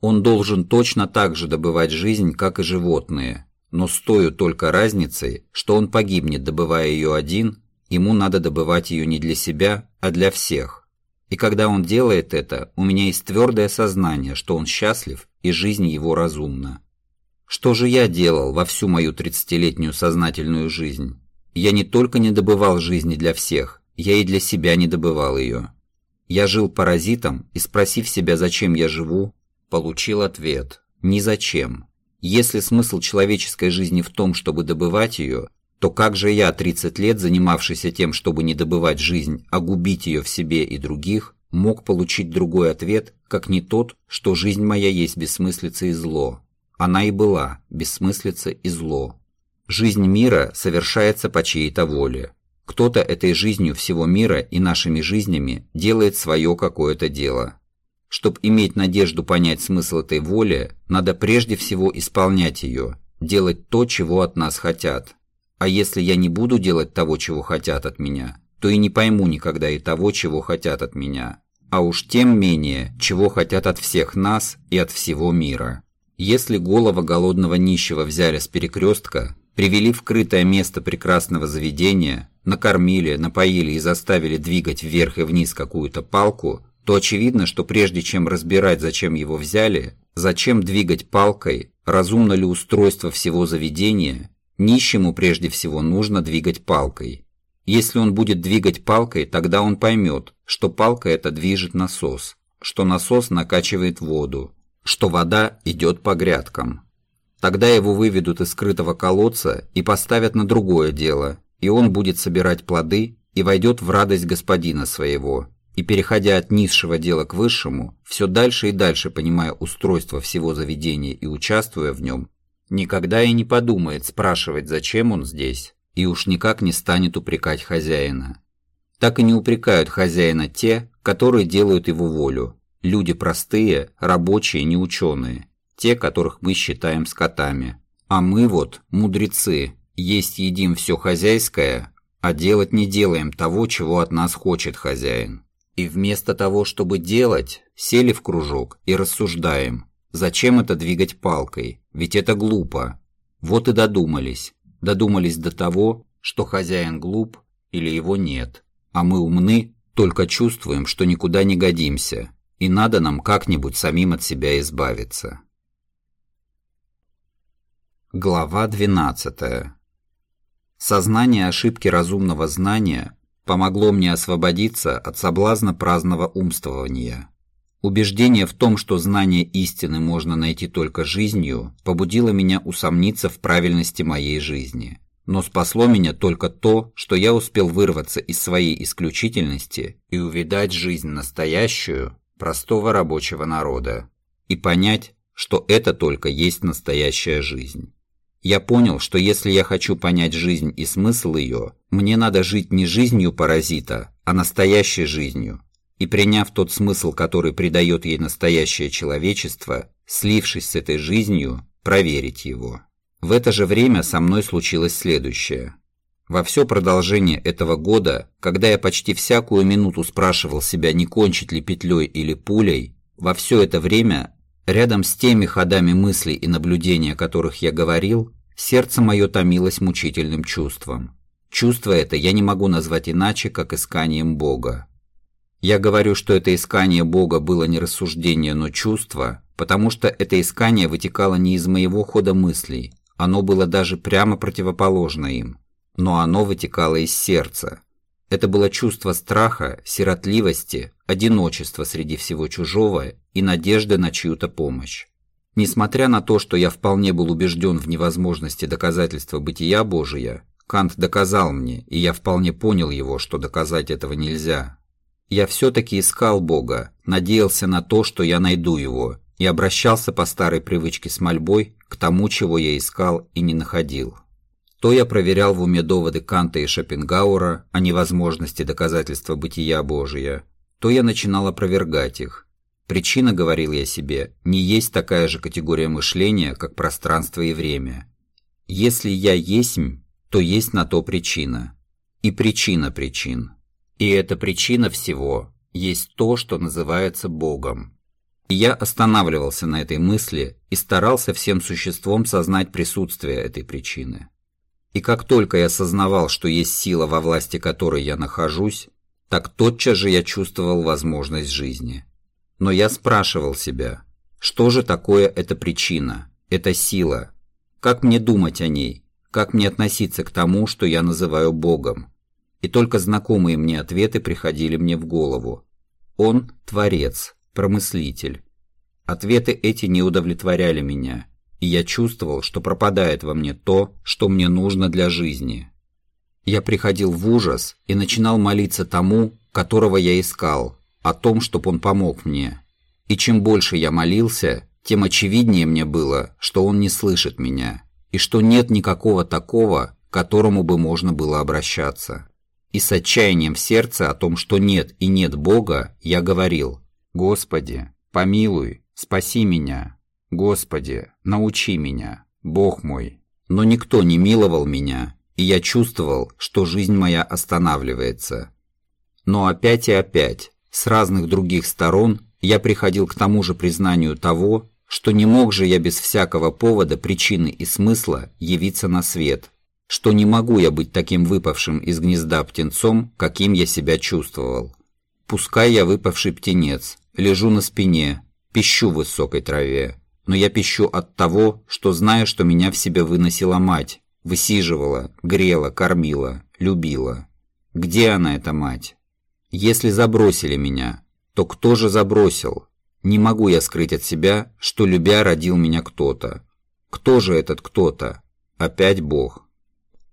Он должен точно так же добывать жизнь, как и животные, но с той только разницей, что он погибнет, добывая ее один, Ему надо добывать ее не для себя, а для всех. И когда он делает это, у меня есть твердое сознание, что он счастлив и жизнь его разумна. Что же я делал во всю мою тридцатилетнюю сознательную жизнь? Я не только не добывал жизни для всех, я и для себя не добывал ее. Я жил паразитом и, спросив себя, зачем я живу, получил ответ – ни зачем. Если смысл человеческой жизни в том, чтобы добывать ее, то как же я, 30 лет занимавшийся тем, чтобы не добывать жизнь, а губить ее в себе и других, мог получить другой ответ, как не тот, что жизнь моя есть бессмыслица и зло. Она и была бессмыслица и зло. Жизнь мира совершается по чьей-то воле. Кто-то этой жизнью всего мира и нашими жизнями делает свое какое-то дело. Чтобы иметь надежду понять смысл этой воли, надо прежде всего исполнять ее, делать то, чего от нас хотят. А если я не буду делать того, чего хотят от меня, то и не пойму никогда и того, чего хотят от меня. А уж тем менее, чего хотят от всех нас и от всего мира. Если голова голодного нищего взяли с перекрестка, привели в крытое место прекрасного заведения, накормили, напоили и заставили двигать вверх и вниз какую-то палку, то очевидно, что прежде чем разбирать, зачем его взяли, зачем двигать палкой, разумно ли устройство всего заведения, нищему прежде всего нужно двигать палкой. Если он будет двигать палкой, тогда он поймет, что палка это движет насос, что насос накачивает воду, что вода идет по грядкам. Тогда его выведут из скрытого колодца и поставят на другое дело, и он будет собирать плоды и войдет в радость господина своего, и, переходя от низшего дела к высшему, все дальше и дальше понимая устройство всего заведения и участвуя в нем, никогда и не подумает спрашивать, зачем он здесь, и уж никак не станет упрекать хозяина. Так и не упрекают хозяина те, которые делают его волю, люди простые, рабочие, не ученые, те, которых мы считаем скотами. А мы вот, мудрецы, есть едим все хозяйское, а делать не делаем того, чего от нас хочет хозяин. И вместо того, чтобы делать, сели в кружок и рассуждаем, зачем это двигать палкой, ведь это глупо. Вот и додумались. Додумались до того, что хозяин глуп или его нет, а мы умны, только чувствуем, что никуда не годимся, и надо нам как-нибудь самим от себя избавиться. Глава 12. Сознание ошибки разумного знания помогло мне освободиться от соблазна праздного умствования. Убеждение в том, что знание истины можно найти только жизнью, побудило меня усомниться в правильности моей жизни. Но спасло меня только то, что я успел вырваться из своей исключительности и увидать жизнь настоящую, простого рабочего народа, и понять, что это только есть настоящая жизнь. Я понял, что если я хочу понять жизнь и смысл ее, мне надо жить не жизнью паразита, а настоящей жизнью. И приняв тот смысл, который придает ей настоящее человечество, слившись с этой жизнью, проверить его. В это же время со мной случилось следующее. Во все продолжение этого года, когда я почти всякую минуту спрашивал себя, не кончить ли петлей или пулей, во все это время Рядом с теми ходами мыслей и наблюдений, о которых я говорил, сердце мое томилось мучительным чувством. Чувство это я не могу назвать иначе, как исканием Бога. Я говорю, что это искание Бога было не рассуждение, но чувство, потому что это искание вытекало не из моего хода мыслей, оно было даже прямо противоположно им, но оно вытекало из сердца. Это было чувство страха, сиротливости, одиночества среди всего чужого и надежды на чью-то помощь. Несмотря на то, что я вполне был убежден в невозможности доказательства бытия Божия, Кант доказал мне, и я вполне понял его, что доказать этого нельзя. Я все-таки искал Бога, надеялся на то, что я найду его, и обращался по старой привычке с мольбой к тому, чего я искал и не находил. То я проверял в уме доводы Канта и Шопенгауэра о невозможности доказательства бытия Божия, то я начинал опровергать их, Причина, говорил я себе, не есть такая же категория мышления, как пространство и время. Если я есмь, то есть на то причина. И причина причин. И эта причина всего есть то, что называется Богом. И я останавливался на этой мысли и старался всем существом сознать присутствие этой причины. И как только я осознавал, что есть сила, во власти которой я нахожусь, так тотчас же я чувствовал возможность жизни. Но я спрашивал себя, что же такое эта причина, эта сила? Как мне думать о ней? Как мне относиться к тому, что я называю Богом? И только знакомые мне ответы приходили мне в голову. Он – творец, промыслитель. Ответы эти не удовлетворяли меня, и я чувствовал, что пропадает во мне то, что мне нужно для жизни. Я приходил в ужас и начинал молиться тому, которого я искал, о том, чтобы он помог мне. И чем больше я молился, тем очевиднее мне было, что он не слышит меня, и что нет никакого такого, к которому бы можно было обращаться. и с отчаянием в сердце о том, что нет и нет Бога, я говорил «Господи, помилуй, спаси меня, Господи, научи меня, Бог мой». Но никто не миловал меня, и я чувствовал, что жизнь моя останавливается. Но опять и опять, с разных других сторон, я приходил к тому же признанию того, что не мог же я без всякого повода, причины и смысла явиться на свет, что не могу я быть таким выпавшим из гнезда птенцом, каким я себя чувствовал. Пускай я выпавший птенец, лежу на спине, пищу в высокой траве, но я пищу от того, что знаю, что меня в себе выносила мать, высиживала, грела, кормила, любила. Где она, эта мать? Если забросили меня, то кто же забросил? Не могу я скрыть от себя, что любя родил меня кто-то. Кто же этот кто-то? Опять Бог.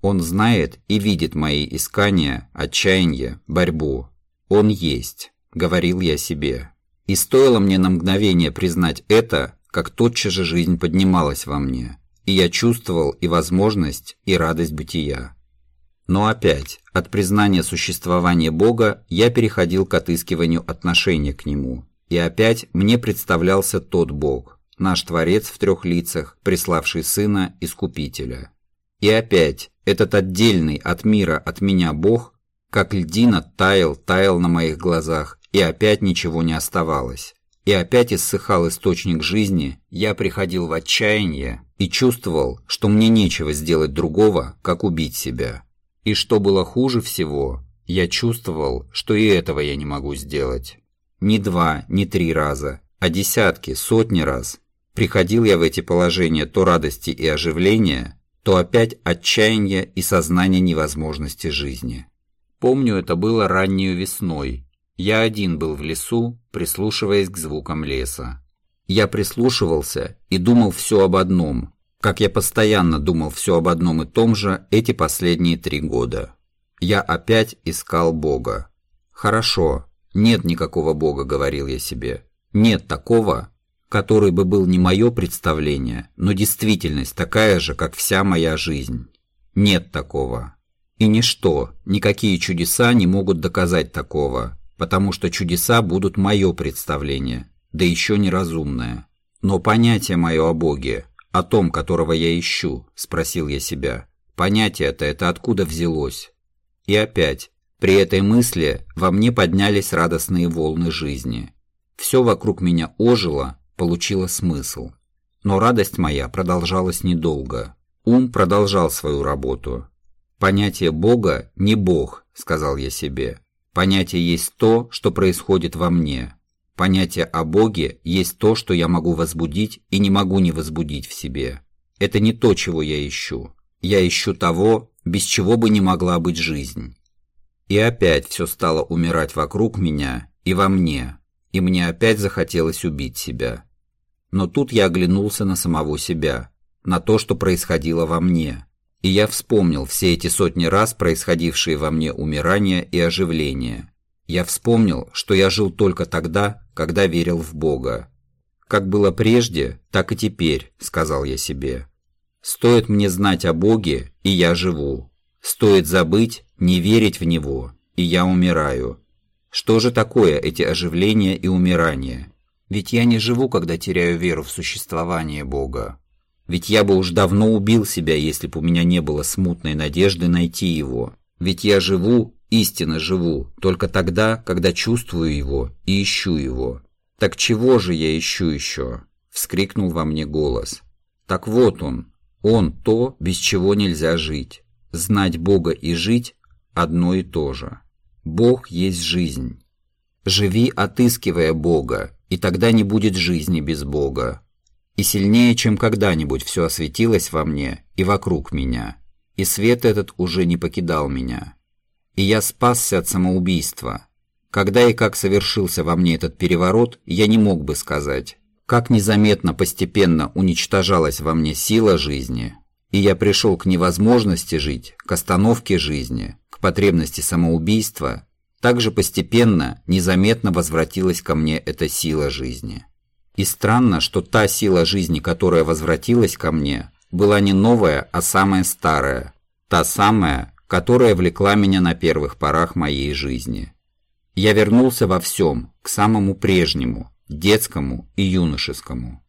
Он знает и видит мои искания, отчаяние, борьбу. Он есть, говорил я себе. И стоило мне на мгновение признать это, как тотчас же жизнь поднималась во мне, и я чувствовал и возможность, и радость бытия. Но опять, от признания существования Бога я переходил к отыскиванию отношения к Нему, и опять мне представлялся тот Бог, наш Творец в трех лицах, приславший Сына Искупителя. И опять, этот отдельный от мира, от меня Бог, как льдина таял, таял на моих глазах, и опять ничего не оставалось. И опять иссыхал источник жизни, я приходил в отчаяние и чувствовал, что мне нечего сделать другого, как убить себя. И что было хуже всего, я чувствовал, что и этого я не могу сделать. Ни два, ни три раза, а десятки, сотни раз. Приходил я в эти положения то радости и оживления, то опять отчаяние и сознание невозможности жизни. Помню, это было раннюю весной, я один был в лесу, прислушиваясь к звукам леса. Я прислушивался и думал все об одном, как я постоянно думал все об одном и том же эти последние три года. Я опять искал Бога. Хорошо, нет никакого Бога, говорил я себе. Нет такого, который бы был не мое представление, но действительность такая же, как вся моя жизнь. Нет такого. И ничто, никакие чудеса не могут доказать такого, потому что чудеса будут мое представление, да еще неразумное. Но понятие мое о Боге, о том, которого я ищу, спросил я себя, понятие-то это откуда взялось? И опять, при этой мысли во мне поднялись радостные волны жизни. Все вокруг меня ожило, получило смысл. Но радость моя продолжалась недолго. Ум продолжал свою работу. «Понятие Бога не Бог», — сказал я себе. Понятие есть то, что происходит во мне. Понятие о Боге есть то, что я могу возбудить и не могу не возбудить в себе. Это не то, чего я ищу. Я ищу того, без чего бы не могла быть жизнь. И опять все стало умирать вокруг меня и во мне, и мне опять захотелось убить себя. Но тут я оглянулся на самого себя, на то, что происходило во мне, и я вспомнил все эти сотни раз происходившие во мне умирания и оживления. Я вспомнил, что я жил только тогда, когда верил в Бога. Как было прежде, так и теперь, сказал я себе. Стоит мне знать о Боге, и я живу. Стоит забыть, не верить в Него, и я умираю. Что же такое эти оживления и умирания? Ведь я не живу, когда теряю веру в существование Бога. Ведь я бы уж давно убил себя, если бы у меня не было смутной надежды найти его. Ведь я живу, истинно живу, только тогда, когда чувствую его и ищу его. Так чего же я ищу еще? Вскрикнул во мне голос. Так вот он, он то, без чего нельзя жить. Знать Бога и жить – одно и то же. Бог есть жизнь. Живи, отыскивая Бога, и тогда не будет жизни без Бога. И сильнее, чем когда-нибудь, все осветилось во мне и вокруг меня, и свет этот уже не покидал меня. И я спасся от самоубийства. Когда и как совершился во мне этот переворот, я не мог бы сказать. Как незаметно постепенно уничтожалась во мне сила жизни, и я пришел к невозможности жить, к остановке жизни, к потребности самоубийства, также постепенно, незаметно возвратилась ко мне эта сила жизни. И странно, что та сила жизни, которая возвратилась ко мне, была не новая, а самая старая. Та самая, которая влекла меня на первых порах моей жизни. Я вернулся во всем, к самому прежнему, детскому и юношескому.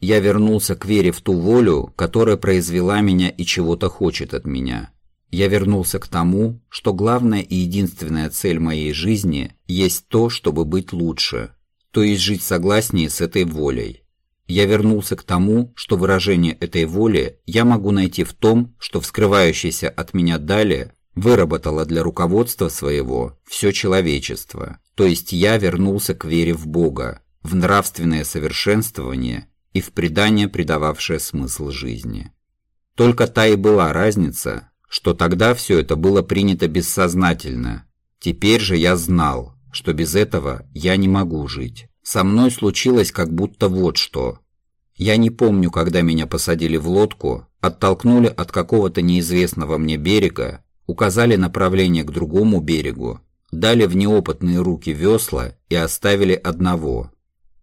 Я вернулся к вере в ту волю, которая произвела меня и чего-то хочет от меня. Я вернулся к тому, что главная и единственная цель моей жизни есть то, чтобы быть лучше, то есть жить согласнее с этой волей. Я вернулся к тому, что выражение этой воли я могу найти в том, что вскрывающееся от меня далее выработало для руководства своего все человечество, то есть я вернулся к вере в Бога, в нравственное совершенствование и в предание, придававшее смысл жизни. Только та и была разница, что тогда все это было принято бессознательно. Теперь же я знал, что без этого я не могу жить. Со мной случилось как будто вот что. Я не помню, когда меня посадили в лодку, оттолкнули от какого-то неизвестного мне берега, указали направление к другому берегу, дали в неопытные руки весла и оставили одного.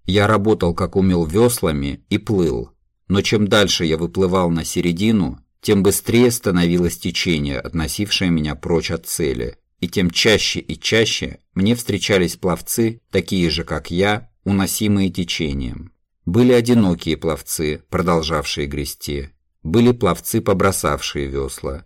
Я работал как умел веслами и плыл, но чем дальше я выплывал на середину, тем быстрее становилось течение, относившее меня прочь от цели, и тем чаще и чаще мне встречались пловцы, такие же, как я, уносимые течением. Были одинокие пловцы, продолжавшие грести, были пловцы, побросавшие весла,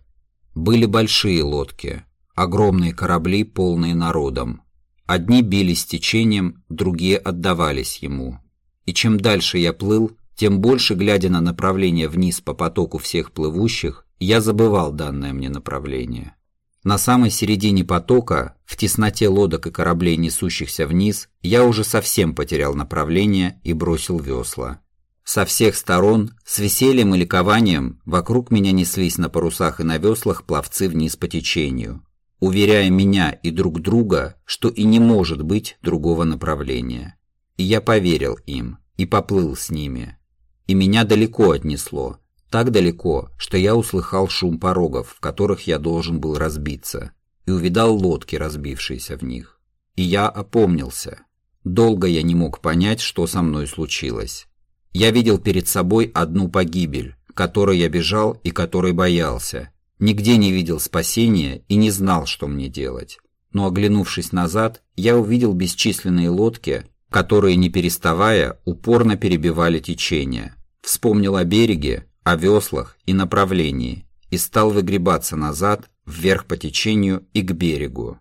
были большие лодки, огромные корабли, полные народом. Одни бились течением, другие отдавались ему. И чем дальше я плыл, тем больше, глядя на направление вниз по потоку всех плывущих, я забывал данное мне направление. На самой середине потока, в тесноте лодок и кораблей, несущихся вниз, я уже совсем потерял направление и бросил весла. Со всех сторон, с весельем и ликованием, вокруг меня неслись на парусах и на веслах пловцы вниз по течению, уверяя меня и друг друга, что и не может быть другого направления. И я поверил им и поплыл с ними и меня далеко отнесло, так далеко, что я услыхал шум порогов, в которых я должен был разбиться, и увидал лодки, разбившиеся в них. И я опомнился. Долго я не мог понять, что со мной случилось. Я видел перед собой одну погибель, которой я бежал и которой боялся. Нигде не видел спасения и не знал, что мне делать. Но оглянувшись назад, я увидел бесчисленные лодки, которые, не переставая, упорно перебивали течение. Вспомнил о береге, о веслах и направлении и стал выгребаться назад, вверх по течению и к берегу.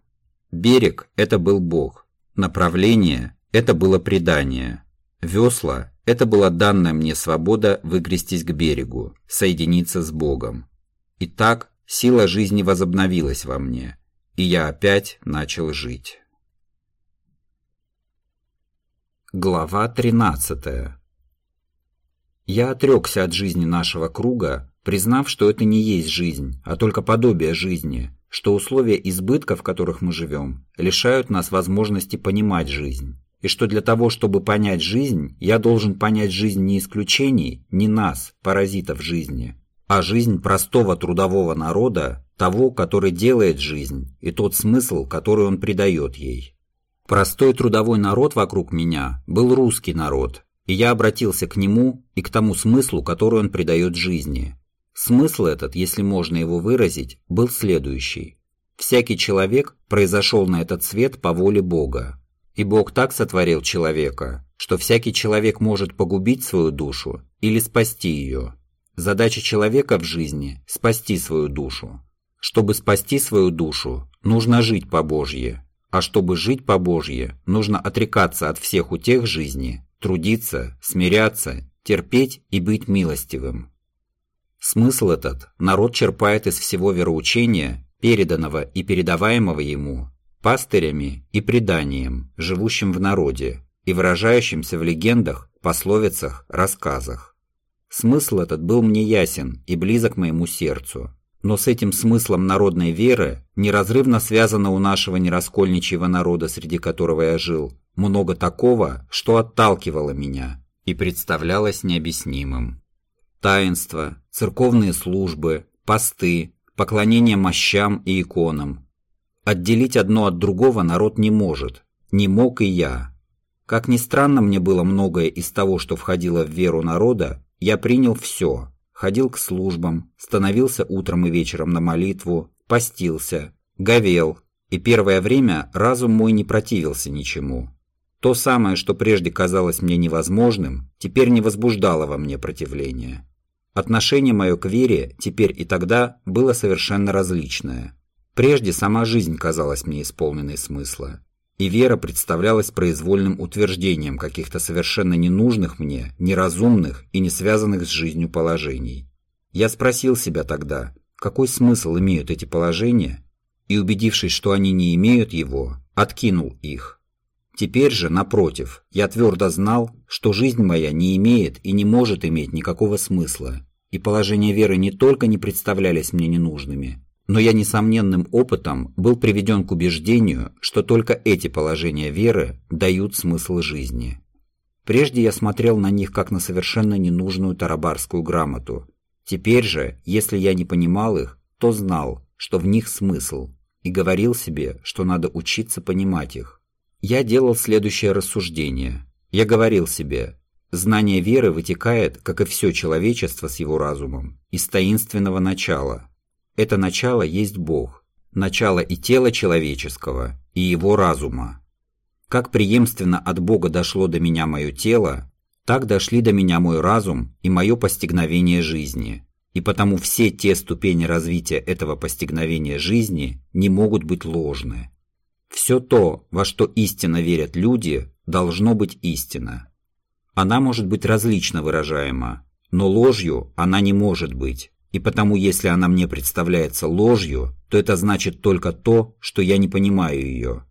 Берег – это был Бог, направление – это было предание, весла – это была данная мне свобода выгрестись к берегу, соединиться с Богом. И так сила жизни возобновилась во мне, и я опять начал жить. Глава 13 Я отрекся от жизни нашего круга, признав, что это не есть жизнь, а только подобие жизни, что условия избытка, в которых мы живем, лишают нас возможности понимать жизнь, и что для того, чтобы понять жизнь, я должен понять жизнь не исключений, не нас, паразитов жизни, а жизнь простого трудового народа, того, который делает жизнь, и тот смысл, который он придает ей. Простой трудовой народ вокруг меня был русский народ, и я обратился к нему и к тому смыслу, который он придает жизни. Смысл этот, если можно его выразить, был следующий. Всякий человек произошел на этот свет по воле Бога. И Бог так сотворил человека, что всякий человек может погубить свою душу или спасти ее. Задача человека в жизни – спасти свою душу. Чтобы спасти свою душу, нужно жить по Божье, а чтобы жить по Божье, нужно отрекаться от всех утех жизни, трудиться, смиряться, терпеть и быть милостивым. Смысл этот народ черпает из всего вероучения, переданного и передаваемого ему, пастырями и преданием, живущим в народе и выражающимся в легендах, пословицах, рассказах. Смысл этот был мне ясен и близок моему сердцу, но с этим смыслом народной веры неразрывно связано у нашего нераскольничьего народа, среди которого я жил, много такого, что отталкивало меня и представлялось необъяснимым. Таинства, церковные службы, посты, поклонение мощам и иконам. Отделить одно от другого народ не может, не мог и я. Как ни странно мне было многое из того, что входило в веру народа, я принял все – ходил к службам, становился утром и вечером на молитву, постился, говел, и первое время разум мой не противился ничему. То самое, что прежде казалось мне невозможным, теперь не возбуждало во мне противления. Отношение мое к вере теперь и тогда было совершенно различное. Прежде сама жизнь казалась мне исполненной смысла, и вера представлялась произвольным утверждением каких-то совершенно ненужных мне, неразумных и не связанных с жизнью положений. Я спросил себя тогда, какой смысл имеют эти положения, и, убедившись, что они не имеют его, откинул их. Теперь же, напротив, я твердо знал, что жизнь моя не имеет и не может иметь никакого смысла, и положения веры не только не представлялись мне ненужными, но я несомненным опытом был приведен к убеждению, что только эти положения веры дают смысл жизни. Прежде я смотрел на них как на совершенно ненужную тарабарскую грамоту. Теперь же, если я не понимал их, то знал, что в них смысл, и говорил себе, что надо учиться понимать их. Я делал следующее рассуждение. Я говорил себе, знание веры вытекает, как и все человечество с его разумом, из таинственного начала – это начало есть Бог, начало и тела человеческого, и его разума. Как преемственно от Бога дошло до меня мое тело, так дошли до меня мой разум и мое постигновение жизни. И потому все те ступени развития этого постигновения жизни не могут быть ложны. Все то, во что истинно верят люди, должно быть истина. Она может быть различно выражаема, но ложью она не может быть, и потому, если она мне представляется ложью, то это значит только то, что я не понимаю ее.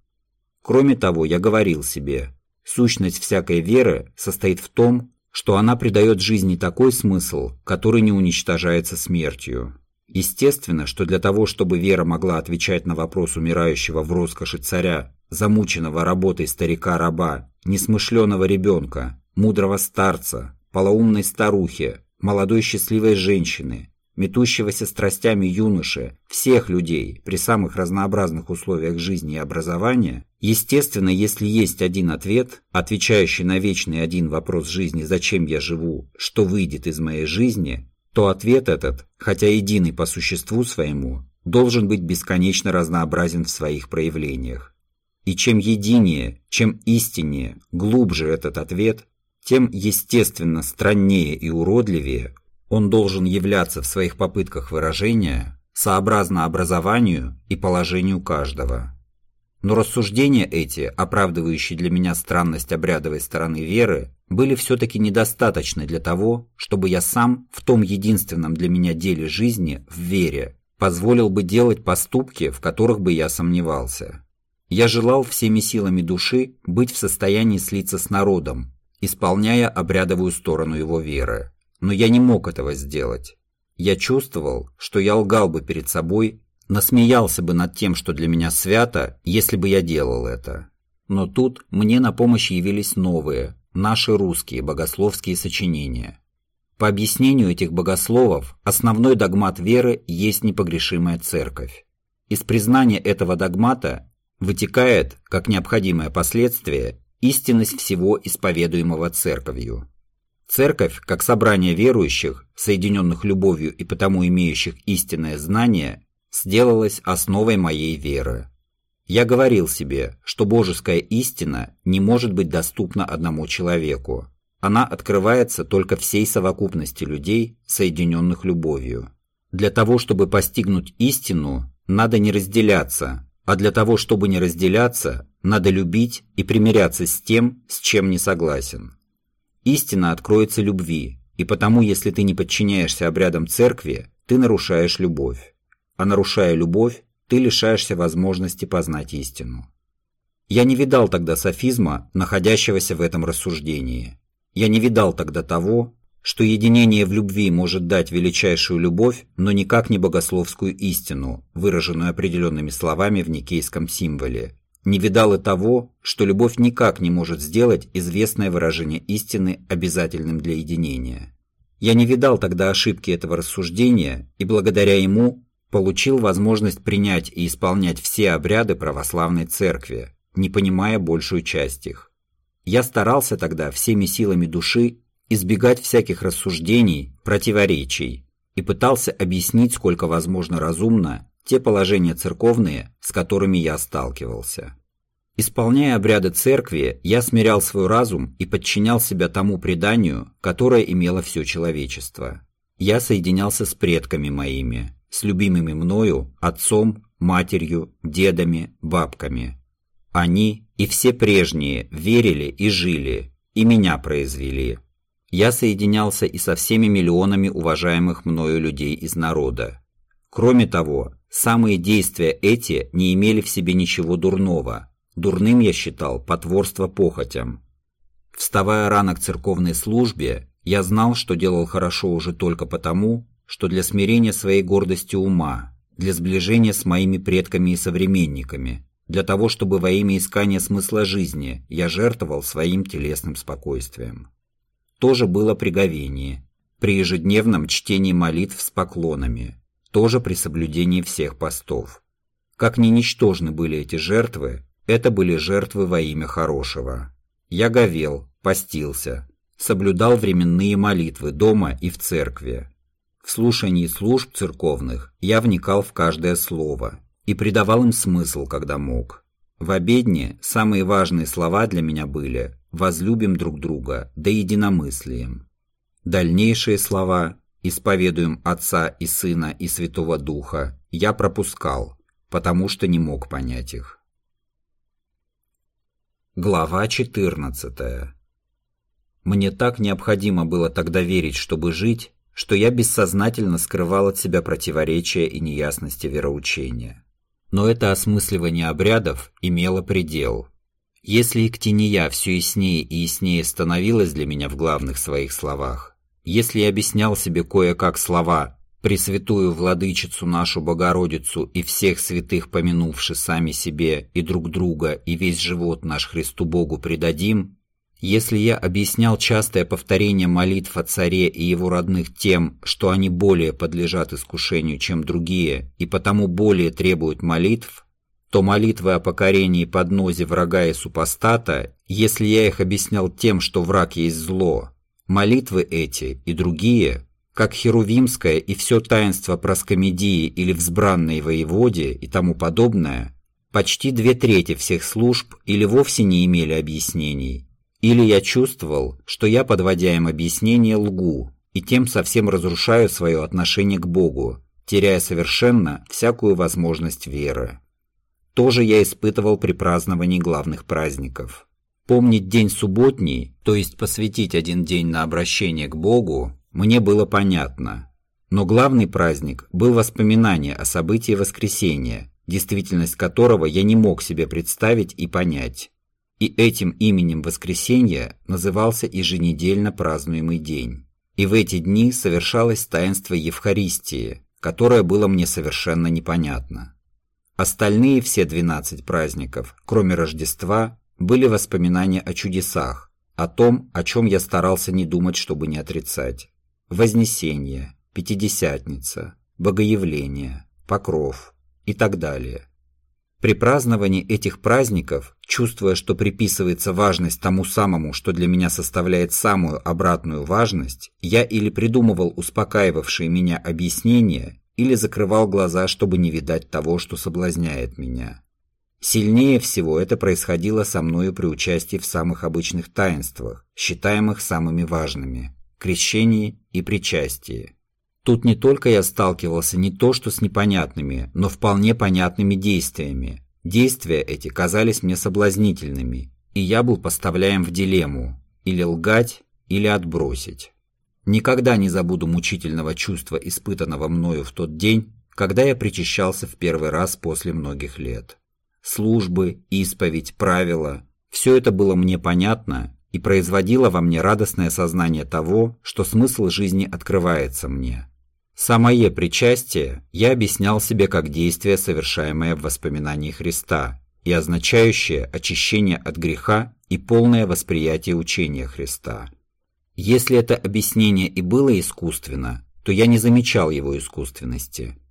Кроме того, я говорил себе, сущность всякой веры состоит в том, что она придает жизни такой смысл, который не уничтожается смертью. Естественно, что для того, чтобы вера могла отвечать на вопрос умирающего в роскоши царя, замученного работой старика-раба, несмышленого ребенка, мудрого старца, полоумной старухи, молодой счастливой женщины, метущегося страстями юноши, всех людей при самых разнообразных условиях жизни и образования, естественно, если есть один ответ, отвечающий на вечный один вопрос жизни «Зачем я живу?», «Что выйдет из моей жизни?», то ответ этот, хотя единый по существу своему, должен быть бесконечно разнообразен в своих проявлениях. И чем единее, чем истиннее, глубже этот ответ, тем, естественно, страннее и уродливее он должен являться в своих попытках выражения сообразно образованию и положению каждого. Но рассуждения эти, оправдывающие для меня странность обрядовой стороны веры, были все-таки недостаточны для того, чтобы я сам в том единственном для меня деле жизни, в вере, позволил бы делать поступки, в которых бы я сомневался. Я желал всеми силами души быть в состоянии слиться с народом, исполняя обрядовую сторону его веры но я не мог этого сделать. Я чувствовал, что я лгал бы перед собой, насмеялся бы над тем, что для меня свято, если бы я делал это. Но тут мне на помощь явились новые, наши русские богословские сочинения. По объяснению этих богословов, основной догмат веры есть непогрешимая церковь. Из признания этого догмата вытекает, как необходимое последствие, истинность всего исповедуемого церковью. Церковь, как собрание верующих, соединенных любовью и потому имеющих истинное знание, сделалась основой моей веры. Я говорил себе, что божеская истина не может быть доступна одному человеку. Она открывается только всей совокупности людей, соединенных любовью. Для того, чтобы постигнуть истину, надо не разделяться, а для того, чтобы не разделяться, надо любить и примиряться с тем, с чем не согласен. Истина откроется любви, и потому, если ты не подчиняешься обрядам церкви, ты нарушаешь любовь. А нарушая любовь, ты лишаешься возможности познать истину. Я не видал тогда софизма, находящегося в этом рассуждении. Я не видал тогда того, что единение в любви может дать величайшую любовь, но никак не богословскую истину, выраженную определенными словами в никейском символе, не видал и того, что любовь никак не может сделать известное выражение истины обязательным для единения. Я не видал тогда ошибки этого рассуждения и благодаря ему получил возможность принять и исполнять все обряды православной церкви, не понимая большую часть их. Я старался тогда всеми силами души избегать всяких рассуждений, противоречий и пытался объяснить сколько возможно разумно те положения церковные, с которыми я сталкивался. Исполняя обряды церкви, я смирял свой разум и подчинял себя тому преданию, которое имело все человечество. Я соединялся с предками моими, с любимыми мною, отцом, матерью, дедами, бабками. Они и все прежние верили и жили, и меня произвели. Я соединялся и со всеми миллионами уважаемых мною людей из народа. Кроме того, самые действия эти не имели в себе ничего дурного – Дурным я считал потворство похотям. Вставая рано к церковной службе, я знал, что делал хорошо уже только потому, что для смирения своей гордости ума, для сближения с моими предками и современниками, для того, чтобы во имя искания смысла жизни я жертвовал своим телесным спокойствием. То же было при говении, при ежедневном чтении молитв с поклонами, тоже при соблюдении всех постов. Как ни ничтожны были эти жертвы, это были жертвы во имя хорошего. Я говел, постился, соблюдал временные молитвы дома и в церкви. В слушании служб церковных я вникал в каждое слово и придавал им смысл, когда мог. В обедне самые важные слова для меня были «возлюбим друг друга, да единомыслием». Дальнейшие слова «исповедуем Отца и Сына и Святого Духа» я пропускал, потому что не мог понять их. Глава 14 Мне так необходимо было тогда верить, чтобы жить, что я бессознательно скрывал от себя противоречия и неясности вероучения. Но это осмысливание обрядов имело предел. Если и ктения все яснее и яснее становилось для меня в главных своих словах, если я объяснял себе кое-как слова Пресвятую Владычицу нашу Богородицу и всех святых помянувши сами себе и друг друга и весь живот наш Христу Богу предадим, если я объяснял частое повторение молитв о царе и его родных тем, что они более подлежат искушению, чем другие, и потому более требуют молитв, то молитвы о покорении поднозе врага и супостата, если я их объяснял тем, что враг есть зло, молитвы эти и другие – как Херувимское и все таинство проскомедии или взбранной воеводе и тому подобное, почти две трети всех служб или вовсе не имели объяснений, или я чувствовал, что я, подводя им объяснение, лгу, и тем совсем разрушаю свое отношение к Богу, теряя совершенно всякую возможность веры. Тоже я испытывал при праздновании главных праздников. Помнить день субботний, то есть посвятить один день на обращение к Богу, мне было понятно. Но главный праздник был воспоминание о событии воскресения, действительность которого я не мог себе представить и понять. И этим именем воскресенья назывался еженедельно празднуемый день. И в эти дни совершалось таинство Евхаристии, которое было мне совершенно непонятно. Остальные все 12 праздников, кроме Рождества, были воспоминания о чудесах, о том, о чем я старался не думать, чтобы не отрицать. Вознесение, Пятидесятница, Богоявление, Покров и так далее. При праздновании этих праздников, чувствуя, что приписывается важность тому самому, что для меня составляет самую обратную важность, я или придумывал успокаивавшие меня объяснения, или закрывал глаза, чтобы не видать того, что соблазняет меня. Сильнее всего это происходило со мною при участии в самых обычных таинствах, считаемых самыми важными крещении и причастии. Тут не только я сталкивался не то что с непонятными, но вполне понятными действиями. Действия эти казались мне соблазнительными, и я был поставляем в дилемму – или лгать, или отбросить. Никогда не забуду мучительного чувства, испытанного мною в тот день, когда я причащался в первый раз после многих лет. Службы, исповедь, правила – все это было мне понятно и производило во мне радостное сознание того, что смысл жизни открывается мне. Самое причастие я объяснял себе как действие, совершаемое в воспоминании Христа и означающее очищение от греха и полное восприятие учения Христа. Если это объяснение и было искусственно, то я не замечал его искусственности –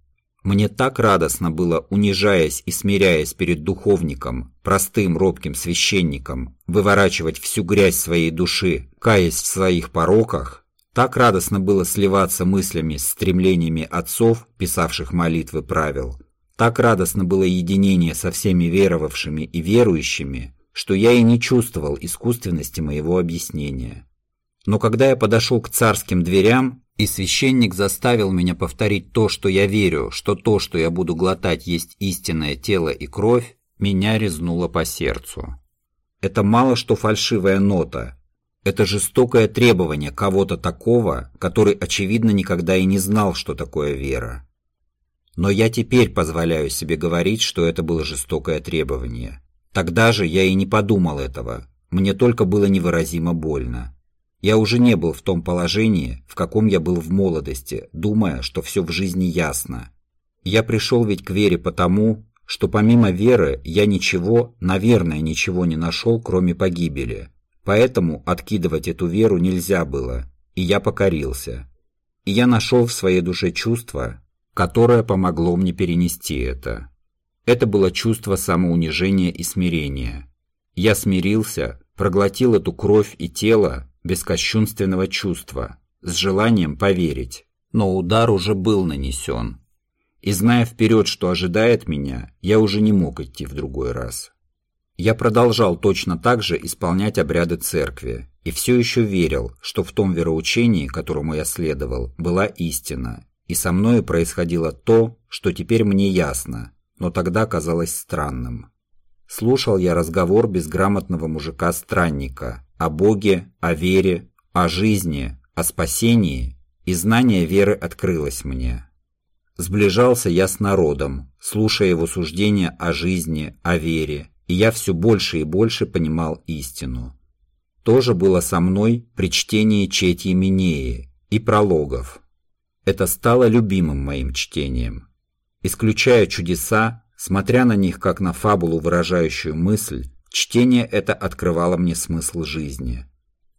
мне так радостно было, унижаясь и смиряясь перед духовником, простым робким священником, выворачивать всю грязь своей души, каясь в своих пороках, так радостно было сливаться мыслями с стремлениями отцов, писавших молитвы правил, Так радостно было единение со всеми веровавшими и верующими, что я и не чувствовал искусственности моего объяснения. Но когда я подошел к царским дверям, и священник заставил меня повторить то, что я верю, что то, что я буду глотать, есть истинное тело и кровь, меня резнуло по сердцу. Это мало что фальшивая нота. Это жестокое требование кого-то такого, который, очевидно, никогда и не знал, что такое вера. Но я теперь позволяю себе говорить, что это было жестокое требование. Тогда же я и не подумал этого. Мне только было невыразимо больно. Я уже не был в том положении, в каком я был в молодости, думая, что все в жизни ясно. Я пришел ведь к вере потому, что помимо веры я ничего, наверное, ничего не нашел, кроме погибели. Поэтому откидывать эту веру нельзя было, и я покорился. И я нашел в своей душе чувство, которое помогло мне перенести это. Это было чувство самоунижения и смирения. Я смирился, проглотил эту кровь и тело, без кощунственного чувства, с желанием поверить. Но удар уже был нанесен. И зная вперед, что ожидает меня, я уже не мог идти в другой раз. Я продолжал точно так же исполнять обряды церкви и все еще верил, что в том вероучении, которому я следовал, была истина, и со мною происходило то, что теперь мне ясно, но тогда казалось странным. Слушал я разговор безграмотного мужика-странника о Боге, о вере, о жизни, о спасении, и знание веры открылось мне. Сближался я с народом, слушая его суждения о жизни, о вере, и я все больше и больше понимал истину. То же было со мной при чтении Четьи Минеи и прологов. Это стало любимым моим чтением. Исключая чудеса, Смотря на них как на фабулу, выражающую мысль, чтение это открывало мне смысл жизни.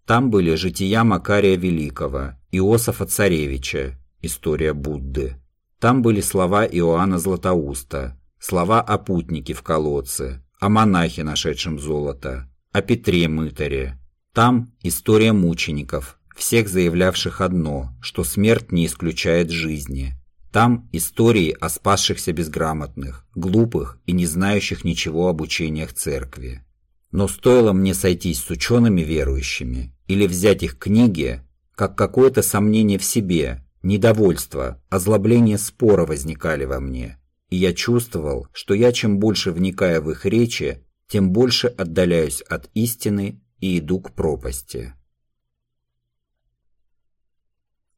Там были жития Макария Великого, Иосафа Царевича, история Будды. Там были слова Иоанна Златоуста, слова о путнике в колодце, о монахе, нашедшем золото, о Петре Мытаре. Там история мучеников, всех заявлявших одно, что смерть не исключает жизни – там истории о спасшихся безграмотных, глупых и не знающих ничего об учениях церкви. Но стоило мне сойтись с учеными верующими или взять их книги, как какое-то сомнение в себе, недовольство, озлобление спора возникали во мне. И я чувствовал, что я чем больше вникая в их речи, тем больше отдаляюсь от истины и иду к пропасти.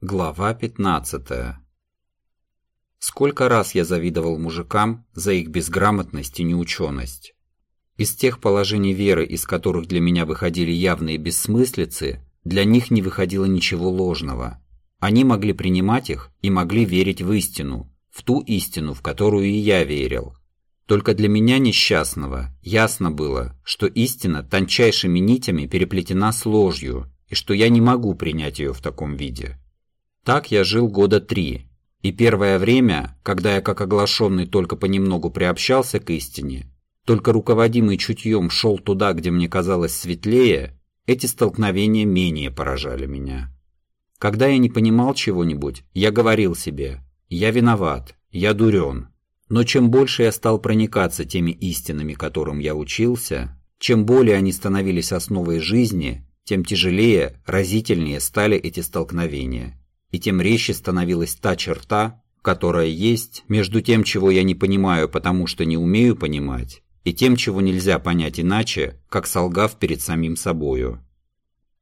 Глава пятнадцатая Сколько раз я завидовал мужикам за их безграмотность и неученость. Из тех положений веры, из которых для меня выходили явные бессмыслицы, для них не выходило ничего ложного. Они могли принимать их и могли верить в истину, в ту истину, в которую и я верил. Только для меня несчастного ясно было, что истина тончайшими нитями переплетена с ложью, и что я не могу принять ее в таком виде. Так я жил года три, и первое время, когда я как оглашенный только понемногу приобщался к истине, только руководимый чутьем шел туда, где мне казалось светлее, эти столкновения менее поражали меня. Когда я не понимал чего-нибудь, я говорил себе «я виноват, я дурен». Но чем больше я стал проникаться теми истинами, которым я учился, чем более они становились основой жизни, тем тяжелее, разительнее стали эти столкновения и тем резче становилась та черта, которая есть между тем, чего я не понимаю, потому что не умею понимать, и тем, чего нельзя понять иначе, как солгав перед самим собою.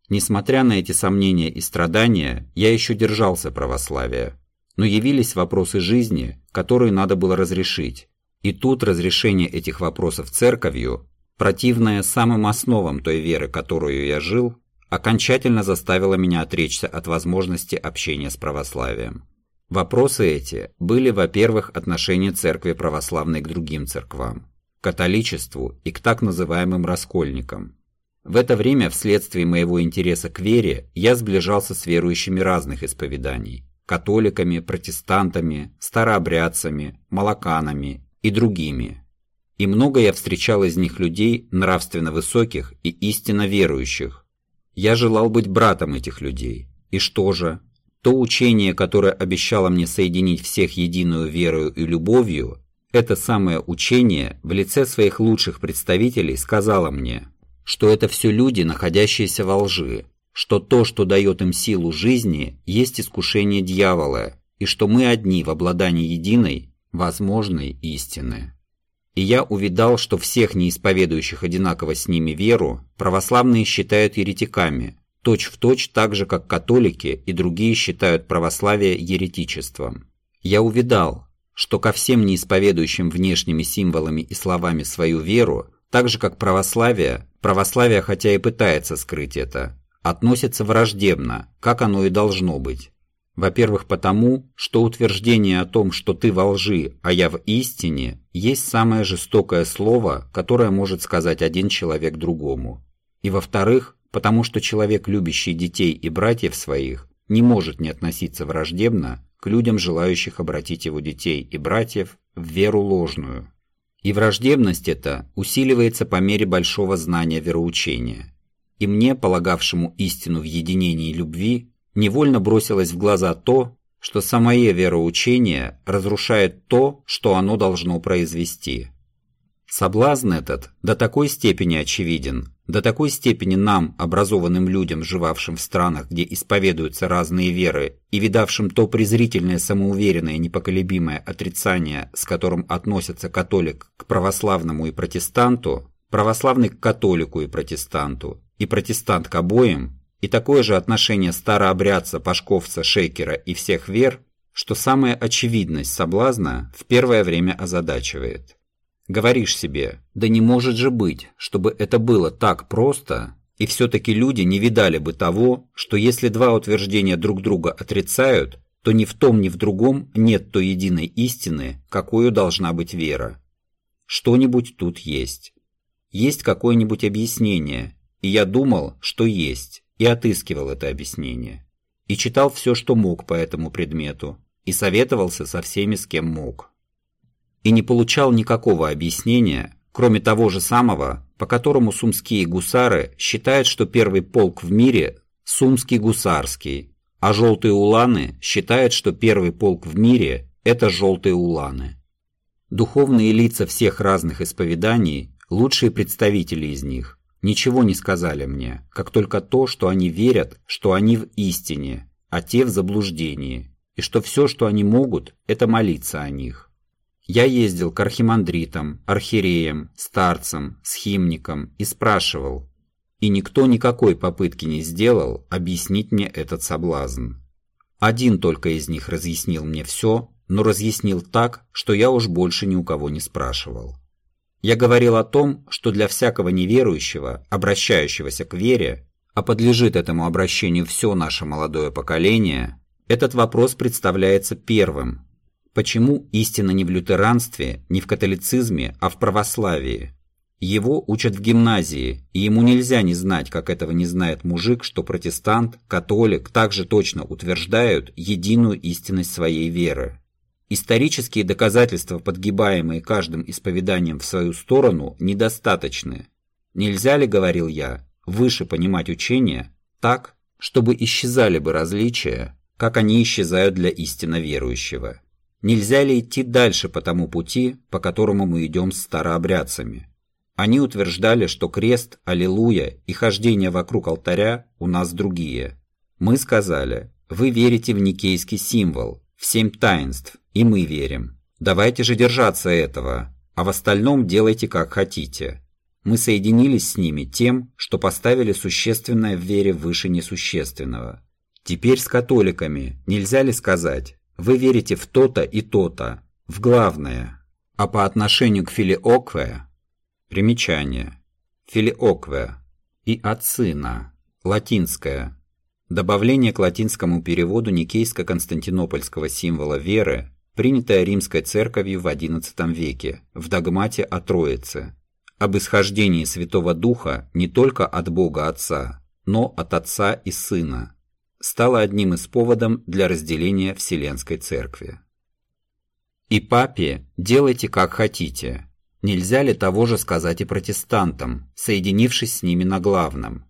Несмотря на эти сомнения и страдания, я еще держался православия. Но явились вопросы жизни, которые надо было разрешить. И тут разрешение этих вопросов церковью, противное самым основам той веры, которую я жил, окончательно заставила меня отречься от возможности общения с православием. Вопросы эти были, во-первых, отношение церкви православной к другим церквам, католичеству и к так называемым раскольникам. В это время, вследствие моего интереса к вере, я сближался с верующими разных исповеданий – католиками, протестантами, старообрядцами, молоканами и другими. И много я встречал из них людей нравственно высоких и истинно верующих, я желал быть братом этих людей. И что же? То учение, которое обещало мне соединить всех единую верою и любовью, это самое учение в лице своих лучших представителей сказало мне, что это все люди, находящиеся во лжи, что то, что дает им силу жизни, есть искушение дьявола, и что мы одни в обладании единой, возможной истины. И я увидал, что всех неисповедующих одинаково с ними веру православные считают еретиками, точь-в-точь точь так же, как католики и другие считают православие еретичеством. Я увидал, что ко всем неисповедующим внешними символами и словами свою веру, так же как православие, православие хотя и пытается скрыть это, относится враждебно, как оно и должно быть. Во-первых, потому, что утверждение о том, что ты во лжи, а я в истине, есть самое жестокое слово, которое может сказать один человек другому. И во-вторых, потому что человек, любящий детей и братьев своих, не может не относиться враждебно к людям, желающих обратить его детей и братьев в веру ложную. И враждебность эта усиливается по мере большого знания вероучения и мне, полагавшему истину в единении любви, невольно бросилось в глаза то, что самое вероучение разрушает то, что оно должно произвести. Соблазн этот до такой степени очевиден, до такой степени нам, образованным людям, живавшим в странах, где исповедуются разные веры, и видавшим то презрительное самоуверенное непоколебимое отрицание, с которым относится католик к православному и протестанту, православный к католику и протестанту, и протестант к обоим, и такое же отношение старообрядца, пашковца, шейкера и всех вер, что самая очевидность соблазна в первое время озадачивает. Говоришь себе, да не может же быть, чтобы это было так просто, и все-таки люди не видали бы того, что если два утверждения друг друга отрицают, то ни в том, ни в другом нет той единой истины, какую должна быть вера. Что-нибудь тут есть. Есть какое-нибудь объяснение, и я думал, что есть, и отыскивал это объяснение. И читал все, что мог по этому предмету, и советовался со всеми, с кем мог. И не получал никакого объяснения, кроме того же самого, по которому сумские гусары считают, что первый полк в мире – сумский гусарский, а желтые уланы считают, что первый полк в мире – это желтые уланы. Духовные лица всех разных исповеданий – лучшие представители из них, ничего не сказали мне, как только то, что они верят, что они в истине, а те в заблуждении, и что все, что они могут, это молиться о них. Я ездил к архимандритам, архиереям, старцам, схимникам и спрашивал, и никто никакой попытки не сделал объяснить мне этот соблазн. Один только из них разъяснил мне все, но разъяснил так, что я уж больше ни у кого не спрашивал. Я говорил о том, что для всякого неверующего, обращающегося к вере, а подлежит этому обращению все наше молодое поколение, этот вопрос представляется первым. Почему истина не в лютеранстве, не в католицизме, а в православии? Его учат в гимназии, и ему нельзя не знать, как этого не знает мужик, что протестант, католик также точно утверждают единую истинность своей веры. Исторические доказательства, подгибаемые каждым исповеданием в свою сторону, недостаточны. Нельзя ли, говорил я, выше понимать учение так, чтобы исчезали бы различия, как они исчезают для истинно верующего? Нельзя ли идти дальше по тому пути, по которому мы идем с старообрядцами? Они утверждали, что крест, аллилуйя и хождение вокруг алтаря у нас другие. Мы сказали, вы верите в никейский символ, в семь таинств, и мы верим. Давайте же держаться этого, а в остальном делайте как хотите. Мы соединились с ними тем, что поставили существенное в вере выше несущественного. Теперь с католиками нельзя ли сказать, вы верите в то-то и то-то, в главное. А по отношению к филиокве, примечание, филиокве и ацина, латинское, добавление к латинскому переводу никейско-константинопольского символа веры принятая римской церковью в XI веке в догмате о Троице, об исхождении Святого Духа не только от Бога Отца, но от Отца и Сына, стало одним из поводов для разделения Вселенской Церкви. И папе делайте как хотите. Нельзя ли того же сказать и протестантам, соединившись с ними на главном?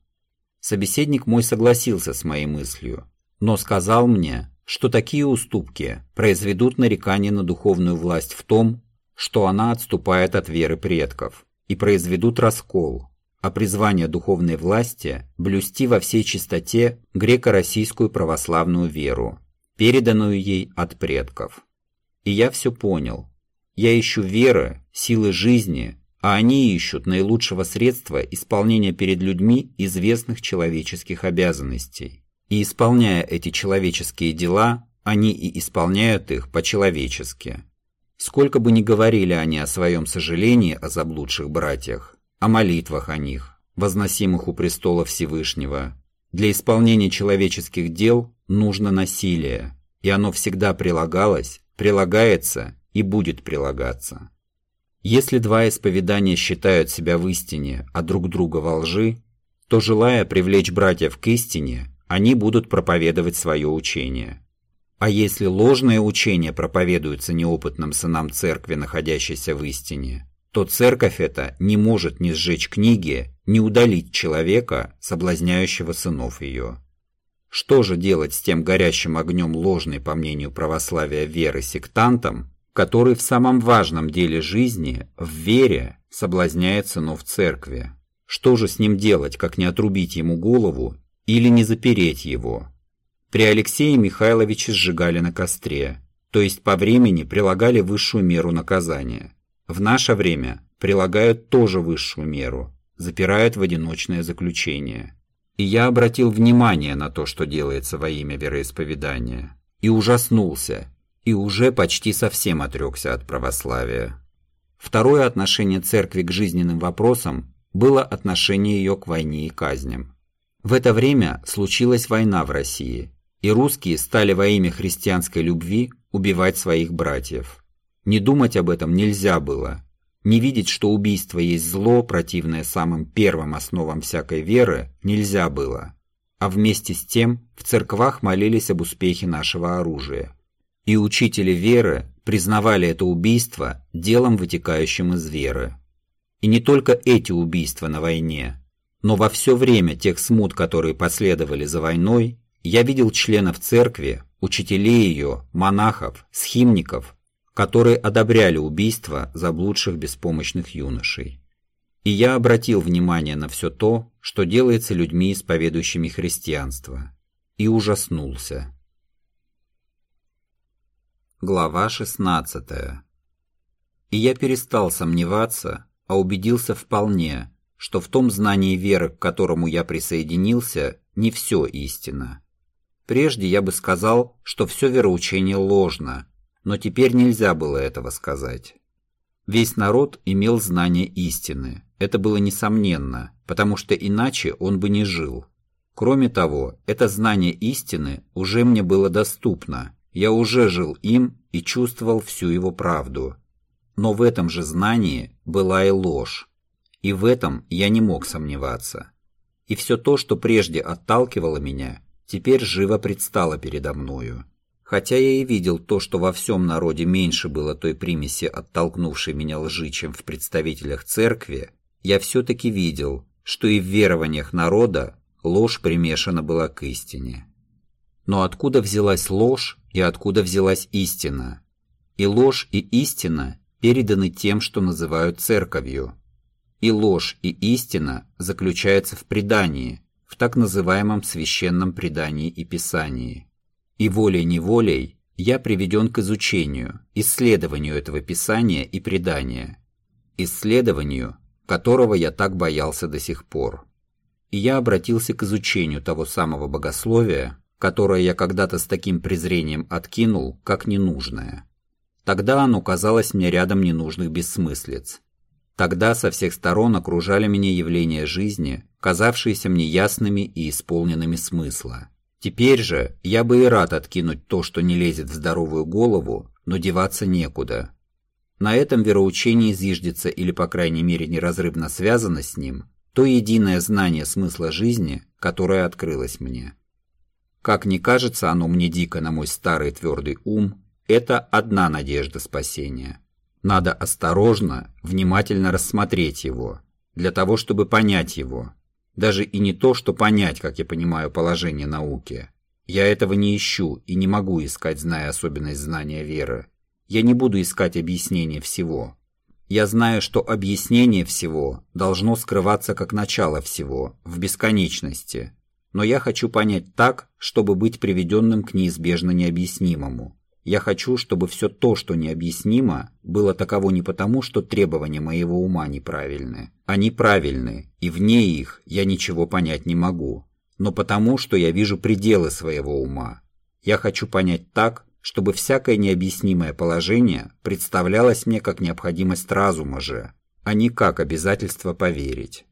Собеседник мой согласился с моей мыслью, но сказал мне, что такие уступки произведут нарекание на духовную власть в том, что она отступает от веры предков и произведут раскол, а призвание духовной власти – блюсти во всей чистоте греко-российскую православную веру, переданную ей от предков. И я все понял. Я ищу веры, силы жизни, а они ищут наилучшего средства исполнения перед людьми известных человеческих обязанностей. И исполняя эти человеческие дела, они и исполняют их по-человечески. Сколько бы ни говорили они о своем сожалении о заблудших братьях, о молитвах о них, возносимых у престола Всевышнего, для исполнения человеческих дел нужно насилие, и оно всегда прилагалось, прилагается и будет прилагаться. Если два исповедания считают себя в истине, а друг друга во лжи, то, желая привлечь братьев к истине, они будут проповедовать свое учение. А если ложное учение проповедуется неопытным сынам церкви, находящейся в истине, то церковь эта не может ни сжечь книги, ни удалить человека, соблазняющего сынов ее. Что же делать с тем горящим огнем ложной, по мнению православия, веры сектантом, который в самом важном деле жизни, в вере, соблазняет сынов церкви? Что же с ним делать, как не отрубить ему голову или не запереть его? При Алексее Михайловиче сжигали на костре, то есть по времени прилагали высшую меру наказания. В наше время прилагают тоже высшую меру, запирают в одиночное заключение. И я обратил внимание на то, что делается во имя вероисповедания, и ужаснулся, и уже почти совсем отрекся от православия. Второе отношение церкви к жизненным вопросам было отношение ее к войне и казням. В это время случилась война в России, и русские стали во имя христианской любви убивать своих братьев. Не думать об этом нельзя было. Не видеть, что убийство есть зло, противное самым первым основам всякой веры, нельзя было. А вместе с тем в церквах молились об успехе нашего оружия. И учители веры признавали это убийство делом, вытекающим из веры. И не только эти убийства на войне, но во все время тех смут, которые последовали за войной, я видел членов церкви, учителей ее, монахов, схимников, которые одобряли убийство заблудших беспомощных юношей. И я обратил внимание на все то, что делается людьми, исповедующими христианство, и ужаснулся. Глава 16 И я перестал сомневаться, а убедился вполне, что в том знании веры, к которому я присоединился, не все истина. Прежде я бы сказал, что все вероучение ложно, но теперь нельзя было этого сказать. Весь народ имел знание истины, это было несомненно, потому что иначе он бы не жил. Кроме того, это знание истины уже мне было доступно, я уже жил им и чувствовал всю его правду. Но в этом же знании была и ложь, и в этом я не мог сомневаться. И все то, что прежде отталкивало меня, теперь живо предстала передо мною. Хотя я и видел то, что во всем народе меньше было той примеси, оттолкнувшей меня лжи, чем в представителях церкви, я все-таки видел, что и в верованиях народа ложь примешана была к истине. Но откуда взялась ложь и откуда взялась истина? И ложь, и истина переданы тем, что называют церковью. И ложь, и истина заключаются в предании, в так называемом священном предании и писании. И волей-неволей я приведен к изучению, исследованию этого писания и предания, исследованию, которого я так боялся до сих пор. И я обратился к изучению того самого богословия, которое я когда-то с таким презрением откинул, как ненужное. Тогда оно казалось мне рядом ненужных бессмыслиц, Тогда со всех сторон окружали меня явления жизни, казавшиеся мне ясными и исполненными смысла. Теперь же я бы и рад откинуть то, что не лезет в здоровую голову, но деваться некуда. На этом вероучение зиждется или, по крайней мере, неразрывно связано с ним, то единое знание смысла жизни, которое открылось мне. Как ни кажется оно мне дико на мой старый твердый ум, это одна надежда спасения. Надо осторожно, внимательно рассмотреть его, для того, чтобы понять его. Даже и не то, что понять, как я понимаю положение науки. Я этого не ищу и не могу искать, зная особенность знания веры. Я не буду искать объяснение всего. Я знаю, что объяснение всего должно скрываться как начало всего, в бесконечности. Но я хочу понять так, чтобы быть приведенным к неизбежно необъяснимому. Я хочу, чтобы все то, что необъяснимо, было таково не потому, что требования моего ума неправильны. Они правильны, и вне их я ничего понять не могу. Но потому, что я вижу пределы своего ума. Я хочу понять так, чтобы всякое необъяснимое положение представлялось мне как необходимость разума же, а не как обязательство поверить.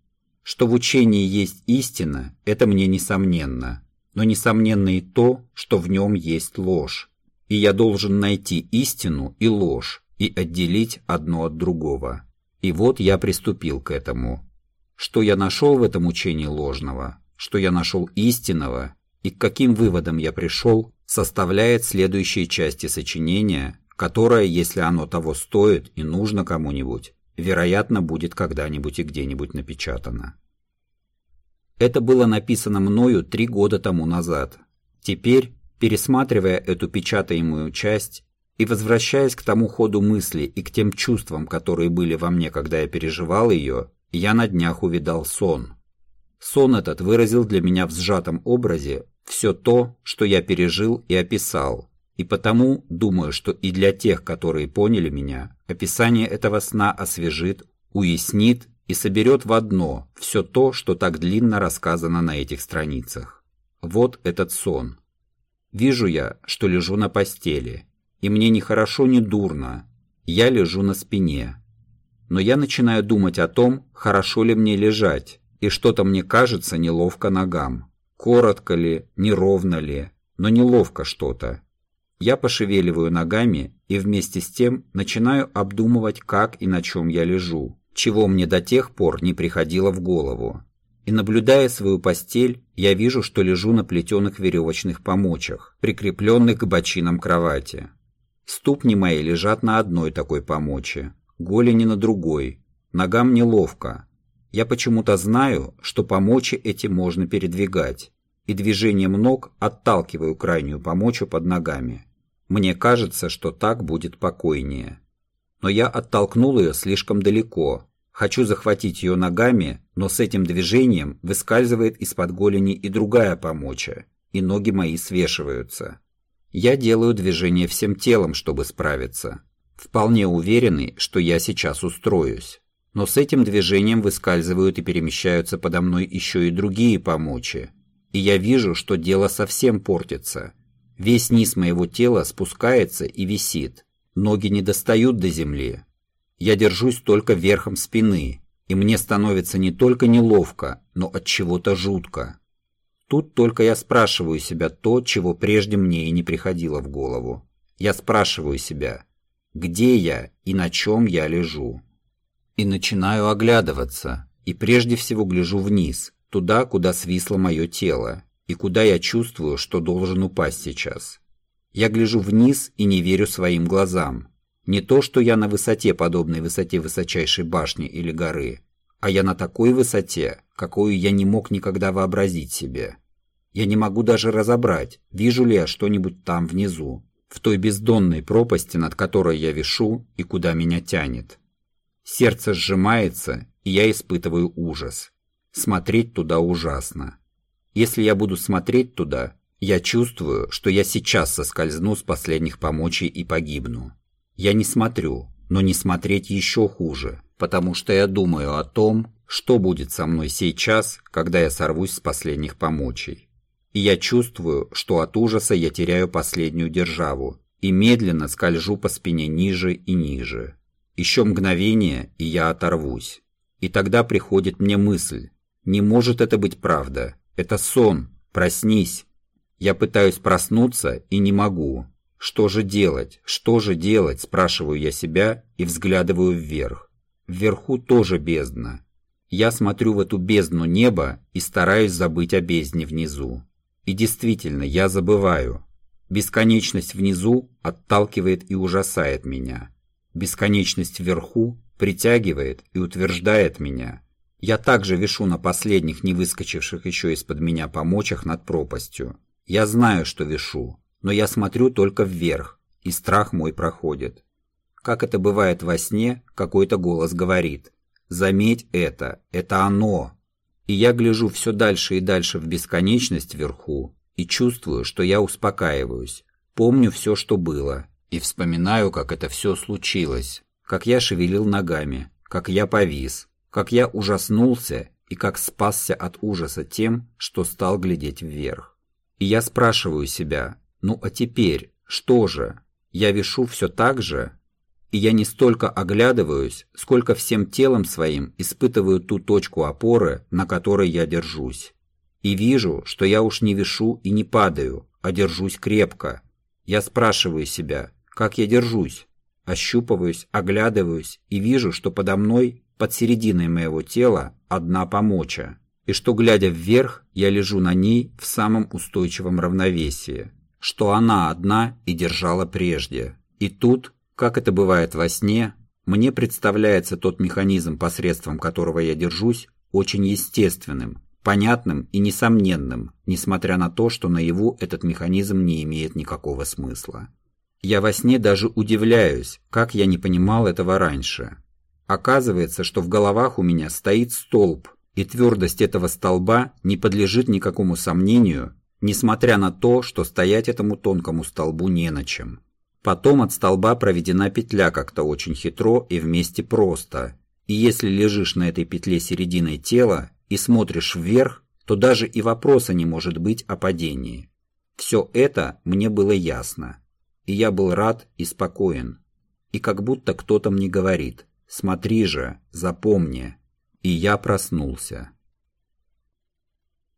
Что в учении есть истина, это мне несомненно, но несомненно и то, что в нем есть ложь и я должен найти истину и ложь и отделить одно от другого. И вот я приступил к этому. Что я нашел в этом учении ложного, что я нашел истинного и к каким выводам я пришел, составляет следующие части сочинения, которое, если оно того стоит и нужно кому-нибудь, вероятно, будет когда-нибудь и где-нибудь напечатано. Это было написано мною три года тому назад. Теперь, Пересматривая эту печатаемую часть и возвращаясь к тому ходу мысли и к тем чувствам, которые были во мне, когда я переживал ее, я на днях увидал сон. Сон этот выразил для меня в сжатом образе все то, что я пережил и описал, и потому думаю, что и для тех, которые поняли меня, описание этого сна освежит, уяснит и соберет в одно все то, что так длинно рассказано на этих страницах. Вот этот сон. Вижу я, что лежу на постели, и мне ни хорошо, ни дурно. Я лежу на спине. Но я начинаю думать о том, хорошо ли мне лежать, и что-то мне кажется неловко ногам. Коротко ли, неровно ли, но неловко что-то. Я пошевеливаю ногами и вместе с тем начинаю обдумывать, как и на чем я лежу, чего мне до тех пор не приходило в голову и, наблюдая свою постель, я вижу, что лежу на плетеных веревочных помочах, прикрепленных к бочинам кровати. Ступни мои лежат на одной такой помоче, голени на другой, ногам неловко. Я почему-то знаю, что помочи эти можно передвигать, и движением ног отталкиваю крайнюю помочу под ногами. Мне кажется, что так будет покойнее. Но я оттолкнул ее слишком далеко, Хочу захватить ее ногами, но с этим движением выскальзывает из-под голени и другая помоча, и ноги мои свешиваются. Я делаю движение всем телом, чтобы справиться. Вполне уверенный, что я сейчас устроюсь. Но с этим движением выскальзывают и перемещаются подо мной еще и другие помочи. И я вижу, что дело совсем портится. Весь низ моего тела спускается и висит. Ноги не достают до земли, я держусь только верхом спины, и мне становится не только неловко, но от чего-то жутко. Тут только я спрашиваю себя то, чего прежде мне и не приходило в голову. Я спрашиваю себя, где я и на чем я лежу. И начинаю оглядываться, и прежде всего гляжу вниз, туда, куда свисло мое тело, и куда я чувствую, что должен упасть сейчас. Я гляжу вниз и не верю своим глазам. Не то, что я на высоте, подобной высоте высочайшей башни или горы, а я на такой высоте, какую я не мог никогда вообразить себе. Я не могу даже разобрать, вижу ли я что-нибудь там внизу, в той бездонной пропасти, над которой я вишу и куда меня тянет. Сердце сжимается, и я испытываю ужас. Смотреть туда ужасно. Если я буду смотреть туда, я чувствую, что я сейчас соскользну с последних помочей и погибну. Я не смотрю, но не смотреть еще хуже, потому что я думаю о том, что будет со мной сейчас, когда я сорвусь с последних помочей. И я чувствую, что от ужаса я теряю последнюю державу и медленно скольжу по спине ниже и ниже. Еще мгновение, и я оторвусь. И тогда приходит мне мысль. Не может это быть правда. Это сон. Проснись. Я пытаюсь проснуться и не могу. Что же делать? Что же делать? Спрашиваю я себя и взглядываю вверх. Вверху тоже бездна. Я смотрю в эту бездну неба и стараюсь забыть о бездне внизу. И действительно, я забываю. Бесконечность внизу отталкивает и ужасает меня. Бесконечность вверху притягивает и утверждает меня. Я также вишу на последних не выскочивших еще из-под меня помочах над пропастью. Я знаю, что вишу, но я смотрю только вверх, и страх мой проходит. как это бывает во сне, какой-то голос говорит «Заметь это, это оно». И я гляжу все дальше и дальше в бесконечность вверху и чувствую, что я успокаиваюсь, помню все, что было, и вспоминаю, как это все случилось, как я шевелил ногами, как я повис, как я ужаснулся и как спасся от ужаса тем, что стал глядеть вверх. И я спрашиваю себя, ну а теперь, что же? Я вешу все так же? И я не столько оглядываюсь, сколько всем телом своим испытываю ту точку опоры, на которой я держусь. И вижу, что я уж не вешу и не падаю, а держусь крепко. Я спрашиваю себя, как я держусь? Ощупываюсь, оглядываюсь и вижу, что подо мной, под серединой моего тела, одна помоча. И что, глядя вверх, я лежу на ней в самом устойчивом равновесии. Что она одна и держала прежде. И тут, как это бывает во сне, мне представляется тот механизм, посредством которого я держусь, очень естественным, понятным и несомненным, несмотря на то, что наяву этот механизм не имеет никакого смысла. Я во сне даже удивляюсь, как я не понимал этого раньше. Оказывается, что в головах у меня стоит столб, и твердость этого столба не подлежит никакому сомнению, несмотря на то, что стоять этому тонкому столбу не на чем. Потом от столба проведена петля как-то очень хитро и вместе просто, и если лежишь на этой петле серединой тела и смотришь вверх, то даже и вопроса не может быть о падении. Все это мне было ясно и я был рад и спокоен. И как будто кто-то мне говорит «Смотри же, запомни». И я проснулся.